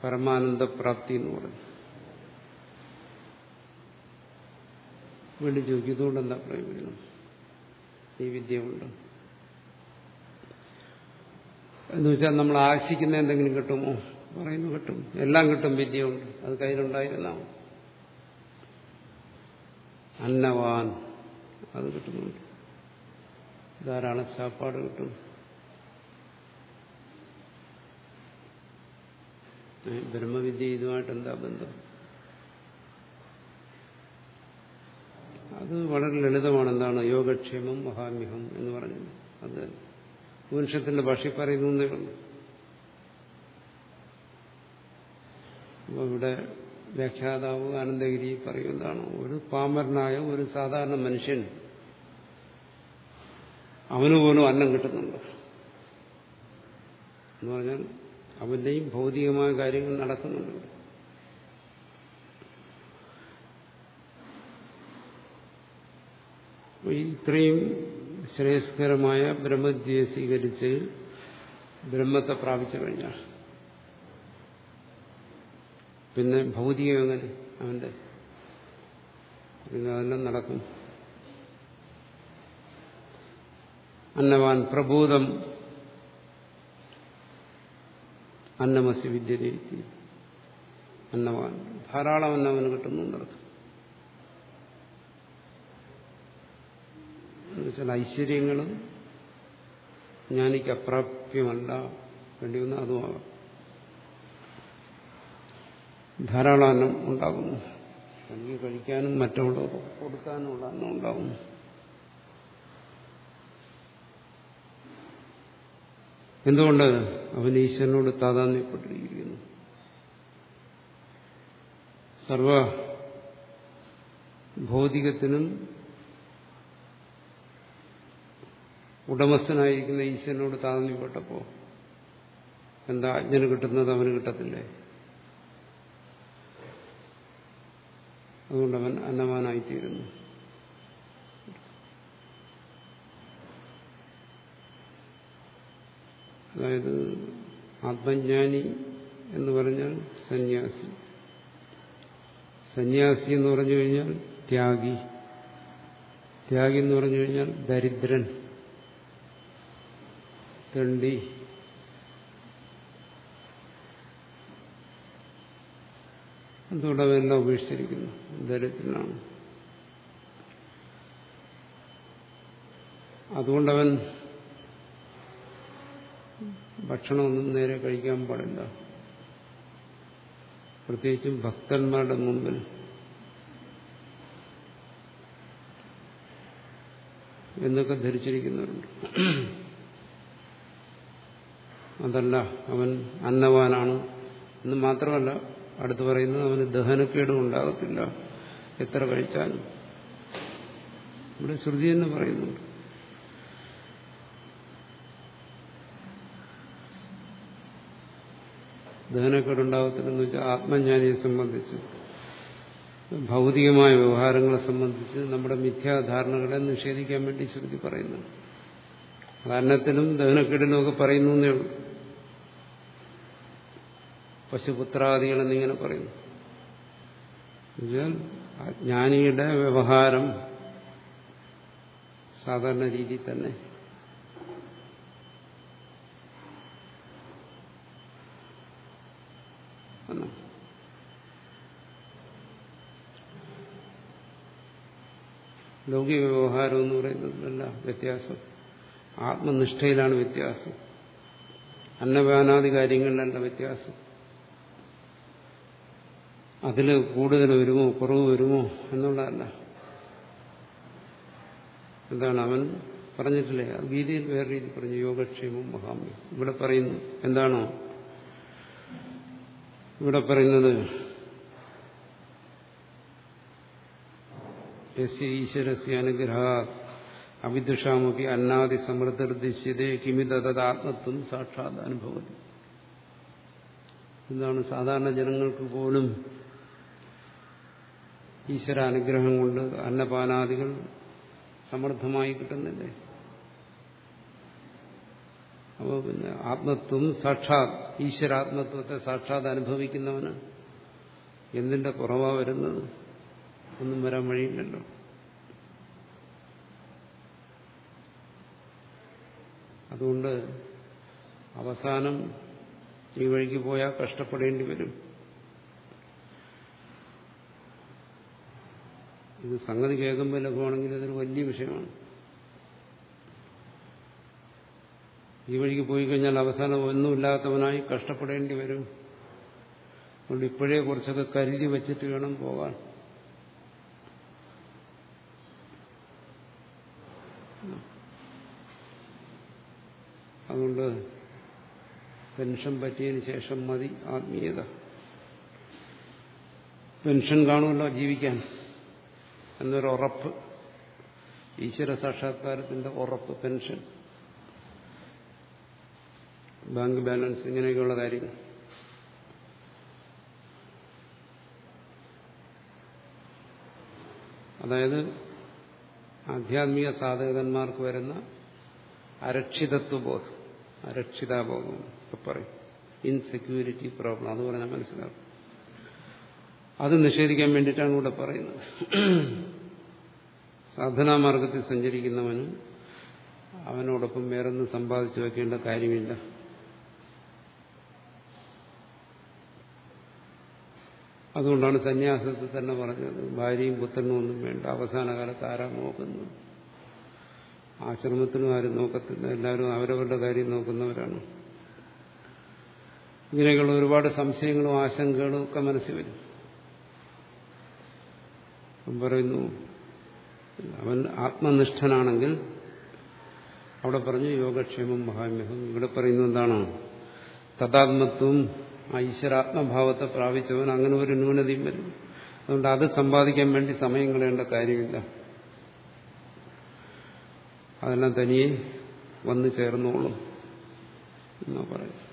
A: പരമാനന്ദപ്രാപ്തി എന്ന് പറഞ്ഞു. വീണ്ടും ചോദിക്കും ഇതുകൊണ്ട് എന്താ പ്രയോജനം ഈ വിദ്യ കൊണ്ട്. എന്ന് വെച്ചാൽ നമ്മൾ ആശിക്കുന്ന എന്തെങ്കിലും കിട്ടുമോ? പറയുന്നു കിട്ടും. എല്ലാം കിട്ടും വിദ്യ കൊണ്ട്. അത് കയ്യിലുണ്ടായിരുന്നാവും അന്നവാൻ. അത് കിട്ടുന്നുണ്ട്. ധാരാളം ചാപ്പാട് കിട്ടും. ബ്രഹ്മവിദ്യ ഇതുമായിട്ട് എന്താ ബന്ധം? അത് വളരെ ലളിതമാണ്. എന്താണ്? യോഗക്ഷേമം മഹാമ്യഹം എന്ന് പറഞ്ഞത് അത് പുരുഷത്തിന്റെ ഭാഷയിൽ പറയുന്നു ഉള്ളൂ. ഇവിടെ വ്യാഖ്യാതാവ് ആനന്ദഗിരി പറയുന്നതാണ്. ഒരു പാമരനായ ഒരു സാധാരണ മനുഷ്യൻ അവന് പോലും അന്നം കിട്ടുന്നുണ്ട്. എന്ന് പറഞ്ഞാൽ അവന്റെയും ഭൗതികമായ കാര്യങ്ങൾ നടക്കുന്നുണ്ട്. ഇത്രയും ശ്രേയസ്കരമായ ബ്രഹ്മജ്ഞയെ സ്വീകരിച്ച് ബ്രഹ്മത്തെ പ്രാപിച്ചു കഴിഞ്ഞാൽ പിന്നെ ഭൗതികം എങ്ങനെ? അവന്റെ അതെല്ലാം നടക്കും. അന്നവാൻ പ്രഭൂതം അന്നമസി വിദ്യതേ അന്നവാൻ ധാരാളം അന്നവന് നടക്കും. എന്നുവെച്ചാൽ ഐശ്വര്യങ്ങളും ജ്ഞാനിക്ക് അപ്രാപ്യമല്ല. വേണ്ടി വന്ന അതുമാകാം. ധാരാളം അന്നം ഉണ്ടാകുന്നു. തനിക്ക് കഴിക്കാനും മറ്റുള്ളവർക്ക് കൊടുക്കാനുമുള്ള അന്നം ഉണ്ടാകുന്നു. എന്തുകൊണ്ട് അവൻ ഈശ്വരനോട് താതാന്യപ്പെട്ടിരിക്കുന്നു സർവ ഭൗതികത്തിനും ഉടമസ്ഥനായിരിക്കുന്ന ഈശ്വരനോട് താതാന്യപ്പെട്ടപ്പോ എന്താ അജ്ഞന് കിട്ടുന്നത് അവന് കിട്ടത്തില്ലേ? അതുകൊണ്ട് അവൻ അന്നവാനായിത്തീരുന്നു. അതായത് ആത്മജ്ഞാനി എന്ന് പറഞ്ഞാൽ സന്യാസി. സന്യാസി എന്ന് പറഞ്ഞു കഴിഞ്ഞാൽ ത്യാഗി. ത്യാഗി എന്ന് പറഞ്ഞു കഴിഞ്ഞാൽ ദരിദ്രൻ. തെണ്ടി എന്തുകൊണ്ട് അവനെല്ലാം ഉപേക്ഷിച്ചിരിക്കുന്നു. ദരിദ്രനാണ്. അതുകൊണ്ടവൻ ഭക്ഷണമൊന്നും നേരെ കഴിക്കാൻ പാടില്ല. പ്രത്യേകിച്ചും ഭക്തന്മാരുടെ മുമ്പിൽ. എന്നൊക്കെ ധരിച്ചിരിക്കുന്നവരുണ്ട്. അതല്ല അവൻ അന്നവാനാണ് എന്ന് മാത്രമല്ല അടുത്ത് പറയുന്നത് അവന് ദഹനക്കേടും ഉണ്ടാകത്തില്ല. എത്ര കഴിച്ചാലും. ഇവിടെ ശ്രുതി എന്ന് പറയുന്നുണ്ട്. ദഹനക്കേടുണ്ടാകത്തില്ലെന്ന് വെച്ചാൽ ആത്മജ്ഞാനിയെ സംബന്ധിച്ച് ഭൗതികമായ വ്യവഹാരങ്ങളെ സംബന്ധിച്ച് നമ്മുടെ മിഥ്യാധാരണകളെ നിഷേധിക്കാൻ വേണ്ടി ശ്രുതി പറയുന്നുണ്ട്. അന്നത്തിനും ദഹനക്കേടിനും ഒക്കെ പറയുന്നു എന്നേ ഉള്ളൂ. പശുപുത്രാദികൾ എന്നിങ്ങനെ പറയുന്നു ജ്ഞാനിയുടെ വ്യവഹാരം സാധാരണ രീതിയിൽ തന്നെ. ലൗകിക വ്യവഹാരം എന്ന് പറയുന്നതിലല്ല വ്യത്യാസം. ആത്മനിഷ്ഠയിലാണ് വ്യത്യാസം. അന്നപാനാദി കാര്യങ്ങളിലല്ല വ്യത്യാസം. അതിൽ കൂടുതൽ വരുമോ കുറവ് വരുമോ എന്നുള്ളതല്ല. എന്താണ് അവൻ പറഞ്ഞിട്ടില്ലേ? അത് ഗീതയിൽ വേറെ രീതി പറഞ്ഞു യോഗക്ഷേമം മഹാമ്യം ഇവിടെ പറയുന്നു എന്താണോ? ഇവിടെ പറയുന്നത് ഈശ്വരസ്യ അനുഗ്രഹ അവിദുഷാമപി അന്നാദി സമൃദ്ധിശ്യതേ കിമിതദാത്മത്വം സാക്ഷാത് അനുഭവത്തി എന്താണ് സാധാരണ ജനങ്ങൾക്ക് പോലും ഈശ്വര അനുഗ്രഹം കൊണ്ട് അന്നപാനാദികൾ സമൃദ്ധമായി കിട്ടുന്നില്ലേ? അപ്പോൾ പിന്നെ ആത്മത്വം സാക്ഷാത് ഈശ്വരാത്മത്വത്തെ സാക്ഷാത് അനുഭവിക്കുന്നവന് എന്തിന്റെ കുറവാ വരുന്നത്? ഒന്നും വരാൻ വഴിയില്ലല്ലോ. അതുകൊണ്ട് അവസാനം ഈ വഴിക്ക് പോയാൽ കഷ്ടപ്പെടേണ്ടി വരും. ഇത് സംഗതി കേൾക്കുമ്പോൾ ലഘുവാണെങ്കിൽ ഇതൊരു വലിയ വിഷയമാണ്. ഈ വഴിക്ക് പോയി കഴിഞ്ഞാൽ അവസാനം ഒന്നുമില്ലാത്തവനായി കഷ്ടപ്പെടേണ്ടി വരും. അതുകൊണ്ട് ഇപ്പോഴേ കുറച്ചൊക്കെ കരുതി വെച്ചിട്ട് വേണം പോകാൻ. അതുകൊണ്ട് പെൻഷൻ പറ്റിയതിന് ശേഷം മതി ആത്മീയത. പെൻഷൻ കാണുമല്ലോ ജീവിക്കാൻ. എന്നൊരു ഉറപ്പ്. ഈശ്വര സാക്ഷാത്കാരത്തിന്റെ ഉറപ്പ് പെൻഷൻ ബാങ്ക് ബാലൻസ് ഇങ്ങനെയൊക്കെയുള്ള കാര്യങ്ങൾ. അതായത് ആധ്യാത്മിക സാധകന്മാർക്ക് വരുന്ന അരക്ഷിതത്വബോധം അരക്ഷിതാബോധം പറയും. ഇൻസെക്യൂരിറ്റി പ്രോബ്ലം അത് പറഞ്ഞാൽ മനസ്സിലാക്കും അത് നിഷേധിക്കാൻ വേണ്ടിയിട്ടാണ് ഇവിടെ പറയുന്നത്. സാധനാമാർഗത്തിൽ സഞ്ചരിക്കുന്നവന് അവനോടൊപ്പം വേറൊന്നും സമ്പാദിച്ചു വെക്കേണ്ട കാര്യമില്ല. അതുകൊണ്ടാണ് സന്യാസത്തിൽ തന്നെ പറഞ്ഞത് ഭാര്യയും പുത്രനും ഒന്നും വേണ്ട അവസാന കാലത്ത് ആരാ നോക്കുന്നത് ആശ്രമത്തിനും ആരും നോക്കത്തില്ല എല്ലാവരും അവരവരുടെ കാര്യം നോക്കുന്നവരാണ്. ഇങ്ങനെയൊക്കെയുള്ള ഒരുപാട് സംശയങ്ങളും ആശങ്കകളും ഒക്കെ മനസ്സിൽ വരും. പറയുന്നു അവൻ ആത്മനിഷ്ഠനാണെങ്കിൽ അവിടെ പറഞ്ഞു യോഗക്ഷേമം മഹാമ്യഹം. ഇവിടെ പറയുന്നത് എന്താണ്? തഥാത്മത്വം ആ ഈശ്വരാത്മഭാവത്തെ പ്രാപിച്ചവൻ അങ്ങനെ ഒരു ന്യൂനതയും വരും. അതുകൊണ്ട് അത് സമ്പാദിക്കാൻ വേണ്ടി സമയം കളയേണ്ട കാര്യമില്ല. അതെല്ലാം തനിയെ വന്നു ചേർന്നോളും എന്നാ പറയും